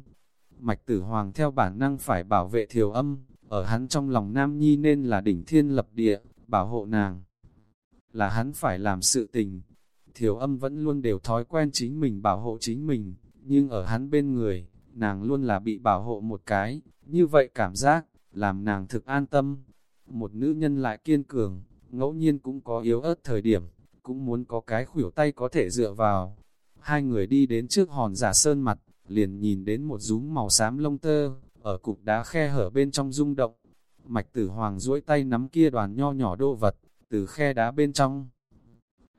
Mạch tử hoàng theo bản năng phải bảo vệ thiều âm, ở hắn trong lòng nam nhi nên là đỉnh thiên lập địa, bảo hộ nàng là hắn phải làm sự tình. Thiểu âm vẫn luôn đều thói quen chính mình bảo hộ chính mình, nhưng ở hắn bên người, nàng luôn là bị bảo hộ một cái, như vậy cảm giác, làm nàng thực an tâm. Một nữ nhân lại kiên cường, ngẫu nhiên cũng có yếu ớt thời điểm, cũng muốn có cái khuỷu tay có thể dựa vào. Hai người đi đến trước hòn giả sơn mặt, liền nhìn đến một rúm màu xám lông tơ, ở cục đá khe hở bên trong rung động. Mạch tử hoàng duỗi tay nắm kia đoàn nho nhỏ đô vật, từ khe đá bên trong.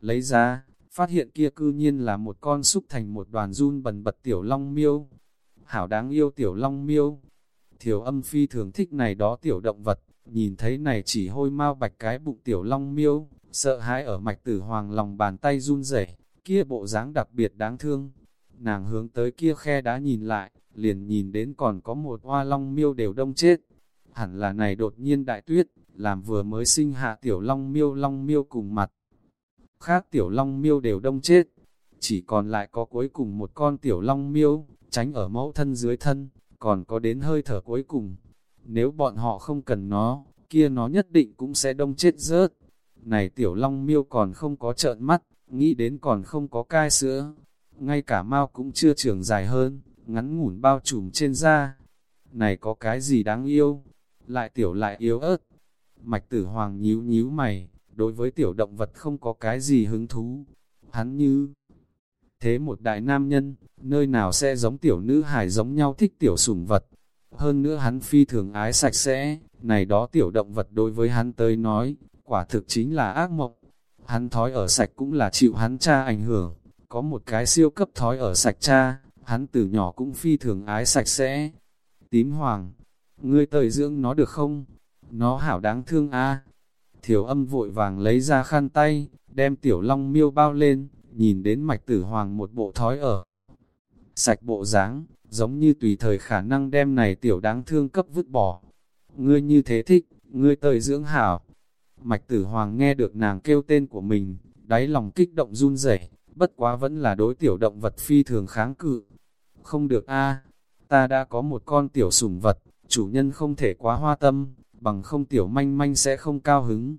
Lấy ra, phát hiện kia cư nhiên là một con xúc thành một đoàn run bần bật tiểu long miêu. Hảo đáng yêu tiểu long miêu. Thiểu âm phi thường thích này đó tiểu động vật, nhìn thấy này chỉ hôi mau bạch cái bụng tiểu long miêu, sợ hãi ở mạch tử hoàng lòng bàn tay run rẩy kia bộ dáng đặc biệt đáng thương. Nàng hướng tới kia khe đá nhìn lại, liền nhìn đến còn có một hoa long miêu đều đông chết. Hẳn là này đột nhiên đại tuyết, làm vừa mới sinh hạ tiểu long miêu long miêu cùng mặt. Khác tiểu long miêu đều đông chết, chỉ còn lại có cuối cùng một con tiểu long miêu, tránh ở mẫu thân dưới thân, còn có đến hơi thở cuối cùng. Nếu bọn họ không cần nó, kia nó nhất định cũng sẽ đông chết rớt. Này tiểu long miêu còn không có trợn mắt, nghĩ đến còn không có cai sữa. Ngay cả mau cũng chưa trưởng dài hơn, ngắn ngủn bao trùm trên da. Này có cái gì đáng yêu, lại tiểu lại yếu ớt. Mạch tử hoàng nhíu nhíu mày, đối với tiểu động vật không có cái gì hứng thú. Hắn như thế một đại nam nhân, nơi nào sẽ giống tiểu nữ hài giống nhau thích tiểu sủng vật. Hơn nữa hắn phi thường ái sạch sẽ, này đó tiểu động vật đối với hắn tới nói, quả thực chính là ác mộng. Hắn thói ở sạch cũng là chịu hắn cha ảnh hưởng, có một cái siêu cấp thói ở sạch cha, hắn từ nhỏ cũng phi thường ái sạch sẽ. Tím hoàng, ngươi tời dưỡng nó được không? Nó hảo đáng thương a. Thiểu âm vội vàng lấy ra khăn tay, đem tiểu long miêu bao lên, nhìn đến mạch tử hoàng một bộ thói ở. Sạch bộ dáng, giống như tùy thời khả năng đem này tiểu đáng thương cấp vứt bỏ. Ngươi như thế thích, ngươi tời dưỡng hảo. Mạch tử hoàng nghe được nàng kêu tên của mình, đáy lòng kích động run rẩy, bất quá vẫn là đối tiểu động vật phi thường kháng cự. Không được a ta đã có một con tiểu sủng vật, chủ nhân không thể quá hoa tâm, bằng không tiểu manh manh sẽ không cao hứng.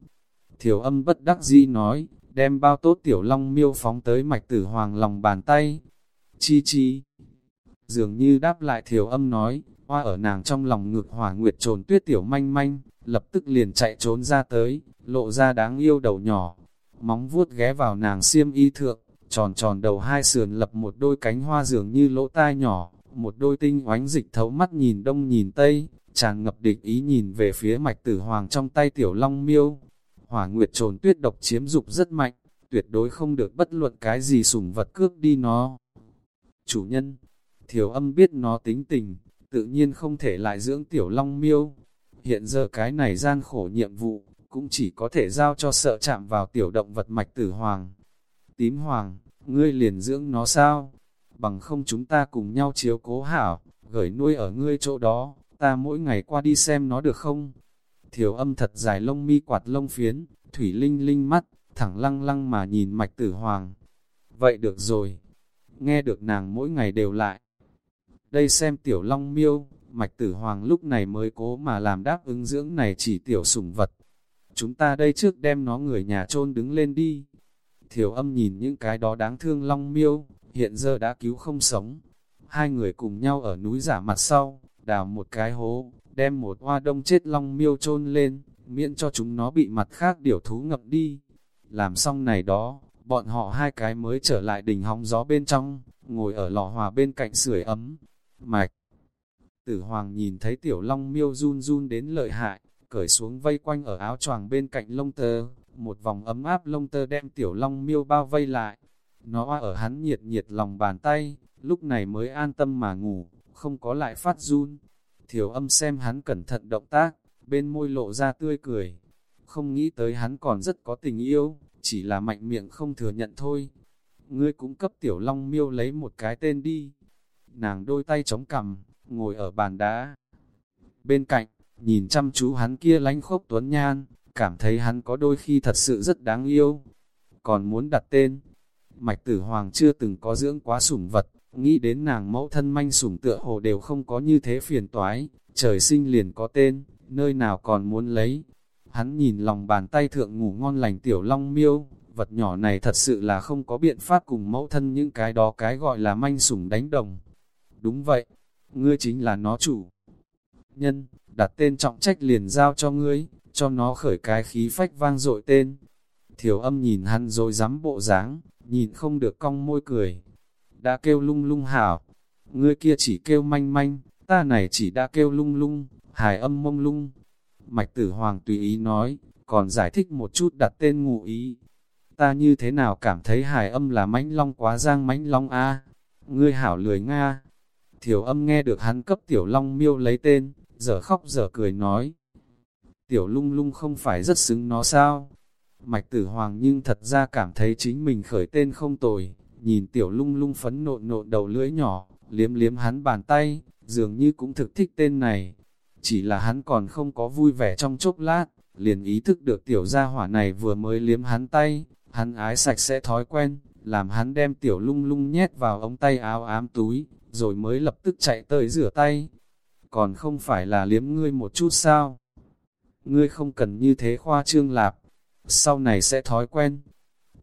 Thiểu âm bất đắc dĩ nói, đem bao tốt tiểu long miêu phóng tới mạch tử hoàng lòng bàn tay. Chi chi. Dường như đáp lại thiểu âm nói, hoa ở nàng trong lòng ngực hỏa nguyệt trồn tuyết tiểu manh manh, lập tức liền chạy trốn ra tới, lộ ra đáng yêu đầu nhỏ. Móng vuốt ghé vào nàng xiêm y thượng, tròn tròn đầu hai sườn lập một đôi cánh hoa dường như lỗ tai nhỏ, một đôi tinh oánh dịch thấu mắt nhìn đông nhìn tây, tràn ngập địch ý nhìn về phía mạch tử hoàng trong tay tiểu long miêu. Hỏa nguyệt trồn tuyết độc chiếm dục rất mạnh, tuyệt đối không được bất luận cái gì sủng vật cướp đi nó. Chủ nhân, thiểu âm biết nó tính tình, tự nhiên không thể lại dưỡng tiểu long miêu. Hiện giờ cái này gian khổ nhiệm vụ, cũng chỉ có thể giao cho sợ chạm vào tiểu động vật mạch tử hoàng. Tím hoàng, ngươi liền dưỡng nó sao? Bằng không chúng ta cùng nhau chiếu cố hảo, gửi nuôi ở ngươi chỗ đó, ta mỗi ngày qua đi xem nó được không? Thiểu âm thật dài lông mi quạt lông phiến, thủy linh linh mắt, thẳng lăng lăng mà nhìn mạch tử hoàng. Vậy được rồi, nghe được nàng mỗi ngày đều lại. Đây xem tiểu long miêu, mạch tử hoàng lúc này mới cố mà làm đáp ứng dưỡng này chỉ tiểu sủng vật. Chúng ta đây trước đem nó người nhà chôn đứng lên đi. Thiểu âm nhìn những cái đó đáng thương long miêu, hiện giờ đã cứu không sống. Hai người cùng nhau ở núi giả mặt sau, đào một cái hố, đem một hoa đông chết long miêu chôn lên, miễn cho chúng nó bị mặt khác điểu thú ngập đi. Làm xong này đó, bọn họ hai cái mới trở lại đỉnh hóng gió bên trong, ngồi ở lò hòa bên cạnh sưởi ấm. Mạch Tử Hoàng nhìn thấy tiểu long miêu run run đến lợi hại, cởi xuống vây quanh ở áo choàng bên cạnh lông tơ, một vòng ấm áp lông tơ đem tiểu long miêu bao vây lại. Nó ở hắn nhiệt nhiệt lòng bàn tay, lúc này mới an tâm mà ngủ, không có lại phát run. Thiểu âm xem hắn cẩn thận động tác, bên môi lộ ra tươi cười. Không nghĩ tới hắn còn rất có tình yêu, chỉ là mạnh miệng không thừa nhận thôi. Ngươi cũng cấp tiểu long miêu lấy một cái tên đi. Nàng đôi tay chống cằm, ngồi ở bàn đá. Bên cạnh, nhìn chăm chú hắn kia lánh khốc tuấn nhan, cảm thấy hắn có đôi khi thật sự rất đáng yêu. Còn muốn đặt tên, Mạch Tử Hoàng chưa từng có dưỡng quá sủng vật, nghĩ đến nàng mẫu thân manh sủng tựa hồ đều không có như thế phiền toái, trời sinh liền có tên, nơi nào còn muốn lấy. Hắn nhìn lòng bàn tay thượng ngủ ngon lành tiểu long miêu, vật nhỏ này thật sự là không có biện pháp cùng mẫu thân những cái đó cái gọi là manh sủng đánh đồng. Đúng vậy, ngươi chính là nó chủ. Nhân, đặt tên trọng trách liền giao cho ngươi, cho nó khởi cái khí phách vang dội tên. Thiểu âm nhìn hắn rồi dám bộ dáng, nhìn không được cong môi cười. Đã kêu lung lung hảo, ngươi kia chỉ kêu manh manh, ta này chỉ đã kêu lung lung, hài âm mông lung. Mạch tử hoàng tùy ý nói, còn giải thích một chút đặt tên ngụ ý. Ta như thế nào cảm thấy hài âm là mãnh long quá giang mãnh long a Ngươi hảo lười Nga. Thiểu âm nghe được hắn cấp tiểu long miêu lấy tên, giờ khóc giờ cười nói. Tiểu lung lung không phải rất xứng nó sao? Mạch tử hoàng nhưng thật ra cảm thấy chính mình khởi tên không tồi, nhìn tiểu lung lung phấn nộn nộn đầu lưỡi nhỏ, liếm liếm hắn bàn tay, dường như cũng thực thích tên này. Chỉ là hắn còn không có vui vẻ trong chốc lát, liền ý thức được tiểu gia hỏa này vừa mới liếm hắn tay, hắn ái sạch sẽ thói quen, làm hắn đem tiểu lung lung nhét vào ống tay áo ám túi, rồi mới lập tức chạy tới rửa tay. Còn không phải là liếm ngươi một chút sao? Ngươi không cần như thế khoa trương lạp, sau này sẽ thói quen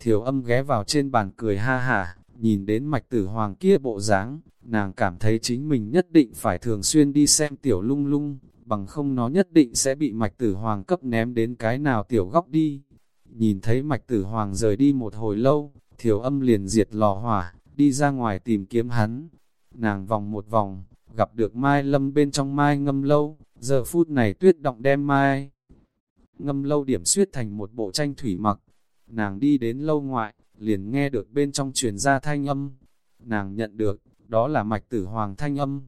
thiếu âm ghé vào trên bàn cười ha hả, nhìn đến mạch tử hoàng kia bộ dáng, nàng cảm thấy chính mình nhất định phải thường xuyên đi xem tiểu lung lung, bằng không nó nhất định sẽ bị mạch tử hoàng cấp ném đến cái nào tiểu góc đi. Nhìn thấy mạch tử hoàng rời đi một hồi lâu, thiểu âm liền diệt lò hỏa, đi ra ngoài tìm kiếm hắn. Nàng vòng một vòng, gặp được mai lâm bên trong mai ngâm lâu, giờ phút này tuyết động đem mai. Ngâm lâu điểm suyết thành một bộ tranh thủy mặc, nàng đi đến lâu ngoại, liền nghe được bên trong truyền ra thanh âm. Nàng nhận được, đó là mạch tử hoàng thanh âm.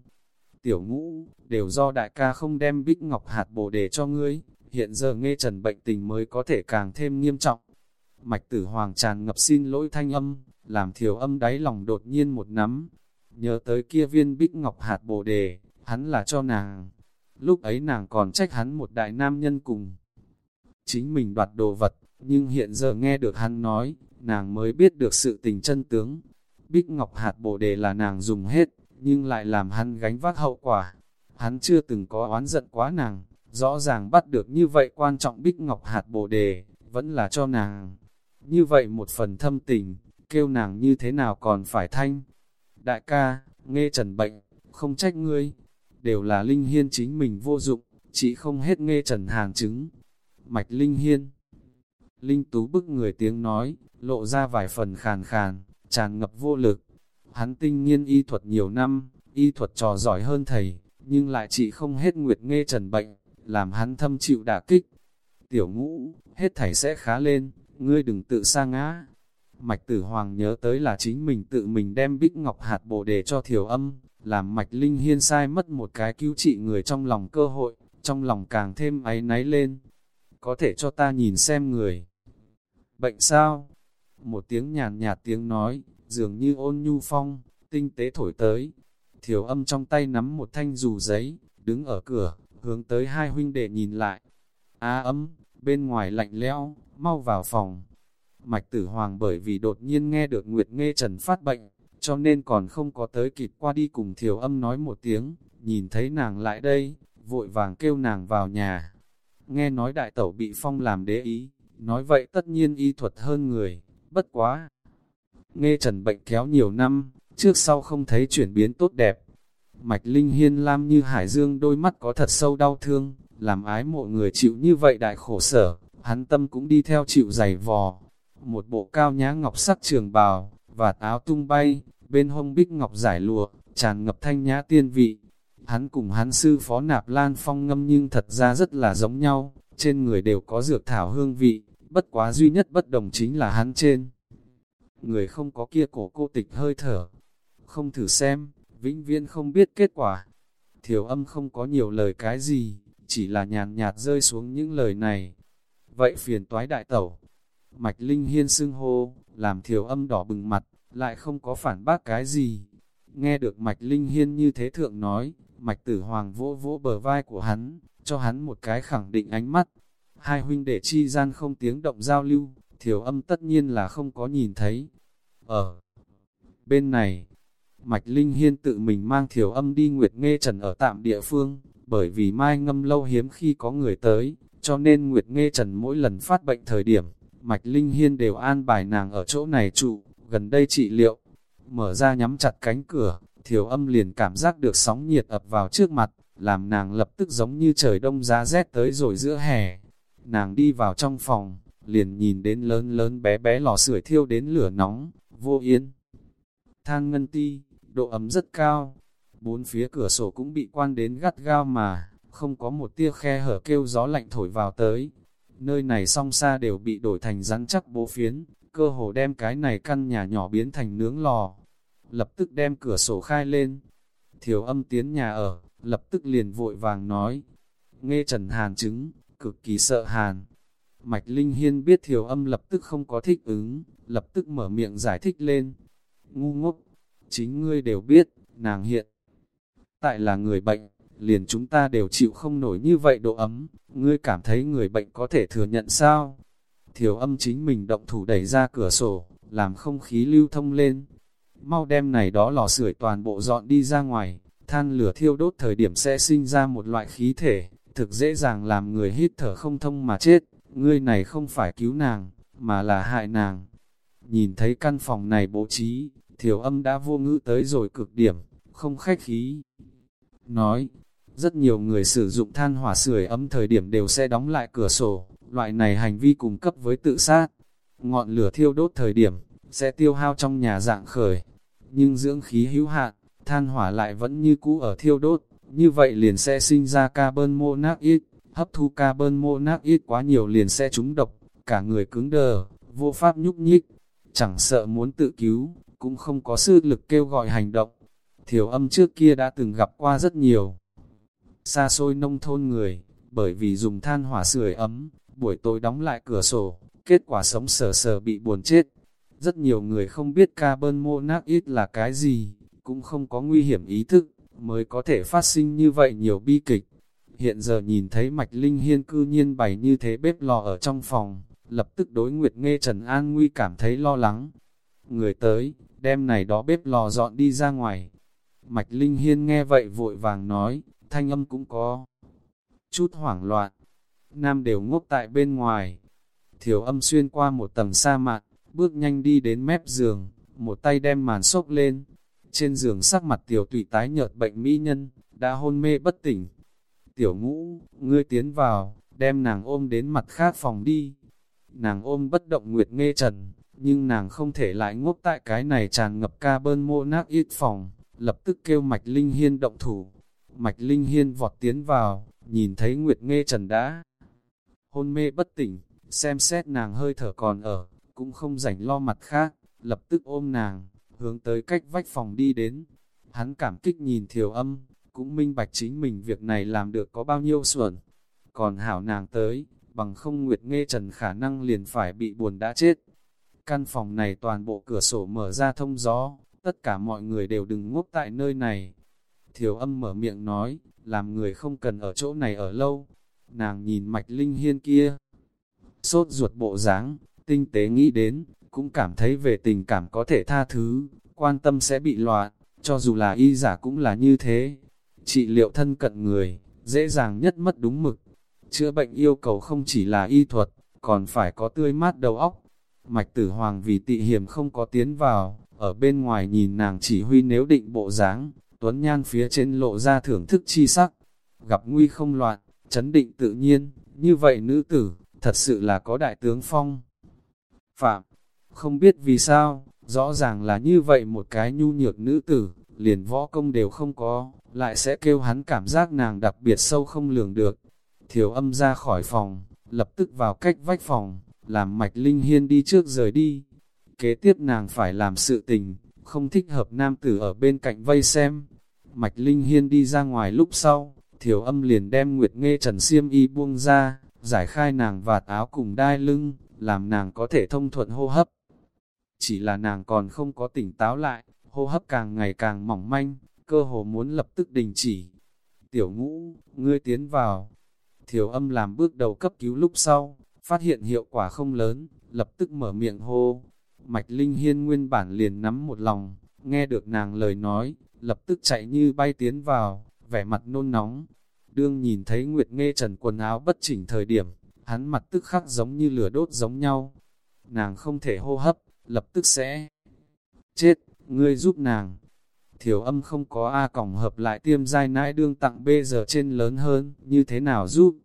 Tiểu ngũ, đều do đại ca không đem bích ngọc hạt bồ đề cho ngươi, hiện giờ nghe trần bệnh tình mới có thể càng thêm nghiêm trọng. Mạch tử hoàng tràn ngập xin lỗi thanh âm, làm thiểu âm đáy lòng đột nhiên một nắm. Nhớ tới kia viên bích ngọc hạt bồ đề, hắn là cho nàng. Lúc ấy nàng còn trách hắn một đại nam nhân cùng. Chính mình đoạt đồ vật, nhưng hiện giờ nghe được hắn nói, nàng mới biết được sự tình chân tướng. Bích Ngọc hạt bồ đề là nàng dùng hết, nhưng lại làm hắn gánh vác hậu quả. Hắn chưa từng có oán giận quá nàng, rõ ràng bắt được như vậy quan trọng Bích Ngọc hạt bồ đề, vẫn là cho nàng. Như vậy một phần thâm tình, kêu nàng như thế nào còn phải thanh. Đại ca, nghe trần bệnh, không trách ngươi, đều là Linh Hiên chính mình vô dụng, chỉ không hết nghe trần hàng chứng. Mạch Linh Hiên Linh Tú bức người tiếng nói, lộ ra vài phần khàn khàn, tràn ngập vô lực. Hắn tinh nghiên y thuật nhiều năm, y thuật trò giỏi hơn thầy, nhưng lại chỉ không hết nguyệt nghe trần bệnh, làm hắn thâm chịu đả kích. Tiểu ngũ, hết thầy sẽ khá lên, ngươi đừng tự sa ngã. Mạch tử hoàng nhớ tới là chính mình tự mình đem bích ngọc hạt bồ đề cho thiểu âm, làm mạch linh hiên sai mất một cái cứu trị người trong lòng cơ hội, trong lòng càng thêm áy náy lên. Có thể cho ta nhìn xem người. Bệnh sao? Một tiếng nhàn nhạt tiếng nói, dường như ôn nhu phong, tinh tế thổi tới. Thiểu âm trong tay nắm một thanh dù giấy, đứng ở cửa, hướng tới hai huynh đệ nhìn lại. Á ấm, bên ngoài lạnh lẽo, mau vào phòng. Mạch tử hoàng bởi vì đột nhiên nghe được Nguyệt Nghê Trần phát bệnh, cho nên còn không có tới kịp qua đi cùng thiểu âm nói một tiếng, nhìn thấy nàng lại đây, vội vàng kêu nàng vào nhà. Nghe nói đại tẩu bị phong làm đế ý, nói vậy tất nhiên y thuật hơn người, bất quá. Nghe trần bệnh kéo nhiều năm, trước sau không thấy chuyển biến tốt đẹp. Mạch Linh Hiên Lam như hải dương đôi mắt có thật sâu đau thương, làm ái mộ người chịu như vậy đại khổ sở, hắn tâm cũng đi theo chịu giày vò. Một bộ cao nhã ngọc sắc trường bào, và áo tung bay, bên hông bích ngọc giải lụa, tràn ngập thanh nhã tiên vị. Hắn cùng hắn sư phó nạp lan phong ngâm nhưng thật ra rất là giống nhau, trên người đều có dược thảo hương vị, bất quá duy nhất bất đồng chính là hắn trên. Người không có kia cổ cô tịch hơi thở, không thử xem, vĩnh viễn không biết kết quả. Thiểu âm không có nhiều lời cái gì, chỉ là nhàn nhạt rơi xuống những lời này. Vậy phiền toái đại tẩu, mạch linh hiên xưng hô, làm thiểu âm đỏ bừng mặt, lại không có phản bác cái gì. Nghe được mạch linh hiên như thế thượng nói, mạch tử hoàng vỗ vỗ bờ vai của hắn, cho hắn một cái khẳng định ánh mắt. Hai huynh đệ chi gian không tiếng động giao lưu, thiểu âm tất nhiên là không có nhìn thấy. Ở bên này, Mạch Linh Hiên tự mình mang thiểu âm đi Nguyệt Nghê Trần ở tạm địa phương, bởi vì mai ngâm lâu hiếm khi có người tới, cho nên Nguyệt Nghê Trần mỗi lần phát bệnh thời điểm, Mạch Linh Hiên đều an bài nàng ở chỗ này trụ, gần đây trị liệu. Mở ra nhắm chặt cánh cửa, thiểu âm liền cảm giác được sóng nhiệt ập vào trước mặt, làm nàng lập tức giống như trời đông giá rét tới rồi giữa hè. Nàng đi vào trong phòng, liền nhìn đến lớn lớn bé bé lò sưởi thiêu đến lửa nóng, vô yên. Than ngân ti, độ ấm rất cao, bốn phía cửa sổ cũng bị quan đến gắt gao mà, không có một tia khe hở kêu gió lạnh thổi vào tới. Nơi này song xa đều bị đổi thành rắn chắc bố phiến, cơ hồ đem cái này căn nhà nhỏ biến thành nướng lò. Lập tức đem cửa sổ khai lên. Thiểu âm tiến nhà ở, lập tức liền vội vàng nói. Nghe Trần Hàn chứng, cực kỳ sợ Hàn. Mạch Linh Hiên biết thiểu âm lập tức không có thích ứng, lập tức mở miệng giải thích lên. Ngu ngốc, chính ngươi đều biết, nàng hiện tại là người bệnh, liền chúng ta đều chịu không nổi như vậy độ ấm, ngươi cảm thấy người bệnh có thể thừa nhận sao? Thiểu âm chính mình động thủ đẩy ra cửa sổ, làm không khí lưu thông lên. Mau đem này đó lò sưởi toàn bộ dọn đi ra ngoài, than lửa thiêu đốt thời điểm sẽ sinh ra một loại khí thể, thực dễ dàng làm người hít thở không thông mà chết. Ngươi này không phải cứu nàng, mà là hại nàng. Nhìn thấy căn phòng này bố trí, thiểu âm đã vô ngữ tới rồi cực điểm, không khách khí. Nói, rất nhiều người sử dụng than hỏa sưởi ấm thời điểm đều sẽ đóng lại cửa sổ, loại này hành vi cung cấp với tự sát. Ngọn lửa thiêu đốt thời điểm, sẽ tiêu hao trong nhà dạng khởi, nhưng dưỡng khí hữu hạn, than hỏa lại vẫn như cũ ở thiêu đốt, như vậy liền sẽ sinh ra carbon monoxide, hấp thu carbon monoxide quá nhiều liền sẽ trúng độc, cả người cứng đờ, vô pháp nhúc nhích, chẳng sợ muốn tự cứu, cũng không có sư lực kêu gọi hành động. Thiểu âm trước kia đã từng gặp qua rất nhiều xa xôi nông thôn người, bởi vì dùng than hỏa sưởi ấm, buổi tối đóng lại cửa sổ, kết quả sống sờ sờ bị buồn chết. Rất nhiều người không biết carbon monoxide là cái gì, cũng không có nguy hiểm ý thức, mới có thể phát sinh như vậy nhiều bi kịch. Hiện giờ nhìn thấy Mạch Linh Hiên cư nhiên bày như thế bếp lò ở trong phòng, lập tức đối Nguyệt Nghe Trần An Nguy cảm thấy lo lắng. Người tới, đem này đó bếp lò dọn đi ra ngoài. Mạch Linh Hiên nghe vậy vội vàng nói, thanh âm cũng có chút hoảng loạn. Nam đều ngốc tại bên ngoài. Thiểu âm xuyên qua một tầng sa mạc, bước nhanh đi đến mép giường, một tay đem màn xốc lên. Trên giường sắc mặt tiểu tụy tái nhợt bệnh mỹ nhân, đã hôn mê bất tỉnh. Tiểu ngũ, ngươi tiến vào, đem nàng ôm đến mặt khác phòng đi. Nàng ôm bất động nguyệt nghe trần, nhưng nàng không thể lại ngốc tại cái này tràn ngập ca bơn mô nát ít phòng, lập tức kêu mạch linh hiên động thủ. Mạch Linh Hiên vọt tiến vào, nhìn thấy Nguyệt Nghê Trần đã hôn mê bất tỉnh, xem xét nàng hơi thở còn ở, cũng không rảnh lo mặt khác, lập tức ôm nàng, hướng tới cách vách phòng đi đến. Hắn cảm kích nhìn thiểu âm, cũng minh bạch chính mình việc này làm được có bao nhiêu xuẩn. Còn hảo nàng tới, bằng không Nguyệt nghe Trần khả năng liền phải bị buồn đã chết. Căn phòng này toàn bộ cửa sổ mở ra thông gió, tất cả mọi người đều đừng ngốc tại nơi này, Thiểu âm mở miệng nói, làm người không cần ở chỗ này ở lâu. Nàng nhìn mạch linh hiên kia, sốt ruột bộ dáng, tinh tế nghĩ đến, cũng cảm thấy về tình cảm có thể tha thứ, quan tâm sẽ bị loạn, cho dù là y giả cũng là như thế. Trị liệu thân cận người, dễ dàng nhất mất đúng mực. Chữa bệnh yêu cầu không chỉ là y thuật, còn phải có tươi mát đầu óc. Mạch tử hoàng vì tị hiểm không có tiến vào, ở bên ngoài nhìn nàng chỉ huy nếu định bộ dáng, Tuấn Nhan phía trên lộ ra thưởng thức chi sắc, gặp nguy không loạn, chấn định tự nhiên, như vậy nữ tử, thật sự là có đại tướng phong. Phạm, không biết vì sao, rõ ràng là như vậy một cái nhu nhược nữ tử, liền võ công đều không có, lại sẽ kêu hắn cảm giác nàng đặc biệt sâu không lường được. Thiểu âm ra khỏi phòng, lập tức vào cách vách phòng, làm mạch linh hiên đi trước rời đi. Kế tiếp nàng phải làm sự tình, không thích hợp nam tử ở bên cạnh vây xem, Mạch Linh Hiên đi ra ngoài lúc sau, thiểu âm liền đem Nguyệt nghe Trần Siêm Y buông ra, giải khai nàng vạt áo cùng đai lưng, làm nàng có thể thông thuận hô hấp. Chỉ là nàng còn không có tỉnh táo lại, hô hấp càng ngày càng mỏng manh, cơ hồ muốn lập tức đình chỉ. Tiểu ngũ, ngươi tiến vào. Thiểu âm làm bước đầu cấp cứu lúc sau, phát hiện hiệu quả không lớn, lập tức mở miệng hô. Mạch Linh Hiên nguyên bản liền nắm một lòng, nghe được nàng lời nói, lập tức chạy như bay tiến vào, vẻ mặt nôn nóng. Đương nhìn thấy Nguyệt Nghê Trần quần áo bất chỉnh thời điểm, hắn mặt tức khắc giống như lửa đốt giống nhau. Nàng không thể hô hấp, lập tức sẽ chết, ngươi giúp nàng. Thiểu âm không có A còng hợp lại tiêm dai nãi đương tặng bê giờ trên lớn hơn, như thế nào giúp?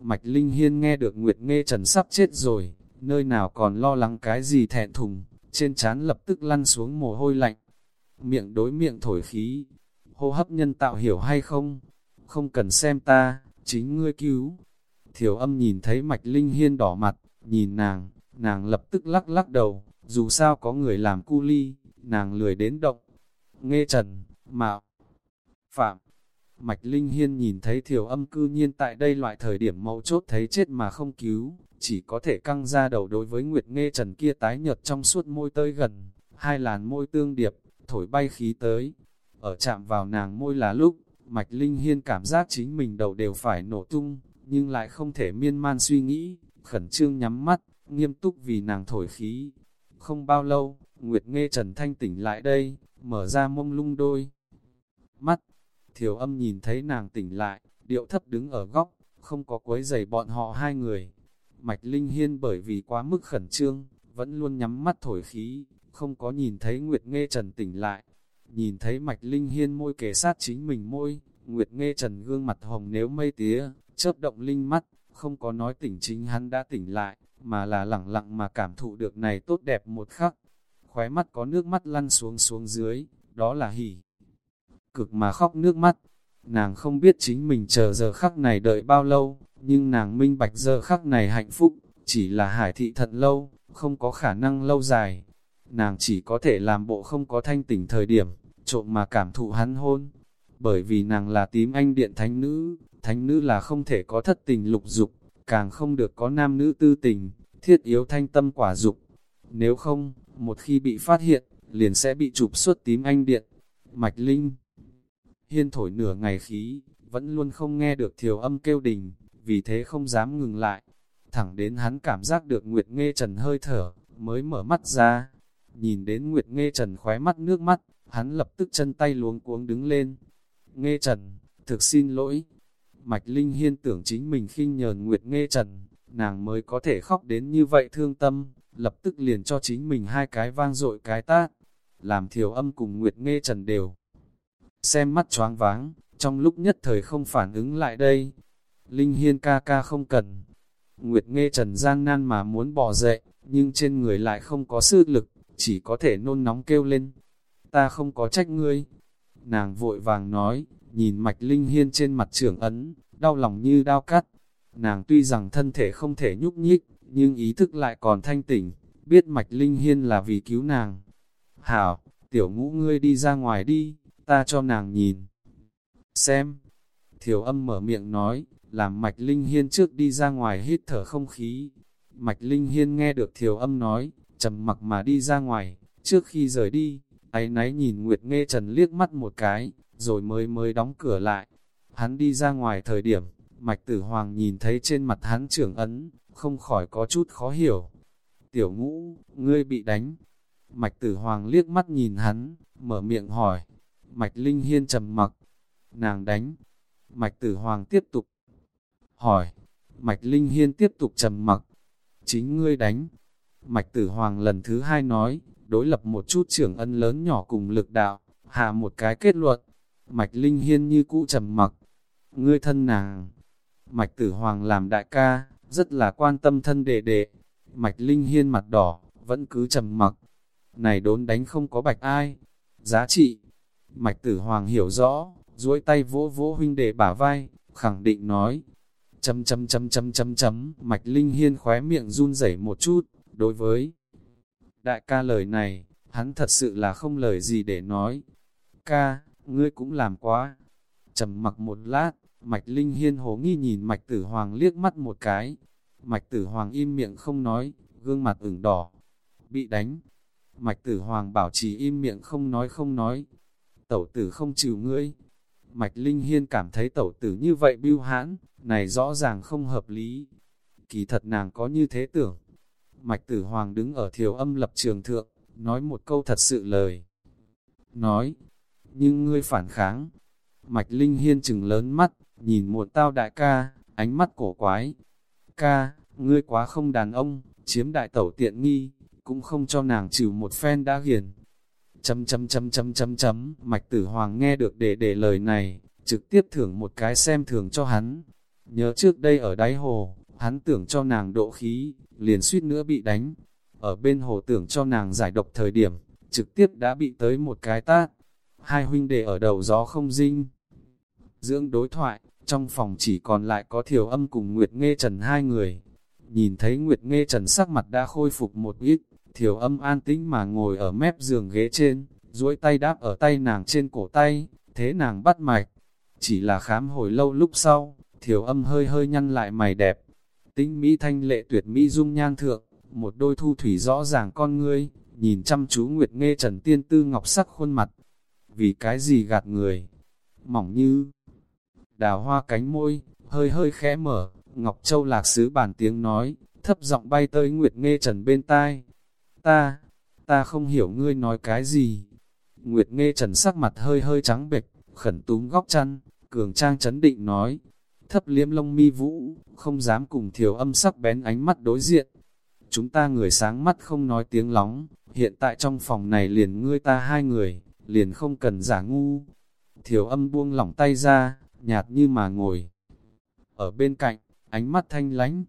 Mạch Linh Hiên nghe được Nguyệt Nghê Trần sắp chết rồi, nơi nào còn lo lắng cái gì thẹn thùng, trên trán lập tức lăn xuống mồ hôi lạnh miệng đối miệng thổi khí, hô hấp nhân tạo hiểu hay không? Không cần xem ta, chính ngươi cứu. Thiểu âm nhìn thấy mạch linh hiên đỏ mặt, nhìn nàng, nàng lập tức lắc lắc đầu, dù sao có người làm cu ly, nàng lười đến động. Nghe trần, mạo, phạm, Mạch Linh Hiên nhìn thấy thiểu âm cư nhiên tại đây loại thời điểm mấu chốt thấy chết mà không cứu, chỉ có thể căng ra đầu đối với Nguyệt nghe Trần kia tái nhợt trong suốt môi tới gần, hai làn môi tương điệp, thổi bay khí tới. Ở chạm vào nàng môi là lúc, Mạch Linh Hiên cảm giác chính mình đầu đều phải nổ tung, nhưng lại không thể miên man suy nghĩ, khẩn trương nhắm mắt, nghiêm túc vì nàng thổi khí. Không bao lâu, Nguyệt Nghe Trần thanh tỉnh lại đây, mở ra mông lung đôi. Mắt, thiểu âm nhìn thấy nàng tỉnh lại, điệu thấp đứng ở góc, không có quấy giày bọn họ hai người. Mạch Linh Hiên bởi vì quá mức khẩn trương, vẫn luôn nhắm mắt thổi khí, không có nhìn thấy Nguyệt Nghe Trần tỉnh lại. Nhìn thấy Mạch Linh Hiên môi kề sát chính mình môi, Nguyệt Nghe Trần gương mặt hồng nếu mây tía, chớp động linh mắt, không có nói tỉnh chính hắn đã tỉnh lại, mà là lẳng lặng mà cảm thụ được này tốt đẹp một khắc. Khóe mắt có nước mắt lăn xuống xuống dưới, đó là hỉ. Cực mà khóc nước mắt, nàng không biết chính mình chờ giờ khắc này đợi bao lâu, nhưng nàng minh bạch giờ khắc này hạnh phúc, chỉ là hải thị thật lâu, không có khả năng lâu dài. Nàng chỉ có thể làm bộ không có thanh tỉnh thời điểm, trộm mà cảm thụ hắn hôn. Bởi vì nàng là tím anh điện thánh nữ, thánh nữ là không thể có thất tình lục dục, càng không được có nam nữ tư tình, thiết yếu thanh tâm quả dục. Nếu không, một khi bị phát hiện, liền sẽ bị chụp suốt tím anh điện. Mạch Linh Hiên thổi nửa ngày khí, vẫn luôn không nghe được thiều âm kêu đình, vì thế không dám ngừng lại. Thẳng đến hắn cảm giác được Nguyệt Nghê Trần hơi thở, mới mở mắt ra. Nhìn đến Nguyệt Nghê Trần khóe mắt nước mắt, hắn lập tức chân tay luống cuống đứng lên. Nghê Trần, thực xin lỗi. Mạch Linh Hiên tưởng chính mình khinh nhờn Nguyệt Nghê Trần, nàng mới có thể khóc đến như vậy thương tâm, lập tức liền cho chính mình hai cái vang dội cái tát. Làm thiểu âm cùng Nguyệt Nghê Trần đều. Xem mắt choáng váng, trong lúc nhất thời không phản ứng lại đây, Linh Hiên ca ca không cần. Nguyệt nghe Trần gian nan mà muốn bỏ dậy, nhưng trên người lại không có sức lực, chỉ có thể nôn nóng kêu lên. Ta không có trách ngươi. Nàng vội vàng nói, nhìn mạch Linh Hiên trên mặt trưởng ấn, đau lòng như đau cắt. Nàng tuy rằng thân thể không thể nhúc nhích, nhưng ý thức lại còn thanh tỉnh, biết mạch Linh Hiên là vì cứu nàng. Hảo, tiểu ngũ ngươi đi ra ngoài đi, ta cho nàng nhìn. Xem, thiểu âm mở miệng nói, làm Mạch Linh Hiên trước đi ra ngoài hít thở không khí. Mạch Linh Hiên nghe được thiểu âm nói, trầm mặc mà đi ra ngoài, trước khi rời đi, ấy náy nhìn Nguyệt Nghê Trần liếc mắt một cái, rồi mới mới đóng cửa lại. Hắn đi ra ngoài thời điểm, Mạch Tử Hoàng nhìn thấy trên mặt hắn trưởng ấn, không khỏi có chút khó hiểu. Tiểu ngũ, ngươi bị đánh. Mạch Tử Hoàng liếc mắt nhìn hắn, mở miệng hỏi. Mạch Linh Hiên trầm mặc, nàng đánh. Mạch Tử Hoàng tiếp tục hỏi. Mạch Linh Hiên tiếp tục trầm mặc. Chính ngươi đánh. Mạch Tử Hoàng lần thứ hai nói, đối lập một chút trưởng ân lớn nhỏ cùng lực đạo, hạ một cái kết luận. Mạch Linh Hiên như cũ trầm mặc. Ngươi thân nàng. Mạch Tử Hoàng làm đại ca, rất là quan tâm thân đệ đệ. Mạch Linh Hiên mặt đỏ, vẫn cứ trầm mặc. Này đốn đánh không có bạch ai. Giá trị. Mạch Tử Hoàng hiểu rõ, duỗi tay vỗ vỗ huynh đệ bả vai, khẳng định nói, chấm chấm chấm chấm chấm chấm, Mạch Linh Hiên khóe miệng run rẩy một chút, đối với đại ca lời này, hắn thật sự là không lời gì để nói. Ca, ngươi cũng làm quá. Trầm mặc một lát, Mạch Linh Hiên hố nghi nhìn Mạch Tử Hoàng liếc mắt một cái. Mạch Tử Hoàng im miệng không nói, gương mặt ửng đỏ. Bị đánh. Mạch Tử Hoàng bảo trì im miệng không nói không nói. Tẩu tử không chịu ngươi, Mạch Linh Hiên cảm thấy tẩu tử như vậy biêu hãn, này rõ ràng không hợp lý. Kỳ thật nàng có như thế tưởng. Mạch Tử Hoàng đứng ở thiểu âm lập trường thượng, nói một câu thật sự lời. Nói, nhưng ngươi phản kháng. Mạch Linh Hiên chừng lớn mắt, nhìn một tao đại ca, ánh mắt cổ quái. Ca, ngươi quá không đàn ông, chiếm đại tẩu tiện nghi, cũng không cho nàng trừ một phen đã hiền chấm chấm chấm chấm chấm chấm, mạch tử hoàng nghe được để để lời này, trực tiếp thưởng một cái xem thường cho hắn. Nhớ trước đây ở đáy hồ, hắn tưởng cho nàng độ khí, liền suýt nữa bị đánh. Ở bên hồ tưởng cho nàng giải độc thời điểm, trực tiếp đã bị tới một cái tát. Hai huynh đệ ở đầu gió không dinh. Dưỡng đối thoại, trong phòng chỉ còn lại có thiểu âm cùng Nguyệt Nghê Trần hai người. Nhìn thấy Nguyệt Nghê Trần sắc mặt đã khôi phục một ít, Thiểu âm an tĩnh mà ngồi ở mép giường ghế trên, duỗi tay đáp ở tay nàng trên cổ tay, thế nàng bắt mạch. Chỉ là khám hồi lâu lúc sau, thiểu âm hơi hơi nhăn lại mày đẹp. Tinh mỹ thanh lệ tuyệt mỹ dung nhan thượng, một đôi thu thủy rõ ràng con ngươi, nhìn chăm chú Nguyệt Nghe Trần Tiên Tư ngọc sắc khuôn mặt. Vì cái gì gạt người? Mỏng như đào hoa cánh môi, hơi hơi khẽ mở, Ngọc Châu lạc sứ bản tiếng nói, thấp giọng bay tới Nguyệt Nghe Trần bên tai. Ta, ta không hiểu ngươi nói cái gì. Nguyệt Nghe Trần sắc mặt hơi hơi trắng bệch, khẩn túm góc chăn, cường trang chấn định nói, thấp liếm lông mi vũ, không dám cùng thiểu âm sắc bén ánh mắt đối diện. Chúng ta người sáng mắt không nói tiếng lóng, hiện tại trong phòng này liền ngươi ta hai người, liền không cần giả ngu. Thiểu âm buông lỏng tay ra, nhạt như mà ngồi. Ở bên cạnh, ánh mắt thanh lánh,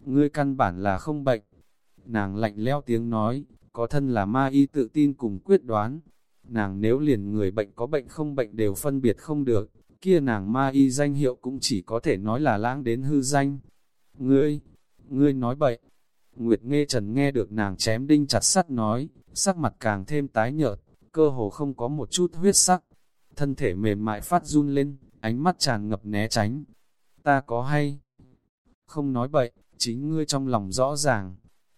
ngươi căn bản là không bệnh. Nàng lạnh leo tiếng nói, có thân là ma y tự tin cùng quyết đoán. Nàng nếu liền người bệnh có bệnh không bệnh đều phân biệt không được, kia nàng ma y danh hiệu cũng chỉ có thể nói là lãng đến hư danh. Ngươi, ngươi nói bậy. Nguyệt Nghe Trần nghe được nàng chém đinh chặt sắt nói, sắc mặt càng thêm tái nhợt, cơ hồ không có một chút huyết sắc. Thân thể mềm mại phát run lên, ánh mắt tràn ngập né tránh. Ta có hay? Không nói bậy, chính ngươi trong lòng rõ ràng.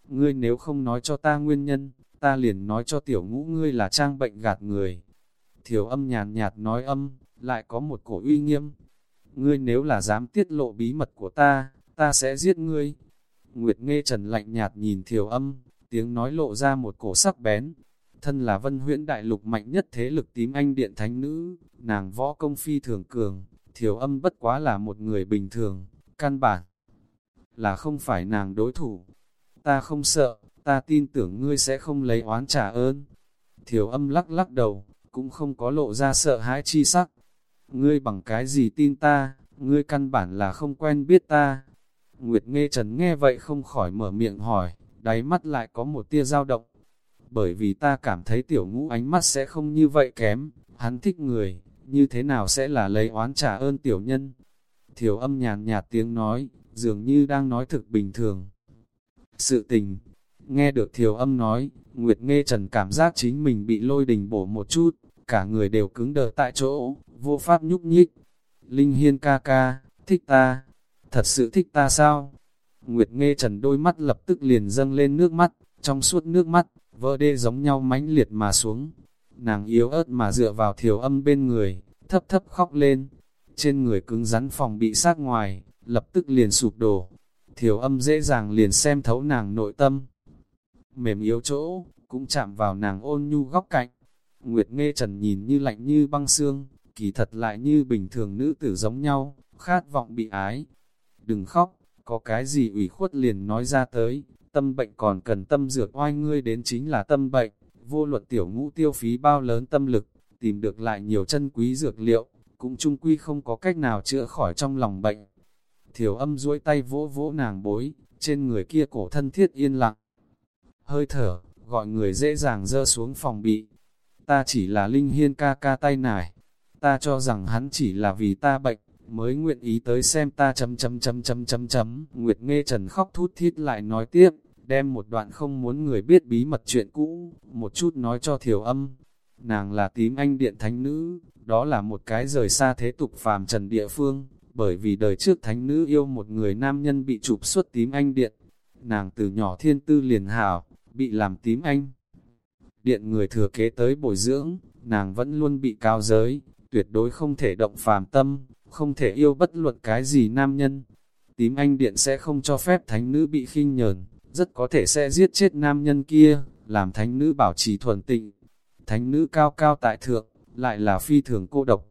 Ngươi nếu không nói cho ta nguyên nhân, ta liền nói cho tiểu ngũ ngươi là trang bệnh gạt người. Thiểu âm nhàn nhạt nói âm, lại có một cổ uy nghiêm. Ngươi nếu là dám tiết lộ bí mật của ta, ta sẽ giết ngươi. Nguyệt Nghe Trần lạnh nhạt nhìn thiểu âm, tiếng nói lộ ra một cổ sắc bén. Thân là vân huyễn đại lục mạnh nhất thế lực tím anh điện thánh nữ, nàng võ công phi thường cường, thiểu âm bất quá là một người bình thường, căn bản là không phải nàng đối thủ. Ta không sợ, ta tin tưởng ngươi sẽ không lấy oán trả ơn. Thiểu âm lắc lắc đầu, cũng không có lộ ra sợ hãi chi sắc. Ngươi bằng cái gì tin ta, ngươi căn bản là không quen biết ta. Nguyệt Nghe Trần nghe vậy không khỏi mở miệng hỏi, đáy mắt lại có một tia dao động. Bởi vì ta cảm thấy tiểu ngũ ánh mắt sẽ không như vậy kém, hắn thích người, như thế nào sẽ là lấy oán trả ơn tiểu nhân. Thiểu âm nhàn nhạt tiếng nói, dường như đang nói thực bình thường. Sự tình, nghe được thiểu âm nói, Nguyệt Nghe Trần cảm giác chính mình bị lôi đình bổ một chút, cả người đều cứng đờ tại chỗ, vô pháp nhúc nhích. Linh Hiên ca ca, thích ta, thật sự thích ta sao? Nguyệt Nghe Trần đôi mắt lập tức liền dâng lên nước mắt, trong suốt nước mắt, vỡ đê giống nhau mãnh liệt mà xuống. Nàng yếu ớt mà dựa vào thiểu âm bên người, thấp thấp khóc lên. Trên người cứng rắn phòng bị sát ngoài, lập tức liền sụp đổ. Thiểu âm dễ dàng liền xem thấu nàng nội tâm. Mềm yếu chỗ, cũng chạm vào nàng ôn nhu góc cạnh. Nguyệt Nghe Trần nhìn như lạnh như băng xương, kỳ thật lại như bình thường nữ tử giống nhau, khát vọng bị ái. Đừng khóc, có cái gì ủy khuất liền nói ra tới, tâm bệnh còn cần tâm dược oai ngươi đến chính là tâm bệnh, vô luận tiểu ngũ tiêu phí bao lớn tâm lực, tìm được lại nhiều chân quý dược liệu, cũng chung quy không có cách nào chữa khỏi trong lòng bệnh. Thiểu âm duỗi tay vỗ vỗ nàng bối, trên người kia cổ thân thiết yên lặng. Hơi thở, gọi người dễ dàng dơ xuống phòng bị. Ta chỉ là linh hiên ca ca tay nải. Ta cho rằng hắn chỉ là vì ta bệnh, mới nguyện ý tới xem ta chấm chấm chấm chấm chấm chấm. Nguyệt nghe trần khóc thút thít lại nói tiếp, đem một đoạn không muốn người biết bí mật chuyện cũ, một chút nói cho thiểu âm. Nàng là tím anh điện thánh nữ, đó là một cái rời xa thế tục phàm trần địa phương, bởi vì đời trước thánh nữ yêu một người nam nhân bị chụp xuất tím anh điện. Nàng từ nhỏ thiên tư liền hảo, bị làm tím anh. Điện người thừa kế tới bồi dưỡng, nàng vẫn luôn bị cao giới, tuyệt đối không thể động phàm tâm, không thể yêu bất luận cái gì nam nhân. Tím anh điện sẽ không cho phép thánh nữ bị khinh nhờn, rất có thể sẽ giết chết nam nhân kia, làm thánh nữ bảo trì thuần tịnh. Thánh nữ cao cao tại thượng, lại là phi thường cô độc.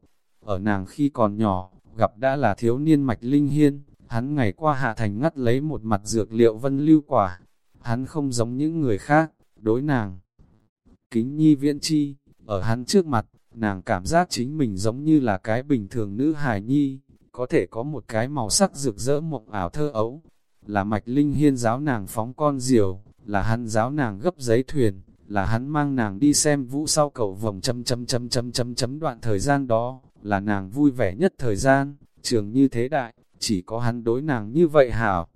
Ở nàng khi còn nhỏ, gặp đã là thiếu niên mạch linh hiên, hắn ngày qua hạ thành ngắt lấy một mặt dược liệu vân lưu quả. Hắn không giống những người khác, đối nàng. Kính nhi viễn chi, ở hắn trước mặt, nàng cảm giác chính mình giống như là cái bình thường nữ hài nhi, có thể có một cái màu sắc rực rỡ mộng ảo thơ ấu. Là mạch linh hiên giáo nàng phóng con diều, là hắn giáo nàng gấp giấy thuyền, là hắn mang nàng đi xem vũ sau cầu vòng chấm chấm chấm chấm chấm chấm đoạn thời gian đó, là nàng vui vẻ nhất thời gian, trường như thế đại, chỉ có hắn đối nàng như vậy hảo.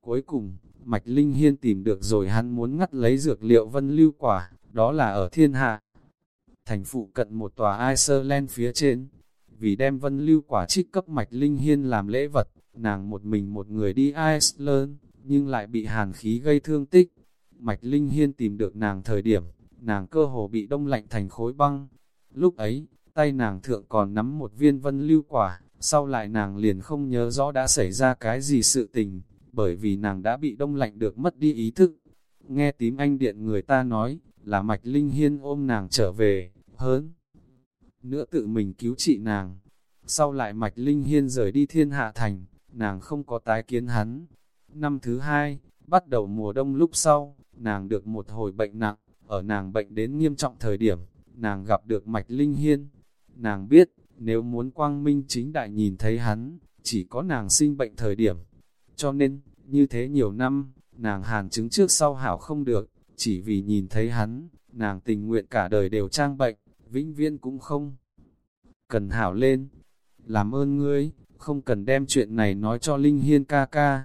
Cuối cùng, Mạch Linh Hiên tìm được rồi hắn muốn ngắt lấy dược liệu vân lưu quả, đó là ở thiên hạ. Thành phụ cận một tòa Iceland phía trên, vì đem vân lưu quả trích cấp Mạch Linh Hiên làm lễ vật, nàng một mình một người đi Iceland, nhưng lại bị hàn khí gây thương tích. Mạch Linh Hiên tìm được nàng thời điểm, nàng cơ hồ bị đông lạnh thành khối băng. Lúc ấy, tay nàng thượng còn nắm một viên vân lưu quả, sau lại nàng liền không nhớ rõ đã xảy ra cái gì sự tình, bởi vì nàng đã bị đông lạnh được mất đi ý thức. Nghe tím anh điện người ta nói, là Mạch Linh Hiên ôm nàng trở về, hớn. Nữa tự mình cứu trị nàng. Sau lại Mạch Linh Hiên rời đi thiên hạ thành, nàng không có tái kiến hắn. Năm thứ hai, bắt đầu mùa đông lúc sau, nàng được một hồi bệnh nặng, ở nàng bệnh đến nghiêm trọng thời điểm, nàng gặp được Mạch Linh Hiên. Nàng biết, nếu muốn quang minh chính đại nhìn thấy hắn, chỉ có nàng sinh bệnh thời điểm. Cho nên, như thế nhiều năm, nàng hàn chứng trước sau hảo không được, chỉ vì nhìn thấy hắn, nàng tình nguyện cả đời đều trang bệnh, vĩnh viễn cũng không. Cần hảo lên, làm ơn ngươi, không cần đem chuyện này nói cho Linh Hiên ca ca.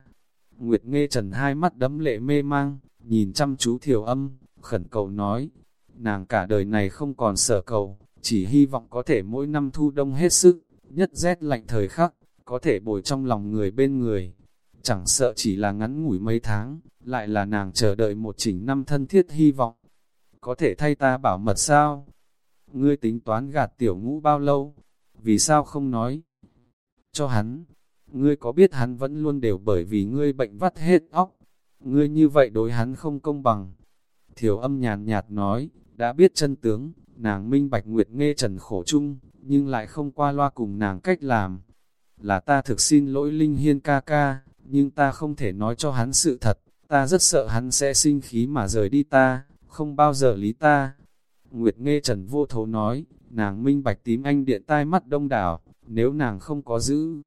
Nguyệt nghe trần hai mắt đấm lệ mê mang, nhìn chăm chú thiểu âm, khẩn cầu nói, nàng cả đời này không còn sở cầu, chỉ hy vọng có thể mỗi năm thu đông hết sức, nhất rét lạnh thời khắc, có thể bồi trong lòng người bên người. Chẳng sợ chỉ là ngắn ngủi mấy tháng, lại là nàng chờ đợi một chỉnh năm thân thiết hy vọng. Có thể thay ta bảo mật sao? Ngươi tính toán gạt tiểu ngũ bao lâu? Vì sao không nói? Cho hắn, ngươi có biết hắn vẫn luôn đều bởi vì ngươi bệnh vắt hết óc. Ngươi như vậy đối hắn không công bằng. Thiểu âm nhàn nhạt nói, đã biết chân tướng, nàng minh bạch nguyệt nghe trần khổ chung, nhưng lại không qua loa cùng nàng cách làm. Là ta thực xin lỗi Linh Hiên ca ca, nhưng ta không thể nói cho hắn sự thật, ta rất sợ hắn sẽ sinh khí mà rời đi ta, không bao giờ lý ta. Nguyệt nghe trần vô thấu nói, nàng minh bạch tím anh điện tai mắt đông đảo, nếu nàng không có giữ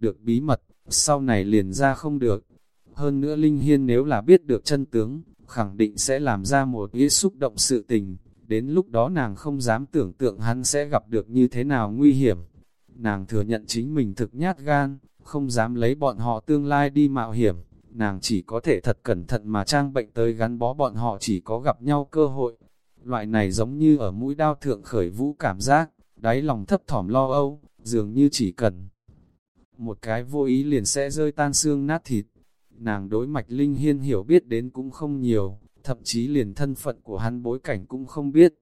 được bí mật, sau này liền ra không được. Hơn nữa Linh Hiên nếu là biết được chân tướng, khẳng định sẽ làm ra một ý xúc động sự tình, đến lúc đó nàng không dám tưởng tượng hắn sẽ gặp được như thế nào nguy hiểm. Nàng thừa nhận chính mình thực nhát gan, không dám lấy bọn họ tương lai đi mạo hiểm, nàng chỉ có thể thật cẩn thận mà trang bệnh tới gắn bó bọn họ chỉ có gặp nhau cơ hội. Loại này giống như ở mũi đao thượng khởi vũ cảm giác, đáy lòng thấp thỏm lo âu, dường như chỉ cần một cái vô ý liền sẽ rơi tan xương nát thịt. Nàng đối mạch linh hiên hiểu biết đến cũng không nhiều, thậm chí liền thân phận của hắn bối cảnh cũng không biết.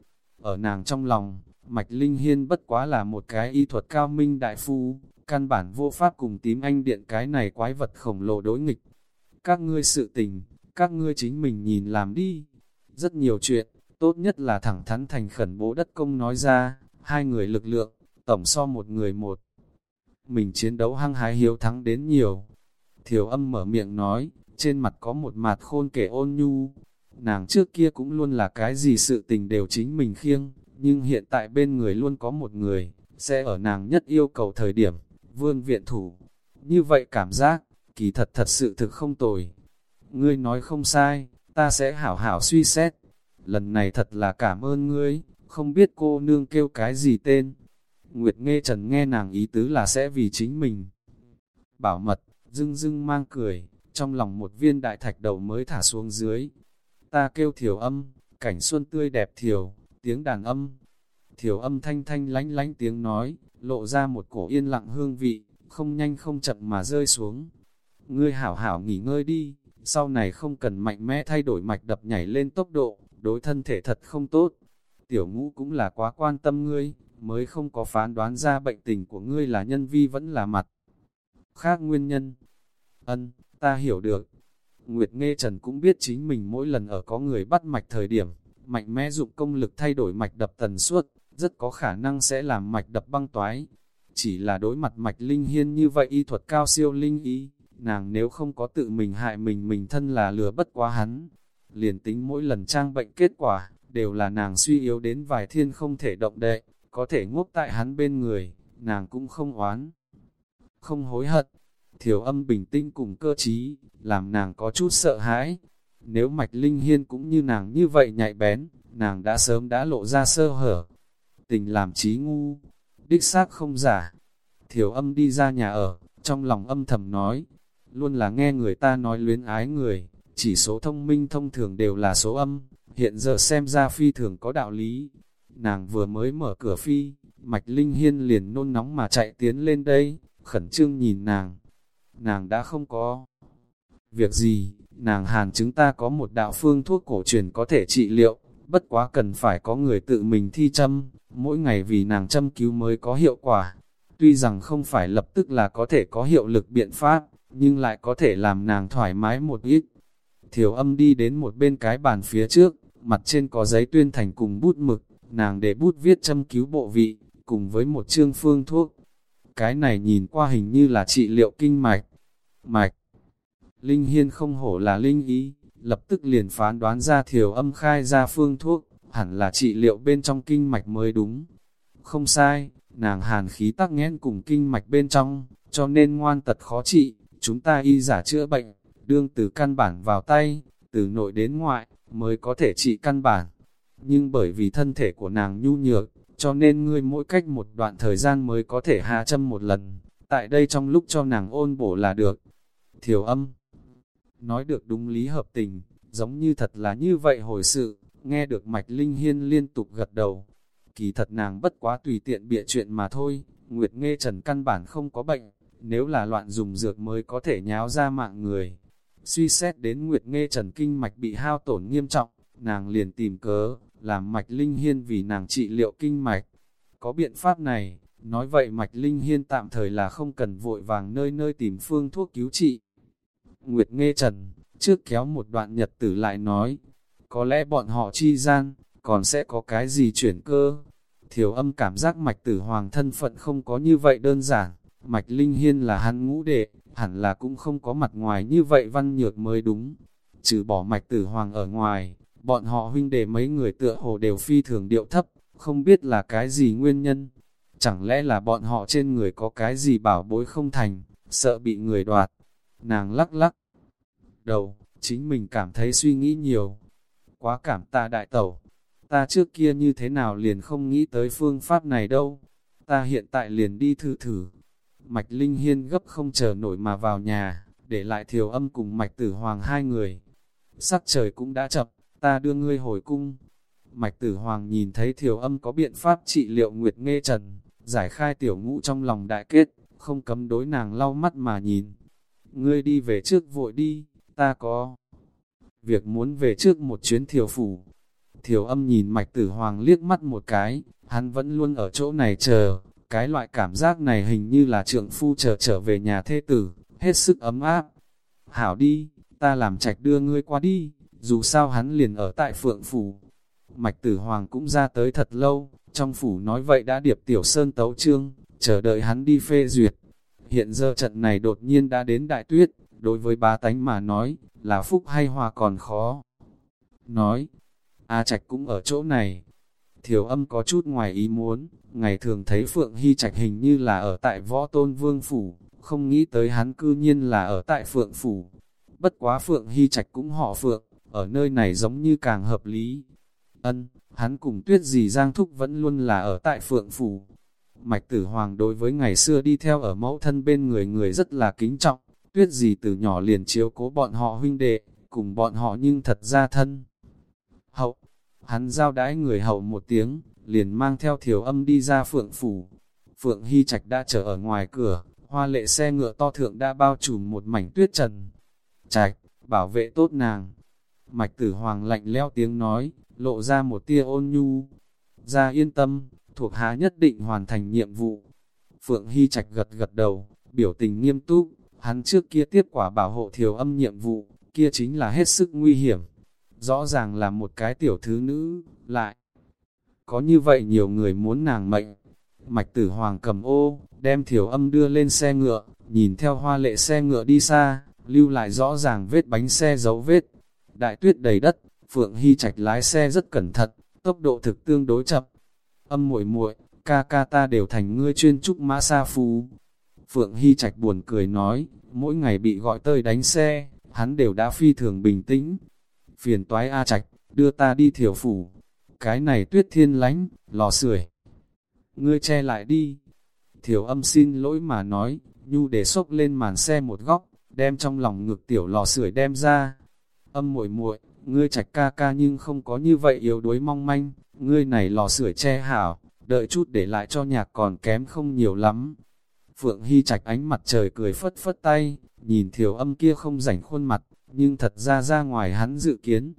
Ở nàng trong lòng, mạch linh hiên bất quá là một cái y thuật cao minh đại phu, căn bản vô pháp cùng tím anh điện cái này quái vật khổng lồ đối nghịch. Các ngươi sự tình, các ngươi chính mình nhìn làm đi. Rất nhiều chuyện, tốt nhất là thẳng thắn thành khẩn bố đất công nói ra, hai người lực lượng, tổng so một người một. Mình chiến đấu hăng hái hiếu thắng đến nhiều. Thiểu âm mở miệng nói, trên mặt có một mặt khôn kể ôn nhu. Nàng trước kia cũng luôn là cái gì sự tình đều chính mình khiêng, nhưng hiện tại bên người luôn có một người, sẽ ở nàng nhất yêu cầu thời điểm, vương viện thủ. Như vậy cảm giác, kỳ thật thật sự thực không tồi. Ngươi nói không sai, ta sẽ hảo hảo suy xét. Lần này thật là cảm ơn ngươi, không biết cô nương kêu cái gì tên. Nguyệt nghe trần nghe nàng ý tứ là sẽ vì chính mình. Bảo mật, dưng dưng mang cười, trong lòng một viên đại thạch đầu mới thả xuống dưới. Ta kêu thiểu âm, cảnh xuân tươi đẹp thiểu, tiếng đàn âm. Thiểu âm thanh thanh lánh lánh tiếng nói, lộ ra một cổ yên lặng hương vị, không nhanh không chậm mà rơi xuống. Ngươi hảo hảo nghỉ ngơi đi, sau này không cần mạnh mẽ thay đổi mạch đập nhảy lên tốc độ, đối thân thể thật không tốt. Tiểu ngũ cũng là quá quan tâm ngươi, mới không có phán đoán ra bệnh tình của ngươi là nhân vi vẫn là mặt. Khác nguyên nhân. Ân, ta hiểu được. Nguyệt Nghe Trần cũng biết chính mình mỗi lần ở có người bắt mạch thời điểm, mạnh mẽ dụng công lực thay đổi mạch đập tần suất, rất có khả năng sẽ làm mạch đập băng toái. Chỉ là đối mặt mạch linh hiên như vậy y thuật cao siêu linh ý, nàng nếu không có tự mình hại mình mình thân là lừa bất quá hắn. Liền tính mỗi lần trang bệnh kết quả, đều là nàng suy yếu đến vài thiên không thể động đậy, có thể ngốc tại hắn bên người, nàng cũng không oán, không hối hận. Thiểu âm bình tĩnh cùng cơ trí, làm nàng có chút sợ hãi. Nếu mạch linh hiên cũng như nàng như vậy nhạy bén, nàng đã sớm đã lộ ra sơ hở. Tình làm trí ngu, đích xác không giả. Thiểu âm đi ra nhà ở, trong lòng âm thầm nói, luôn là nghe người ta nói luyến ái người, chỉ số thông minh thông thường đều là số âm, hiện giờ xem ra phi thường có đạo lý, Nàng vừa mới mở cửa phi, Mạch Linh Hiên liền nôn nóng mà chạy tiến lên đây, khẩn trương nhìn nàng. Nàng đã không có việc gì, nàng hàn chúng ta có một đạo phương thuốc cổ truyền có thể trị liệu, bất quá cần phải có người tự mình thi châm, mỗi ngày vì nàng châm cứu mới có hiệu quả. Tuy rằng không phải lập tức là có thể có hiệu lực biện pháp, nhưng lại có thể làm nàng thoải mái một ít. Thiểu âm đi đến một bên cái bàn phía trước, mặt trên có giấy tuyên thành cùng bút mực, nàng để bút viết châm cứu bộ vị, cùng với một chương phương thuốc. Cái này nhìn qua hình như là trị liệu kinh mạch. Mạch. Linh Hiên không hổ là linh ý, lập tức liền phán đoán ra thiểu âm khai ra phương thuốc, hẳn là trị liệu bên trong kinh mạch mới đúng. Không sai, nàng hàn khí tắc nghẽn cùng kinh mạch bên trong, cho nên ngoan tật khó trị, chúng ta y giả chữa bệnh, đương từ căn bản vào tay, từ nội đến ngoại, mới có thể trị căn bản. Nhưng bởi vì thân thể của nàng nhu nhược, cho nên ngươi mỗi cách một đoạn thời gian mới có thể hạ châm một lần, tại đây trong lúc cho nàng ôn bổ là được. Thiểu âm nói được đúng lý hợp tình, giống như thật là như vậy hồi sự, nghe được Mạch Linh Hiên liên tục gật đầu. Kỳ thật nàng bất quá tùy tiện bịa chuyện mà thôi, Nguyệt Nghe Trần căn bản không có bệnh, nếu là loạn dùng dược mới có thể nháo ra mạng người. Suy xét đến Nguyệt Nghe Trần kinh mạch bị hao tổn nghiêm trọng, nàng liền tìm cớ, làm Mạch Linh Hiên vì nàng trị liệu kinh mạch. Có biện pháp này, nói vậy Mạch Linh Hiên tạm thời là không cần vội vàng nơi nơi tìm phương thuốc cứu trị. Nguyệt Nghe Trần, trước kéo một đoạn nhật tử lại nói, có lẽ bọn họ chi gian, còn sẽ có cái gì chuyển cơ. Thiểu âm cảm giác mạch tử hoàng thân phận không có như vậy đơn giản, mạch linh hiên là hắn ngũ đệ, hẳn là cũng không có mặt ngoài như vậy văn nhược mới đúng. Trừ bỏ mạch tử hoàng ở ngoài, bọn họ huynh đệ mấy người tựa hồ đều phi thường điệu thấp, không biết là cái gì nguyên nhân. Chẳng lẽ là bọn họ trên người có cái gì bảo bối không thành, sợ bị người đoạt. Nàng lắc lắc đầu, chính mình cảm thấy suy nghĩ nhiều. Quá cảm ta đại tẩu, ta trước kia như thế nào liền không nghĩ tới phương pháp này đâu. Ta hiện tại liền đi thử thử. Mạch Linh Hiên gấp không chờ nổi mà vào nhà, để lại thiều âm cùng Mạch Tử Hoàng hai người. Sắc trời cũng đã chập, ta đưa ngươi hồi cung. Mạch Tử Hoàng nhìn thấy thiều âm có biện pháp trị liệu Nguyệt Nghê Trần, giải khai tiểu ngũ trong lòng đại kết, không cấm đối nàng lau mắt mà nhìn. Ngươi đi về trước vội đi, ta có việc muốn về trước một chuyến thiều phủ. Thiều âm nhìn mạch tử hoàng liếc mắt một cái, hắn vẫn luôn ở chỗ này chờ, cái loại cảm giác này hình như là trượng phu chờ trở về nhà thê tử, hết sức ấm áp. Hảo đi, ta làm trạch đưa ngươi qua đi, dù sao hắn liền ở tại phượng phủ. Mạch tử hoàng cũng ra tới thật lâu, trong phủ nói vậy đã điệp tiểu sơn tấu trương, chờ đợi hắn đi phê duyệt. Hiện giờ trận này đột nhiên đã đến đại tuyết, đối với bá tánh mà nói, là phúc hay hòa còn khó. Nói, A Trạch cũng ở chỗ này. Thiểu âm có chút ngoài ý muốn, ngày thường thấy Phượng Hy Trạch hình như là ở tại Võ Tôn Vương Phủ, không nghĩ tới hắn cư nhiên là ở tại Phượng Phủ. Bất quá Phượng Hy Trạch cũng họ Phượng, ở nơi này giống như càng hợp lý. Ân, hắn cùng tuyết gì Giang Thúc vẫn luôn là ở tại Phượng Phủ. Mạch Tử Hoàng đối với ngày xưa đi theo ở mẫu thân bên người người rất là kính trọng, tuyết gì từ nhỏ liền chiếu cố bọn họ huynh đệ, cùng bọn họ nhưng thật ra thân. Hậu, hắn giao đãi người hậu một tiếng, liền mang theo thiểu âm đi ra phượng phủ. Phượng Hy Trạch đã chờ ở ngoài cửa, hoa lệ xe ngựa to thượng đã bao trùm một mảnh tuyết trần. Trạch, bảo vệ tốt nàng. Mạch tử hoàng lạnh leo tiếng nói, lộ ra một tia ôn nhu. Ra yên tâm, thuộc hạ nhất định hoàn thành nhiệm vụ. Phượng Hy Trạch gật gật đầu, biểu tình nghiêm túc, Hắn trước kia tiếp quả bảo hộ thiểu âm nhiệm vụ, kia chính là hết sức nguy hiểm. Rõ ràng là một cái tiểu thứ nữ, lại. Có như vậy nhiều người muốn nàng mệnh. Mạch tử hoàng cầm ô, đem thiểu âm đưa lên xe ngựa, nhìn theo hoa lệ xe ngựa đi xa, lưu lại rõ ràng vết bánh xe dấu vết. Đại tuyết đầy đất, Phượng Hy Trạch lái xe rất cẩn thận, tốc độ thực tương đối chậm. Âm muội muội, ca ca ta đều thành ngươi chuyên trúc mã sa phú. Phượng Hy Trạch buồn cười nói, mỗi ngày bị gọi tơi đánh xe, hắn đều đã phi thường bình tĩnh. Phiền toái A Trạch, đưa ta đi thiểu phủ. Cái này tuyết thiên lánh, lò sưởi Ngươi che lại đi. Thiểu âm xin lỗi mà nói, nhu để xốc lên màn xe một góc, đem trong lòng ngực tiểu lò sưởi đem ra. Âm muội muội, ngươi trạch ca ca nhưng không có như vậy yếu đuối mong manh, ngươi này lò sưởi che hảo, đợi chút để lại cho nhạc còn kém không nhiều lắm. Phượng Hy Trạch ánh mặt trời cười phất phất tay, nhìn thiểu âm kia không rảnh khuôn mặt, nhưng thật ra ra ngoài hắn dự kiến.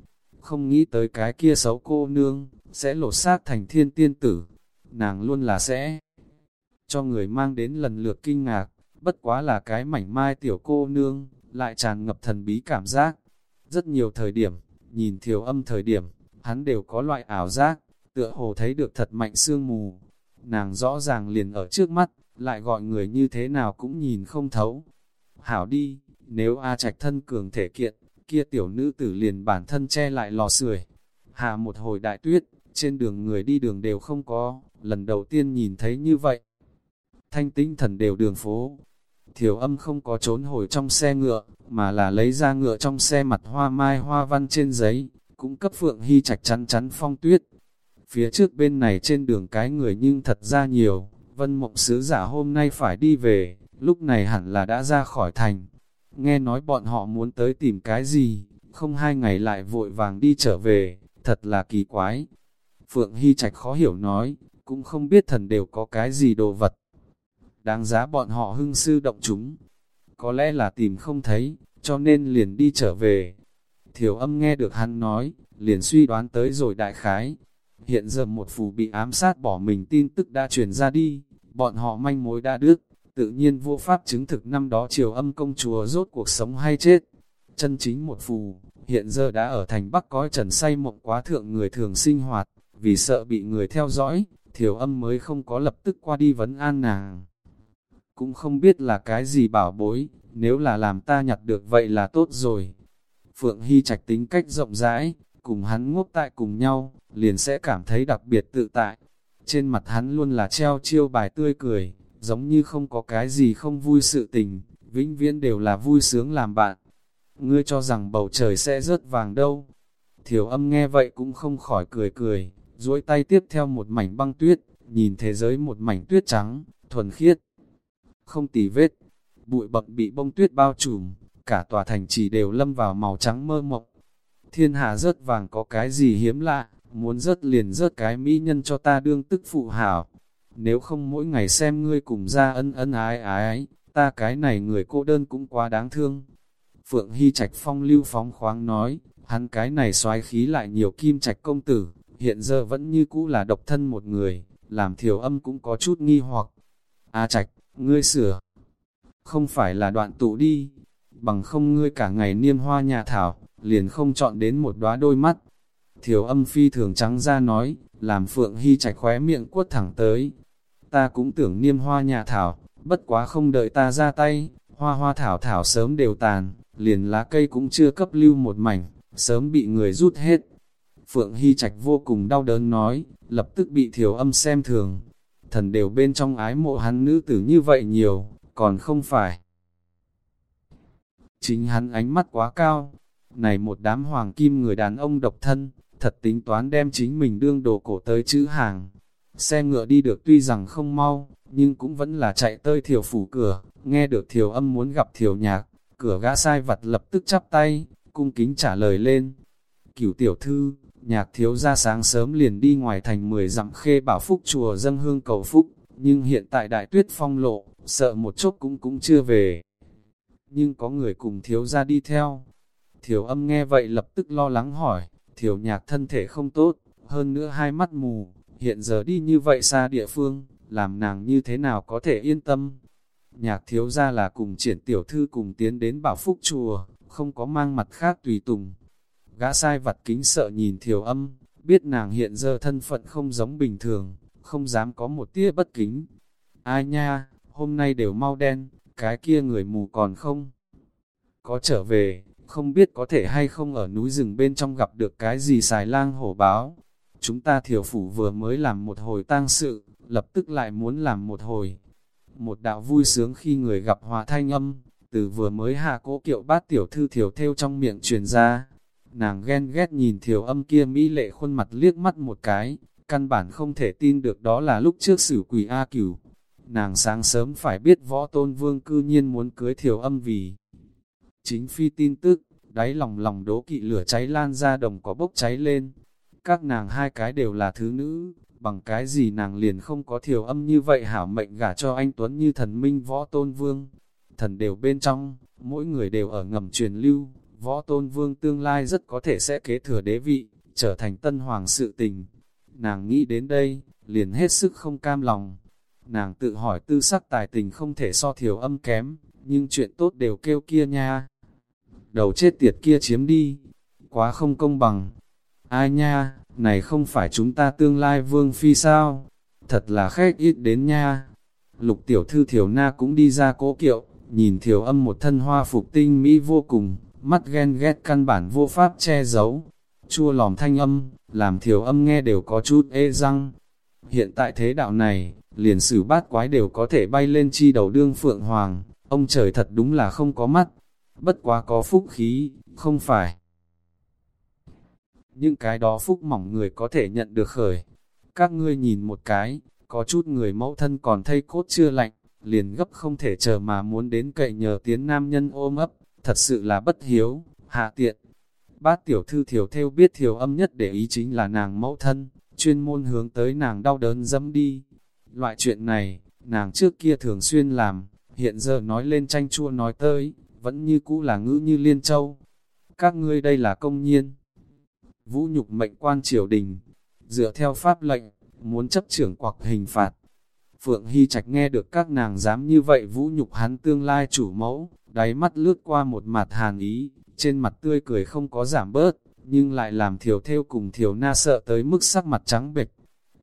Không nghĩ tới cái kia xấu cô nương, sẽ lột xác thành thiên tiên tử. Nàng luôn là sẽ cho người mang đến lần lượt kinh ngạc, bất quá là cái mảnh mai tiểu cô nương, lại tràn ngập thần bí cảm giác. Rất nhiều thời điểm, nhìn thiểu âm thời điểm, hắn đều có loại ảo giác, tựa hồ thấy được thật mạnh sương mù. Nàng rõ ràng liền ở trước mắt, lại gọi người như thế nào cũng nhìn không thấu. Hảo đi, nếu A Trạch thân cường thể kiện, kia tiểu nữ tử liền bản thân che lại lò sưởi. Hạ một hồi đại tuyết, trên đường người đi đường đều không có, lần đầu tiên nhìn thấy như vậy. Thanh tinh thần đều đường phố. Thiểu âm không có trốn hồi trong xe ngựa, mà là lấy ra ngựa trong xe mặt hoa mai hoa văn trên giấy, cũng cấp Phượng Hy Trạch chắn chắn phong tuyết. Phía trước bên này trên đường cái người nhưng thật ra nhiều, vân mộng sứ giả hôm nay phải đi về, lúc này hẳn là đã ra khỏi thành. Nghe nói bọn họ muốn tới tìm cái gì, không hai ngày lại vội vàng đi trở về, thật là kỳ quái. Phượng Hy Trạch khó hiểu nói, cũng không biết thần đều có cái gì đồ vật. Đáng giá bọn họ hưng sư động chúng. Có lẽ là tìm không thấy, cho nên liền đi trở về. Thiểu âm nghe được hắn nói, liền suy đoán tới rồi đại khái. Hiện giờ một phù bị ám sát bỏ mình tin tức đã truyền ra đi, bọn họ manh mối đã đứt, tự nhiên vô pháp chứng thực năm đó triều âm công chúa rốt cuộc sống hay chết. Chân chính một phù, hiện giờ đã ở thành Bắc cõi trần say mộng quá thượng người thường sinh hoạt, vì sợ bị người theo dõi, thiểu âm mới không có lập tức qua đi vấn an nàng. Cũng không biết là cái gì bảo bối, nếu là làm ta nhặt được vậy là tốt rồi. Phượng Hy Trạch tính cách rộng rãi, cùng hắn ngốc tại cùng nhau, liền sẽ cảm thấy đặc biệt tự tại. Trên mặt hắn luôn là treo chiêu bài tươi cười, giống như không có cái gì không vui sự tình, vĩnh viễn đều là vui sướng làm bạn. Ngươi cho rằng bầu trời sẽ rớt vàng đâu. Thiểu âm nghe vậy cũng không khỏi cười cười, duỗi tay tiếp theo một mảnh băng tuyết, nhìn thế giới một mảnh tuyết trắng, thuần khiết. Không tì vết, bụi bậc bị bông tuyết bao trùm, cả tòa thành chỉ đều lâm vào màu trắng mơ mộng. Thiên hạ rớt vàng có cái gì hiếm lạ, muốn rớt liền rớt cái mỹ nhân cho ta đương tức phụ hảo. Nếu không mỗi ngày xem ngươi cùng ra ân ân ái ái, ta cái này người cô đơn cũng quá đáng thương. Phượng Hy Trạch phong lưu phóng khoáng nói, hắn cái này xoái khí lại nhiều kim trạch công tử, hiện giờ vẫn như cũ là độc thân một người, làm thiểu âm cũng có chút nghi hoặc. A Trạch, ngươi sửa, không phải là đoạn tụ đi, bằng không ngươi cả ngày niêm hoa nhà thảo, liền không chọn đến một đóa đôi mắt. Thiểu âm phi thường trắng ra nói, làm Phượng Hy Trạch khóe miệng quất thẳng tới. Ta cũng tưởng niêm hoa nhà thảo, bất quá không đợi ta ra tay, hoa hoa thảo thảo sớm đều tàn, liền lá cây cũng chưa cấp lưu một mảnh, sớm bị người rút hết. Phượng Hy Trạch vô cùng đau đớn nói, lập tức bị thiểu âm xem thường. Thần đều bên trong ái mộ hắn nữ tử như vậy nhiều, còn không phải. Chính hắn ánh mắt quá cao, này một đám hoàng kim người đàn ông độc thân, thật tính toán đem chính mình đương đồ cổ tới chữ hàng. Xe ngựa đi được tuy rằng không mau, nhưng cũng vẫn là chạy tới thiểu phủ cửa, nghe được thiểu âm muốn gặp thiểu nhạc, cửa gã sai vặt lập tức chắp tay, cung kính trả lời lên. Cửu tiểu thư, nhạc thiếu ra sáng sớm liền đi ngoài thành 10 dặm khê bảo phúc chùa dâng hương cầu phúc, nhưng hiện tại đại tuyết phong lộ, sợ một chốc cũng cũng chưa về. Nhưng có người cùng thiếu ra đi theo. thiểu âm nghe vậy lập tức lo lắng hỏi, thiểu nhạc thân thể không tốt, hơn nữa hai mắt mù, hiện giờ đi như vậy xa địa phương, làm nàng như thế nào có thể yên tâm. Nhạc thiếu ra là cùng triển tiểu thư cùng tiến đến bảo phúc chùa, không có mang mặt khác tùy tùng. Gã sai vặt kính sợ nhìn thiểu âm, biết nàng hiện giờ thân phận không giống bình thường, không dám có một tia bất kính. Ai nha, hôm nay đều mau đen, cái kia người mù còn không? Có trở về, không biết có thể hay không ở núi rừng bên trong gặp được cái gì xài lang hổ báo. Chúng ta thiểu phủ vừa mới làm một hồi tang sự, lập tức lại muốn làm một hồi. Một đạo vui sướng khi người gặp hòa thanh âm, từ vừa mới hạ cố kiệu bát tiểu thư thiểu theo trong miệng truyền ra. Nàng ghen ghét nhìn thiểu âm kia mỹ lệ khuôn mặt liếc mắt một cái, căn bản không thể tin được đó là lúc trước xử quỷ A cửu. Nàng sáng sớm phải biết võ tôn vương cư nhiên muốn cưới thiểu âm vì chính phi tin tức, đáy lòng lòng đố kỵ lửa cháy lan ra đồng có bốc cháy lên. Các nàng hai cái đều là thứ nữ, bằng cái gì nàng liền không có thiểu âm như vậy hảo mệnh gả cho anh Tuấn như thần minh võ tôn vương. Thần đều bên trong, mỗi người đều ở ngầm truyền lưu, võ tôn vương tương lai rất có thể sẽ kế thừa đế vị, trở thành tân hoàng sự tình. Nàng nghĩ đến đây, liền hết sức không cam lòng. Nàng tự hỏi tư sắc tài tình không thể so thiểu âm kém, nhưng chuyện tốt đều kêu kia nha. Đầu chết tiệt kia chiếm đi, quá không công bằng. Ai nha, này không phải chúng ta tương lai vương phi sao? Thật là khách ít đến nha. Lục tiểu thư thiểu na cũng đi ra cố kiệu, nhìn thiểu âm một thân hoa phục tinh mỹ vô cùng, mắt ghen ghét căn bản vô pháp che giấu. Chua lòm thanh âm, làm thiểu âm nghe đều có chút ê răng. Hiện tại thế đạo này, liền sử bát quái đều có thể bay lên chi đầu đương phượng hoàng, ông trời thật đúng là không có mắt. Bất quá có phúc khí, không phải những cái đó phúc mỏng người có thể nhận được khởi. Các ngươi nhìn một cái, có chút người mẫu thân còn thây cốt chưa lạnh, liền gấp không thể chờ mà muốn đến cậy nhờ tiến nam nhân ôm ấp, thật sự là bất hiếu, hạ tiện. Bát tiểu thư thiểu theo biết thiểu âm nhất để ý chính là nàng mẫu thân, chuyên môn hướng tới nàng đau đớn dẫm đi. Loại chuyện này, nàng trước kia thường xuyên làm, hiện giờ nói lên tranh chua nói tới, vẫn như cũ là ngữ như liên châu. Các ngươi đây là công nhiên vũ nhục mệnh quan triều đình, dựa theo pháp lệnh, muốn chấp trưởng hoặc hình phạt. Phượng Hy Trạch nghe được các nàng dám như vậy vũ nhục hắn tương lai chủ mẫu, đáy mắt lướt qua một mặt hàn ý, trên mặt tươi cười không có giảm bớt, nhưng lại làm thiểu theo cùng thiểu na sợ tới mức sắc mặt trắng bệch.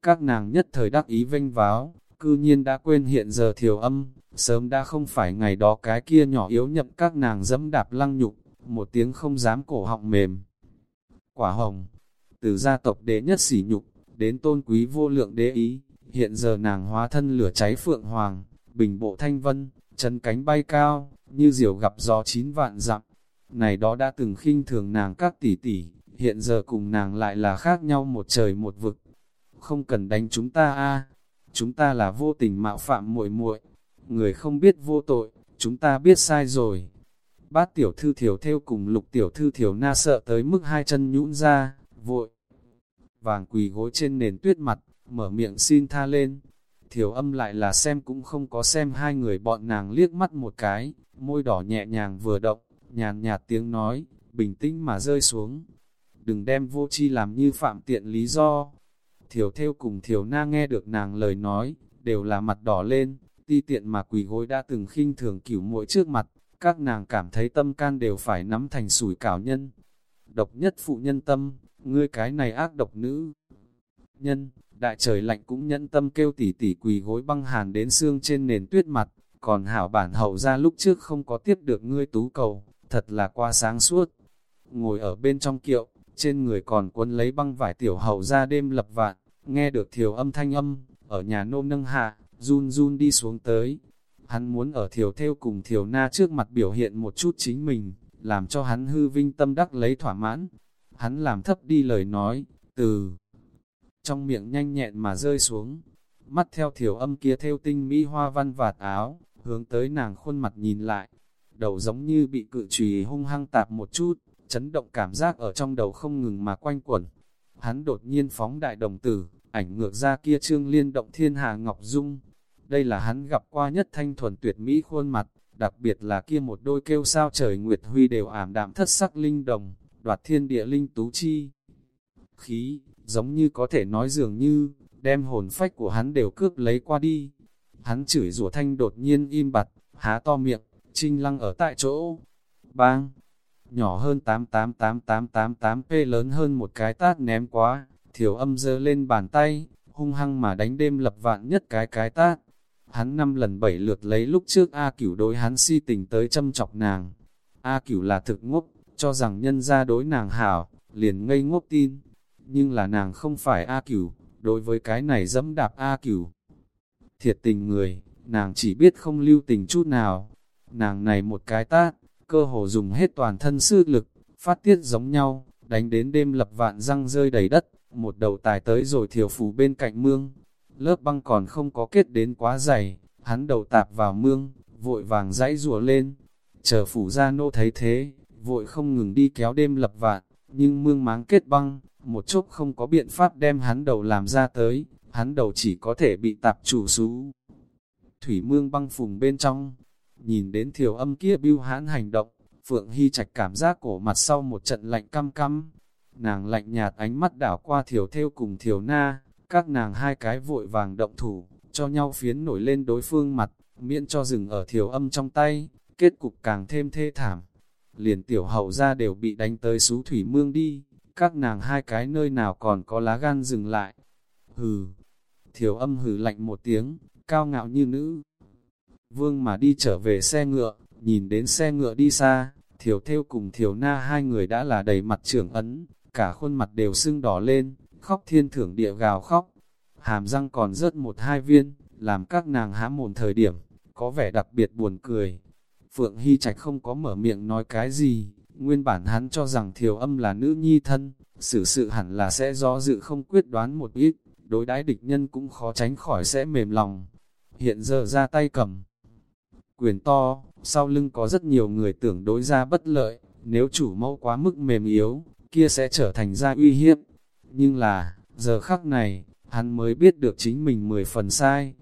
Các nàng nhất thời đắc ý vênh váo, cư nhiên đã quên hiện giờ thiểu âm, sớm đã không phải ngày đó cái kia nhỏ yếu nhậm các nàng dẫm đạp lăng nhục, một tiếng không dám cổ họng mềm quả hồng. Từ gia tộc đế nhất sỉ nhục, đến tôn quý vô lượng đế ý, hiện giờ nàng hóa thân lửa cháy phượng hoàng, bình bộ thanh vân, chân cánh bay cao, như diều gặp gió chín vạn dặm. Này đó đã từng khinh thường nàng các tỷ tỷ, hiện giờ cùng nàng lại là khác nhau một trời một vực. Không cần đánh chúng ta a chúng ta là vô tình mạo phạm muội muội người không biết vô tội, chúng ta biết sai rồi. Bát tiểu thư thiểu theo cùng lục tiểu thư thiểu na sợ tới mức hai chân nhũn ra, vội. Vàng quỳ gối trên nền tuyết mặt, mở miệng xin tha lên. Thiểu âm lại là xem cũng không có xem hai người bọn nàng liếc mắt một cái, môi đỏ nhẹ nhàng vừa động, nhàn nhạt tiếng nói, bình tĩnh mà rơi xuống. Đừng đem vô chi làm như phạm tiện lý do. Thiểu theo cùng thiểu na nghe được nàng lời nói, đều là mặt đỏ lên, ti tiện mà quỳ gối đã từng khinh thường cửu muội trước mặt, các nàng cảm thấy tâm can đều phải nắm thành sủi cảo nhân. Độc nhất phụ nhân tâm, ngươi cái này ác độc nữ. Nhân, đại trời lạnh cũng nhẫn tâm kêu tỉ tỉ quỳ gối băng hàn đến xương trên nền tuyết mặt, còn hảo bản hậu ra lúc trước không có tiếp được ngươi tú cầu, thật là qua sáng suốt. Ngồi ở bên trong kiệu, trên người còn cuốn lấy băng vải tiểu hậu ra đêm lập vạn, nghe được thiểu âm thanh âm, ở nhà nôm nâng hạ, run run đi xuống tới, Hắn muốn ở thiểu theo cùng thiểu na trước mặt biểu hiện một chút chính mình, làm cho hắn hư vinh tâm đắc lấy thỏa mãn. Hắn làm thấp đi lời nói, từ trong miệng nhanh nhẹn mà rơi xuống. Mắt theo thiểu âm kia theo tinh mỹ hoa văn vạt áo, hướng tới nàng khuôn mặt nhìn lại. Đầu giống như bị cự trùy hung hăng tạp một chút, chấn động cảm giác ở trong đầu không ngừng mà quanh quẩn. Hắn đột nhiên phóng đại đồng tử, ảnh ngược ra kia trương liên động thiên hà ngọc dung, đây là hắn gặp qua nhất thanh thuần tuyệt mỹ khuôn mặt, đặc biệt là kia một đôi kêu sao trời nguyệt huy đều ảm đạm thất sắc linh đồng, đoạt thiên địa linh tú chi. Khí, giống như có thể nói dường như, đem hồn phách của hắn đều cướp lấy qua đi. Hắn chửi rủa thanh đột nhiên im bặt, há to miệng, trinh lăng ở tại chỗ. Bang! Nhỏ hơn 888888p lớn hơn một cái tát ném quá, thiểu âm dơ lên bàn tay, hung hăng mà đánh đêm lập vạn nhất cái cái tát. Hắn năm lần bảy lượt lấy lúc trước A cửu đối hắn si tình tới châm chọc nàng. A cửu là thực ngốc, cho rằng nhân ra đối nàng hảo, liền ngây ngốc tin. Nhưng là nàng không phải A cửu, đối với cái này dẫm đạp A cửu. Thiệt tình người, nàng chỉ biết không lưu tình chút nào. Nàng này một cái tát, cơ hồ dùng hết toàn thân sư lực, phát tiết giống nhau, đánh đến đêm lập vạn răng rơi đầy đất, một đầu tài tới rồi thiểu phủ bên cạnh mương, lớp băng còn không có kết đến quá dày, hắn đầu tạp vào mương, vội vàng dãy rùa lên. Chờ phủ ra nô thấy thế, vội không ngừng đi kéo đêm lập vạn, nhưng mương máng kết băng, một chốc không có biện pháp đem hắn đầu làm ra tới, hắn đầu chỉ có thể bị tạp chủ xú. Thủy mương băng phùng bên trong, nhìn đến thiểu âm kia bưu hãn hành động, Phượng Hy Trạch cảm giác cổ mặt sau một trận lạnh căm căm. Nàng lạnh nhạt ánh mắt đảo qua thiểu theo cùng thiểu na, các nàng hai cái vội vàng động thủ, cho nhau phiến nổi lên đối phương mặt, miễn cho rừng ở thiểu âm trong tay, kết cục càng thêm thê thảm. Liền tiểu hậu ra đều bị đánh tới xú thủy mương đi, các nàng hai cái nơi nào còn có lá gan dừng lại. Hừ, thiểu âm hừ lạnh một tiếng, cao ngạo như nữ. Vương mà đi trở về xe ngựa, nhìn đến xe ngựa đi xa, thiểu theo cùng thiểu na hai người đã là đầy mặt trưởng ấn, cả khuôn mặt đều sưng đỏ lên, khóc thiên thưởng địa gào khóc. Hàm răng còn rớt một hai viên, làm các nàng há mồm thời điểm, có vẻ đặc biệt buồn cười. Phượng Hy Trạch không có mở miệng nói cái gì, nguyên bản hắn cho rằng thiều âm là nữ nhi thân, xử sự hẳn là sẽ do dự không quyết đoán một ít, đối đãi địch nhân cũng khó tránh khỏi sẽ mềm lòng. Hiện giờ ra tay cầm quyền to, sau lưng có rất nhiều người tưởng đối ra bất lợi, nếu chủ mẫu quá mức mềm yếu, kia sẽ trở thành ra uy hiếp. Nhưng là, giờ khắc này, hắn mới biết được chính mình mười phần sai.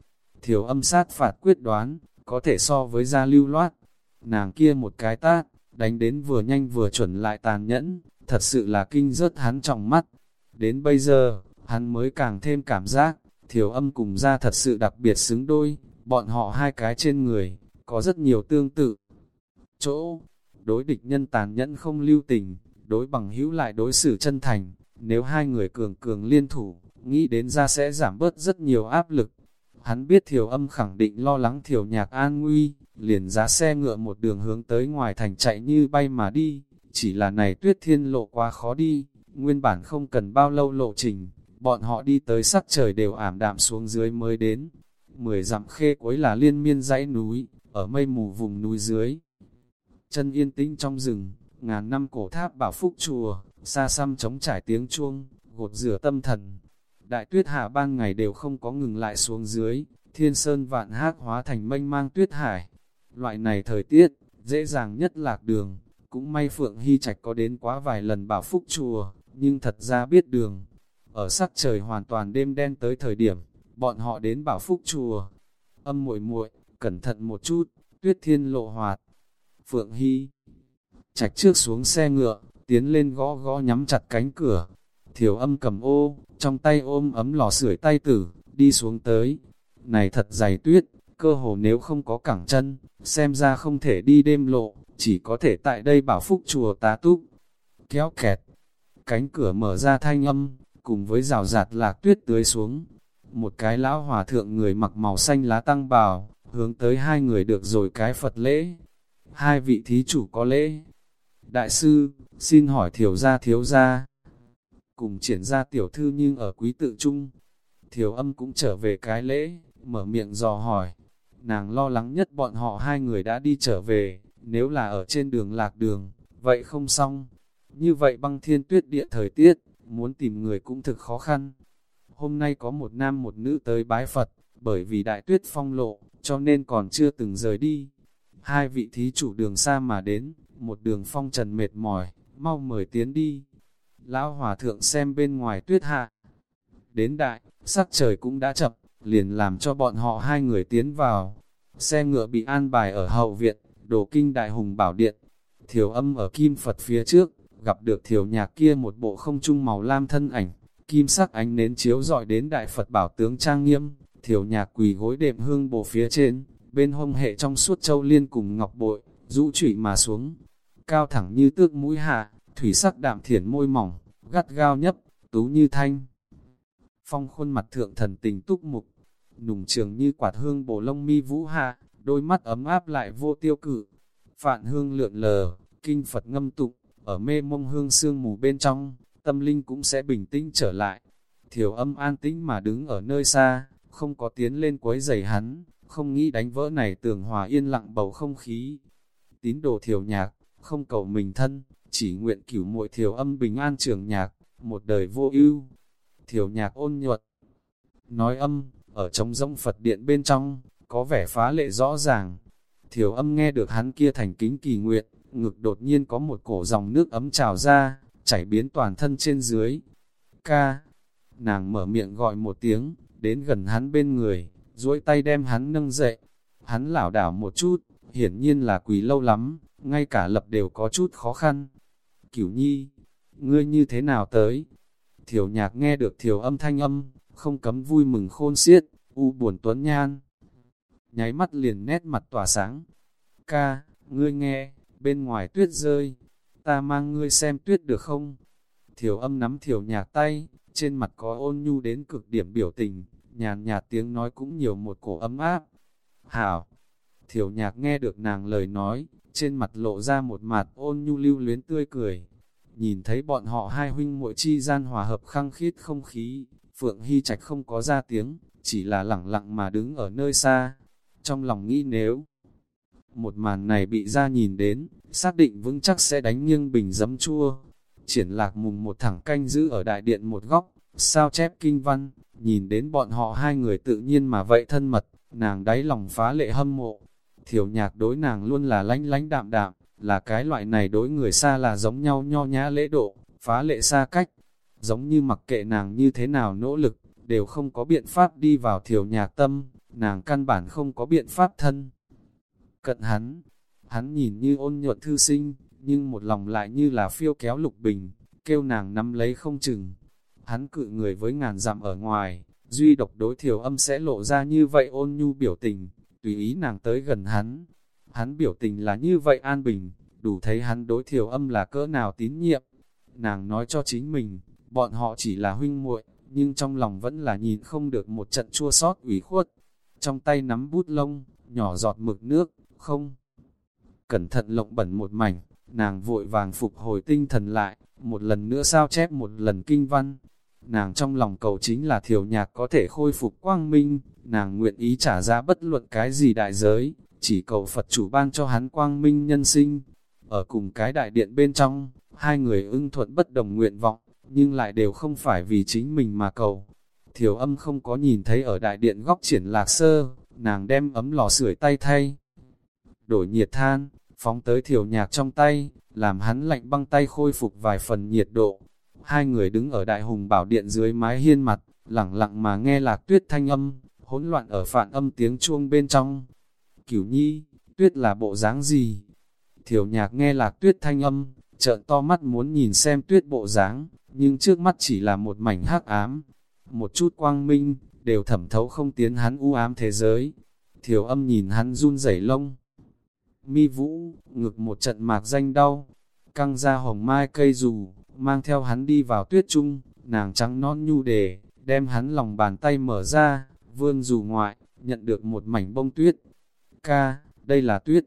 Thiểu âm sát phạt quyết đoán, có thể so với gia lưu loát. Nàng kia một cái tát, đánh đến vừa nhanh vừa chuẩn lại tàn nhẫn, thật sự là kinh rớt hắn trong mắt. Đến bây giờ, hắn mới càng thêm cảm giác, thiểu âm cùng ra thật sự đặc biệt xứng đôi, bọn họ hai cái trên người, có rất nhiều tương tự. Chỗ, đối địch nhân tàn nhẫn không lưu tình, đối bằng hữu lại đối xử chân thành, nếu hai người cường cường liên thủ, nghĩ đến ra sẽ giảm bớt rất nhiều áp lực. Hắn biết thiểu âm khẳng định lo lắng thiểu nhạc an nguy, liền giá xe ngựa một đường hướng tới ngoài thành chạy như bay mà đi, chỉ là này tuyết thiên lộ quá khó đi, nguyên bản không cần bao lâu lộ trình, bọn họ đi tới sắc trời đều ảm đạm xuống dưới mới đến. Mười dặm khê cuối là liên miên dãy núi, ở mây mù vùng núi dưới. Chân yên tĩnh trong rừng, ngàn năm cổ tháp bảo phúc chùa, xa xăm chống trải tiếng chuông, gột rửa tâm thần. Đại tuyết hạ ban ngày đều không có ngừng lại xuống dưới, thiên sơn vạn hát hóa thành mênh mang tuyết hải. Loại này thời tiết, dễ dàng nhất lạc đường, cũng may Phượng Hy Trạch có đến quá vài lần bảo phúc chùa, nhưng thật ra biết đường. Ở sắc trời hoàn toàn đêm đen tới thời điểm, bọn họ đến bảo phúc chùa. Âm muội muội cẩn thận một chút, tuyết thiên lộ hoạt. Phượng Hy trạch trước xuống xe ngựa, tiến lên gõ gõ nhắm chặt cánh cửa. Thiểu âm cầm ô, trong tay ôm ấm lò sưởi tay tử, đi xuống tới. Này thật dày tuyết, cơ hồ nếu không có cẳng chân, xem ra không thể đi đêm lộ, chỉ có thể tại đây bảo phúc chùa tá túc. Kéo kẹt, cánh cửa mở ra thanh âm, cùng với rào rạt lạc tuyết tưới xuống. Một cái lão hòa thượng người mặc màu xanh lá tăng bào, hướng tới hai người được rồi cái Phật lễ. Hai vị thí chủ có lễ. Đại sư, xin hỏi thiểu gia thiếu gia. Cùng triển ra tiểu thư nhưng ở quý tự trung. Thiểu âm cũng trở về cái lễ, mở miệng dò hỏi. Nàng lo lắng nhất bọn họ hai người đã đi trở về, nếu là ở trên đường lạc đường, vậy không xong. Như vậy băng thiên tuyết địa thời tiết, muốn tìm người cũng thực khó khăn. Hôm nay có một nam một nữ tới bái Phật, bởi vì đại tuyết phong lộ, cho nên còn chưa từng rời đi. Hai vị thí chủ đường xa mà đến, một đường phong trần mệt mỏi, mau mời tiến đi. Lão hòa thượng xem bên ngoài tuyết hạ. Đến đại, sắc trời cũng đã chập, liền làm cho bọn họ hai người tiến vào. Xe ngựa bị an bài ở hậu viện, đồ kinh đại hùng bảo điện. Thiểu âm ở kim Phật phía trước, gặp được thiểu nhạc kia một bộ không trung màu lam thân ảnh. Kim sắc ánh nến chiếu dọi đến đại Phật bảo tướng trang nghiêm, thiểu nhạc quỳ gối đệm hương bộ phía trên, bên hông hệ trong suốt châu liên cùng ngọc bội, rũ trụy mà xuống, cao thẳng như tước mũi hạ, thủy sắc đạm thiển môi mỏng, gắt gao nhấp, tú như thanh. Phong khuôn mặt thượng thần tình túc mục, nùng trường như quạt hương bổ lông mi vũ hạ, đôi mắt ấm áp lại vô tiêu cự. Phạn hương lượn lờ, kinh Phật ngâm tụng, ở mê mông hương sương mù bên trong, tâm linh cũng sẽ bình tĩnh trở lại. Thiểu âm an tĩnh mà đứng ở nơi xa, không có tiến lên quấy giày hắn, không nghĩ đánh vỡ này tường hòa yên lặng bầu không khí. Tín đồ thiểu nhạc, không cầu mình thân, chỉ nguyện cửu muội thiểu âm bình an trường nhạc, một đời vô ưu. Thiểu nhạc ôn nhuận, nói âm, ở trong rông Phật điện bên trong, có vẻ phá lệ rõ ràng. Thiểu âm nghe được hắn kia thành kính kỳ nguyện, ngực đột nhiên có một cổ dòng nước ấm trào ra, chảy biến toàn thân trên dưới. Ca, nàng mở miệng gọi một tiếng, đến gần hắn bên người, duỗi tay đem hắn nâng dậy. Hắn lảo đảo một chút, hiển nhiên là quỳ lâu lắm, ngay cả lập đều có chút khó khăn. Cửu nhi, ngươi như thế nào tới? Thiểu nhạc nghe được thiểu âm thanh âm, không cấm vui mừng khôn xiết, u buồn tuấn nhan. Nháy mắt liền nét mặt tỏa sáng. Ca, ngươi nghe, bên ngoài tuyết rơi, ta mang ngươi xem tuyết được không? Thiểu âm nắm thiểu nhạc tay, trên mặt có ôn nhu đến cực điểm biểu tình, nhàn nhạt tiếng nói cũng nhiều một cổ ấm áp. Hảo! Thiểu nhạc nghe được nàng lời nói, trên mặt lộ ra một mặt ôn nhu lưu luyến tươi cười. Nhìn thấy bọn họ hai huynh muội chi gian hòa hợp khăng khít không khí, Phượng Hy Trạch không có ra tiếng, chỉ là lẳng lặng mà đứng ở nơi xa. Trong lòng nghĩ nếu một màn này bị ra nhìn đến, xác định vững chắc sẽ đánh nghiêng bình giấm chua. Triển lạc mùng một thẳng canh giữ ở đại điện một góc, sao chép kinh văn, nhìn đến bọn họ hai người tự nhiên mà vậy thân mật, nàng đáy lòng phá lệ hâm mộ. Thiểu nhạc đối nàng luôn là lánh lánh đạm đạm, là cái loại này đối người xa là giống nhau nho nhã lễ độ, phá lệ xa cách. Giống như mặc kệ nàng như thế nào nỗ lực, đều không có biện pháp đi vào thiểu nhạc tâm, nàng căn bản không có biện pháp thân. Cận hắn, hắn nhìn như ôn nhuận thư sinh, nhưng một lòng lại như là phiêu kéo lục bình, kêu nàng nắm lấy không chừng. Hắn cự người với ngàn dặm ở ngoài, duy độc đối thiểu âm sẽ lộ ra như vậy ôn nhu biểu tình, tùy ý nàng tới gần hắn. Hắn biểu tình là như vậy an bình, đủ thấy hắn đối thiểu âm là cỡ nào tín nhiệm. Nàng nói cho chính mình, bọn họ chỉ là huynh muội, nhưng trong lòng vẫn là nhìn không được một trận chua sót ủy khuất. Trong tay nắm bút lông, nhỏ giọt mực nước, không. Cẩn thận lộng bẩn một mảnh, nàng vội vàng phục hồi tinh thần lại, một lần nữa sao chép một lần kinh văn. Nàng trong lòng cầu chính là thiểu nhạc có thể khôi phục quang minh, nàng nguyện ý trả ra bất luận cái gì đại giới, chỉ cầu Phật chủ ban cho hắn quang minh nhân sinh. Ở cùng cái đại điện bên trong, hai người ưng thuận bất đồng nguyện vọng, nhưng lại đều không phải vì chính mình mà cầu. Thiểu âm không có nhìn thấy ở đại điện góc triển lạc sơ, nàng đem ấm lò sưởi tay thay. Đổi nhiệt than, phóng tới thiểu nhạc trong tay, làm hắn lạnh băng tay khôi phục vài phần nhiệt độ. Hai người đứng ở đại hùng bảo điện dưới mái hiên mặt, lặng lặng mà nghe lạc tuyết thanh âm, hỗn loạn ở phản âm tiếng chuông bên trong. Cửu nhi, tuyết là bộ dáng gì? Thiểu nhạc nghe lạc tuyết thanh âm, trợn to mắt muốn nhìn xem tuyết bộ dáng, nhưng trước mắt chỉ là một mảnh hắc ám. Một chút quang minh, đều thẩm thấu không tiến hắn u ám thế giới. Thiểu âm nhìn hắn run rẩy lông, mi vũ, ngực một trận mạc danh đau, căng ra hồng mai cây dù, mang theo hắn đi vào tuyết trung, nàng trắng non nhu đề, đem hắn lòng bàn tay mở ra, vương dù ngoại, nhận được một mảnh bông tuyết. Ca, đây là tuyết.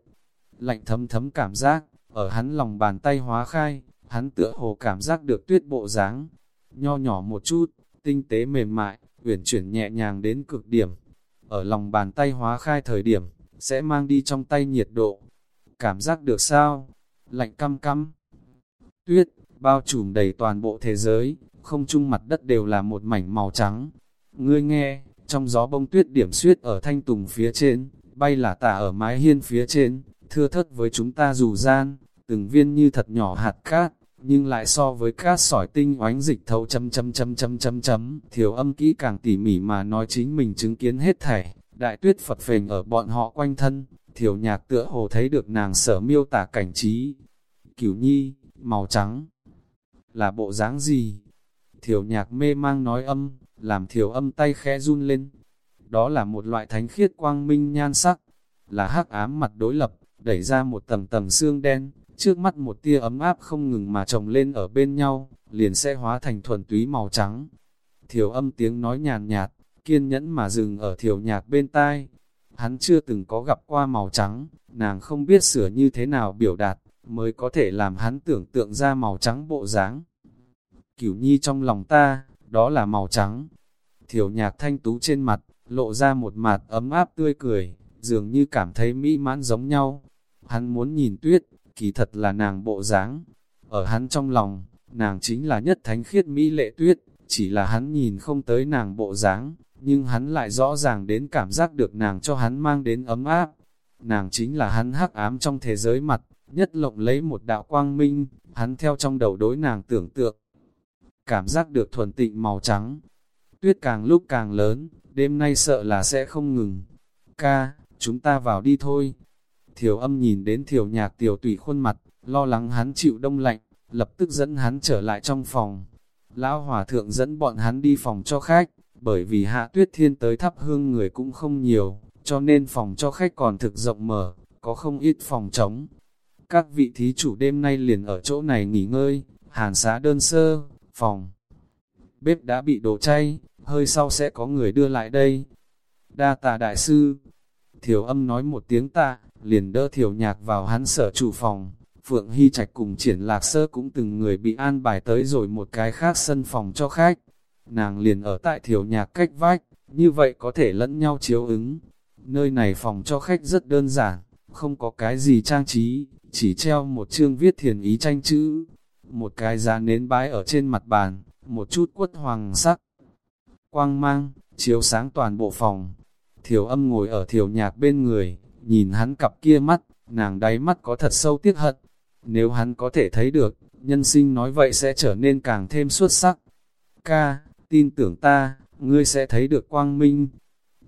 Lạnh thấm thấm cảm giác, ở hắn lòng bàn tay hóa khai, hắn tựa hồ cảm giác được tuyết bộ dáng Nho nhỏ một chút, tinh tế mềm mại, uyển chuyển nhẹ nhàng đến cực điểm. Ở lòng bàn tay hóa khai thời điểm, sẽ mang đi trong tay nhiệt độ, cảm giác được sao? Lạnh căm căm. Tuyết, bao trùm đầy toàn bộ thế giới, không trung mặt đất đều là một mảnh màu trắng. Ngươi nghe, trong gió bông tuyết điểm suyết ở thanh tùng phía trên, bay là tả ở mái hiên phía trên, thưa thất với chúng ta dù gian, từng viên như thật nhỏ hạt cát, nhưng lại so với cát sỏi tinh oánh dịch thấu chấm chấm chấm chấm chấm chấm, thiếu âm kỹ càng tỉ mỉ mà nói chính mình chứng kiến hết thảy, đại tuyết Phật phềnh ở bọn họ quanh thân, thiểu nhạc tựa hồ thấy được nàng sở miêu tả cảnh trí. Cửu nhi, màu trắng, là bộ dáng gì? Thiểu nhạc mê mang nói âm, làm thiểu âm tay khẽ run lên. Đó là một loại thánh khiết quang minh nhan sắc, là hắc ám mặt đối lập, đẩy ra một tầng tầng xương đen, trước mắt một tia ấm áp không ngừng mà trồng lên ở bên nhau, liền sẽ hóa thành thuần túy màu trắng. Thiểu âm tiếng nói nhàn nhạt, kiên nhẫn mà dừng ở thiểu nhạc bên tai, Hắn chưa từng có gặp qua màu trắng, nàng không biết sửa như thế nào biểu đạt, mới có thể làm hắn tưởng tượng ra màu trắng bộ dáng. Cửu nhi trong lòng ta, đó là màu trắng. Thiểu nhạc thanh tú trên mặt, lộ ra một mặt ấm áp tươi cười, dường như cảm thấy mỹ mãn giống nhau. Hắn muốn nhìn tuyết, kỳ thật là nàng bộ dáng. Ở hắn trong lòng, nàng chính là nhất thánh khiết mỹ lệ tuyết, chỉ là hắn nhìn không tới nàng bộ dáng, nhưng hắn lại rõ ràng đến cảm giác được nàng cho hắn mang đến ấm áp. Nàng chính là hắn hắc ám trong thế giới mặt, nhất lộng lấy một đạo quang minh, hắn theo trong đầu đối nàng tưởng tượng. Cảm giác được thuần tịnh màu trắng. tuyết càng lúc càng lớn, đêm nay sợ là sẽ không ngừng. Ca, chúng ta vào đi thôi. Thiểu âm nhìn đến thiểu nhạc tiểu tùy khuôn mặt, lo lắng hắn chịu đông lạnh, lập tức dẫn hắn trở lại trong phòng. Lão hòa thượng dẫn bọn hắn đi phòng cho khách, bởi vì hạ tuyết thiên tới thắp hương người cũng không nhiều, cho nên phòng cho khách còn thực rộng mở, có không ít phòng trống. Các vị thí chủ đêm nay liền ở chỗ này nghỉ ngơi, hàn xá đơn sơ, phòng. Bếp đã bị đổ chay, hơi sau sẽ có người đưa lại đây. Đa tà đại sư, thiểu âm nói một tiếng tạ, liền đỡ thiểu nhạc vào hắn sở chủ phòng. Phượng Hy Trạch cùng triển lạc sơ cũng từng người bị an bài tới rồi một cái khác sân phòng cho khách. Nàng liền ở tại thiểu nhạc cách vách, như vậy có thể lẫn nhau chiếu ứng. Nơi này phòng cho khách rất đơn giản, không có cái gì trang trí, chỉ treo một chương viết thiền ý tranh chữ. Một cái giá nến bái ở trên mặt bàn, một chút quất hoàng sắc. Quang mang, chiếu sáng toàn bộ phòng. Thiểu âm ngồi ở thiểu nhạc bên người, nhìn hắn cặp kia mắt, nàng đáy mắt có thật sâu tiếc hận. Nếu hắn có thể thấy được, nhân sinh nói vậy sẽ trở nên càng thêm xuất sắc. Ca, tin tưởng ta, ngươi sẽ thấy được quang minh.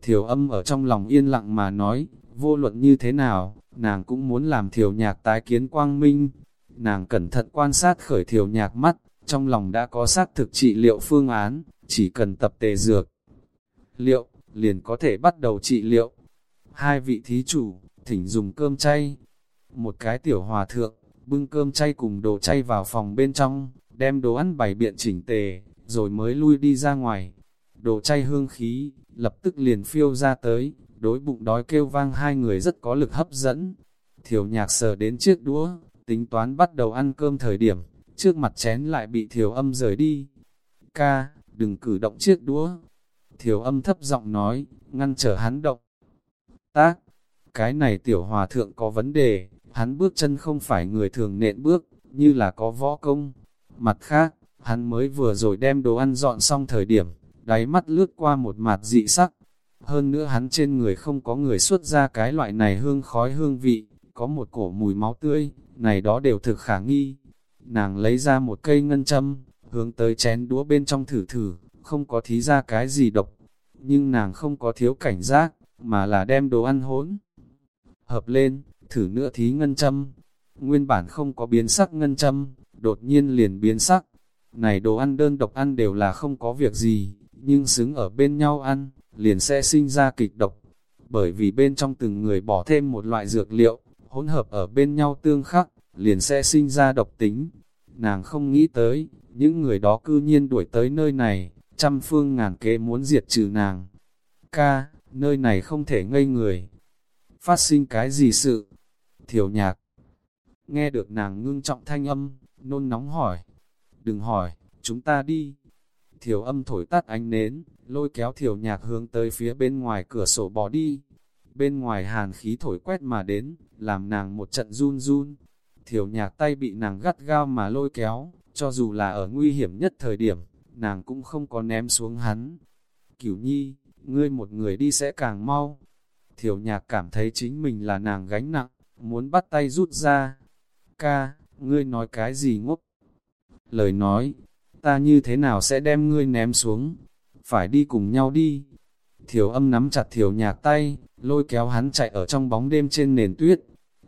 Thiểu âm ở trong lòng yên lặng mà nói, vô luận như thế nào, nàng cũng muốn làm thiểu nhạc tái kiến quang minh. Nàng cẩn thận quan sát khởi thiểu nhạc mắt, trong lòng đã có xác thực trị liệu phương án, chỉ cần tập tề dược. Liệu, liền có thể bắt đầu trị liệu. Hai vị thí chủ, thỉnh dùng cơm chay. Một cái tiểu hòa thượng, bưng cơm chay cùng đồ chay vào phòng bên trong, đem đồ ăn bày biện chỉnh tề, rồi mới lui đi ra ngoài. Đồ chay hương khí, lập tức liền phiêu ra tới, đối bụng đói kêu vang hai người rất có lực hấp dẫn. Thiểu nhạc sờ đến chiếc đũa, tính toán bắt đầu ăn cơm thời điểm, trước mặt chén lại bị thiểu âm rời đi. Ca, đừng cử động chiếc đũa. Thiểu âm thấp giọng nói, ngăn trở hắn động. Tác, cái này tiểu hòa thượng có vấn đề, hắn bước chân không phải người thường nện bước, như là có võ công. Mặt khác, hắn mới vừa rồi đem đồ ăn dọn xong thời điểm, đáy mắt lướt qua một mặt dị sắc. Hơn nữa hắn trên người không có người xuất ra cái loại này hương khói hương vị, có một cổ mùi máu tươi, này đó đều thực khả nghi. Nàng lấy ra một cây ngân châm, hướng tới chén đũa bên trong thử thử, không có thí ra cái gì độc. Nhưng nàng không có thiếu cảnh giác, mà là đem đồ ăn hỗn. Hợp lên, thử nữa thí ngân châm. Nguyên bản không có biến sắc ngân châm, đột nhiên liền biến sắc. Này đồ ăn đơn độc ăn đều là không có việc gì, nhưng xứng ở bên nhau ăn, liền sẽ sinh ra kịch độc. Bởi vì bên trong từng người bỏ thêm một loại dược liệu, hỗn hợp ở bên nhau tương khắc, liền sẽ sinh ra độc tính. Nàng không nghĩ tới, những người đó cư nhiên đuổi tới nơi này, trăm phương ngàn kế muốn diệt trừ nàng. Ca, nơi này không thể ngây người. Phát sinh cái gì sự? Thiểu nhạc. Nghe được nàng ngưng trọng thanh âm, nôn nóng hỏi. Đừng hỏi, chúng ta đi. Thiểu âm thổi tắt ánh nến, lôi kéo thiểu nhạc hướng tới phía bên ngoài cửa sổ bỏ đi. Bên ngoài hàn khí thổi quét mà đến, làm nàng một trận run run. Thiểu nhạc tay bị nàng gắt gao mà lôi kéo, cho dù là ở nguy hiểm nhất thời điểm, nàng cũng không có ném xuống hắn. Cửu nhi, ngươi một người đi sẽ càng mau. Thiểu nhạc cảm thấy chính mình là nàng gánh nặng, muốn bắt tay rút ra. Ca, ngươi nói cái gì ngốc? Lời nói, ta như thế nào sẽ đem ngươi ném xuống? Phải đi cùng nhau đi. Thiểu âm nắm chặt thiểu nhạc tay, lôi kéo hắn chạy ở trong bóng đêm trên nền tuyết.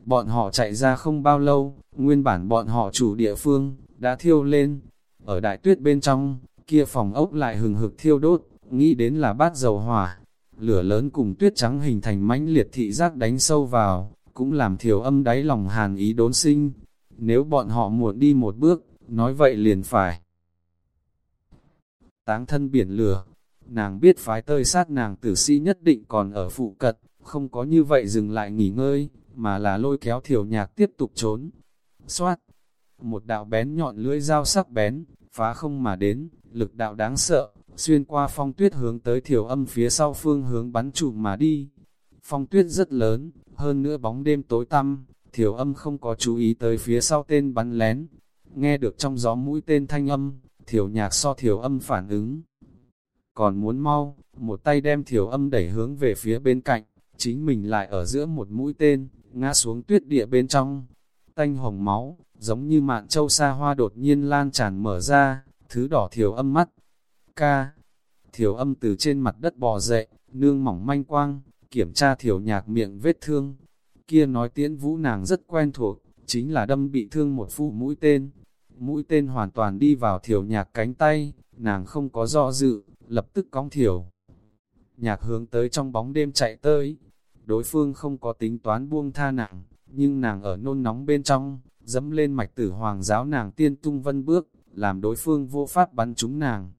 Bọn họ chạy ra không bao lâu, nguyên bản bọn họ chủ địa phương, đã thiêu lên. Ở đại tuyết bên trong, kia phòng ốc lại hừng hực thiêu đốt, nghĩ đến là bát dầu hỏa. Lửa lớn cùng tuyết trắng hình thành mãnh liệt thị giác đánh sâu vào, cũng làm thiểu âm đáy lòng hàn ý đốn sinh. Nếu bọn họ muộn đi một bước, nói vậy liền phải. Táng thân biển lửa, nàng biết phái tơi sát nàng tử sĩ nhất định còn ở phụ cận, không có như vậy dừng lại nghỉ ngơi, mà là lôi kéo thiểu nhạc tiếp tục trốn. Xoát, một đạo bén nhọn lưỡi dao sắc bén, phá không mà đến, lực đạo đáng sợ, xuyên qua phong tuyết hướng tới thiểu âm phía sau phương hướng bắn trụ mà đi. Phong tuyết rất lớn, hơn nữa bóng đêm tối tăm, thiểu âm không có chú ý tới phía sau tên bắn lén. Nghe được trong gió mũi tên thanh âm, thiểu nhạc so thiểu âm phản ứng. Còn muốn mau, một tay đem thiểu âm đẩy hướng về phía bên cạnh, chính mình lại ở giữa một mũi tên, ngã xuống tuyết địa bên trong. Tanh hồng máu, giống như mạn châu xa hoa đột nhiên lan tràn mở ra, thứ đỏ thiểu âm mắt. Ca, thiểu âm từ trên mặt đất bò dậy, nương mỏng manh quang, kiểm tra thiểu nhạc miệng vết thương. Kia nói tiễn vũ nàng rất quen thuộc, chính là đâm bị thương một phụ mũi tên. Mũi tên hoàn toàn đi vào thiểu nhạc cánh tay, nàng không có do dự, lập tức cong thiểu. Nhạc hướng tới trong bóng đêm chạy tới, đối phương không có tính toán buông tha nặng, nhưng nàng ở nôn nóng bên trong, dẫm lên mạch tử hoàng giáo nàng tiên tung vân bước, làm đối phương vô pháp bắn trúng nàng.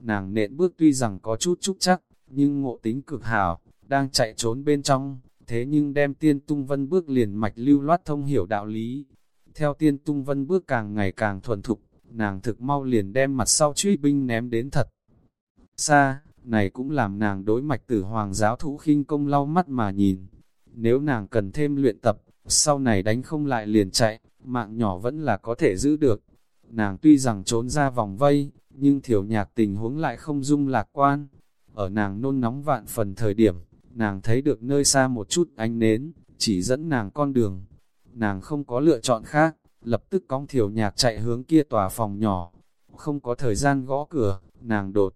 Nàng nện bước tuy rằng có chút trúc chắc, nhưng ngộ tính cực hảo, đang chạy trốn bên trong, thế nhưng đem tiên tung vân bước liền mạch lưu loát thông hiểu đạo lý. Theo tiên tung vân bước càng ngày càng thuần thục, nàng thực mau liền đem mặt sau truy binh ném đến thật. Xa, này cũng làm nàng đối mạch tử hoàng giáo thủ khinh công lau mắt mà nhìn. Nếu nàng cần thêm luyện tập, sau này đánh không lại liền chạy, mạng nhỏ vẫn là có thể giữ được. Nàng tuy rằng trốn ra vòng vây, nhưng thiểu nhạc tình huống lại không dung lạc quan. Ở nàng nôn nóng vạn phần thời điểm, nàng thấy được nơi xa một chút ánh nến, chỉ dẫn nàng con đường. Nàng không có lựa chọn khác, lập tức cong thiểu nhạc chạy hướng kia tòa phòng nhỏ. Không có thời gian gõ cửa, nàng đột.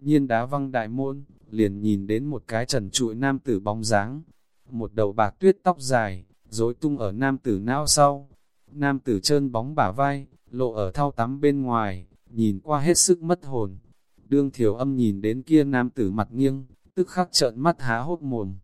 Nhiên đá văng đại môn, liền nhìn đến một cái trần trụi nam tử bóng dáng. Một đầu bạc tuyết tóc dài, rối tung ở nam tử não sau. Nam tử trơn bóng bả vai, lộ ở thao tắm bên ngoài, nhìn qua hết sức mất hồn. Đương thiểu âm nhìn đến kia nam tử mặt nghiêng, tức khắc trợn mắt há hốt mồm.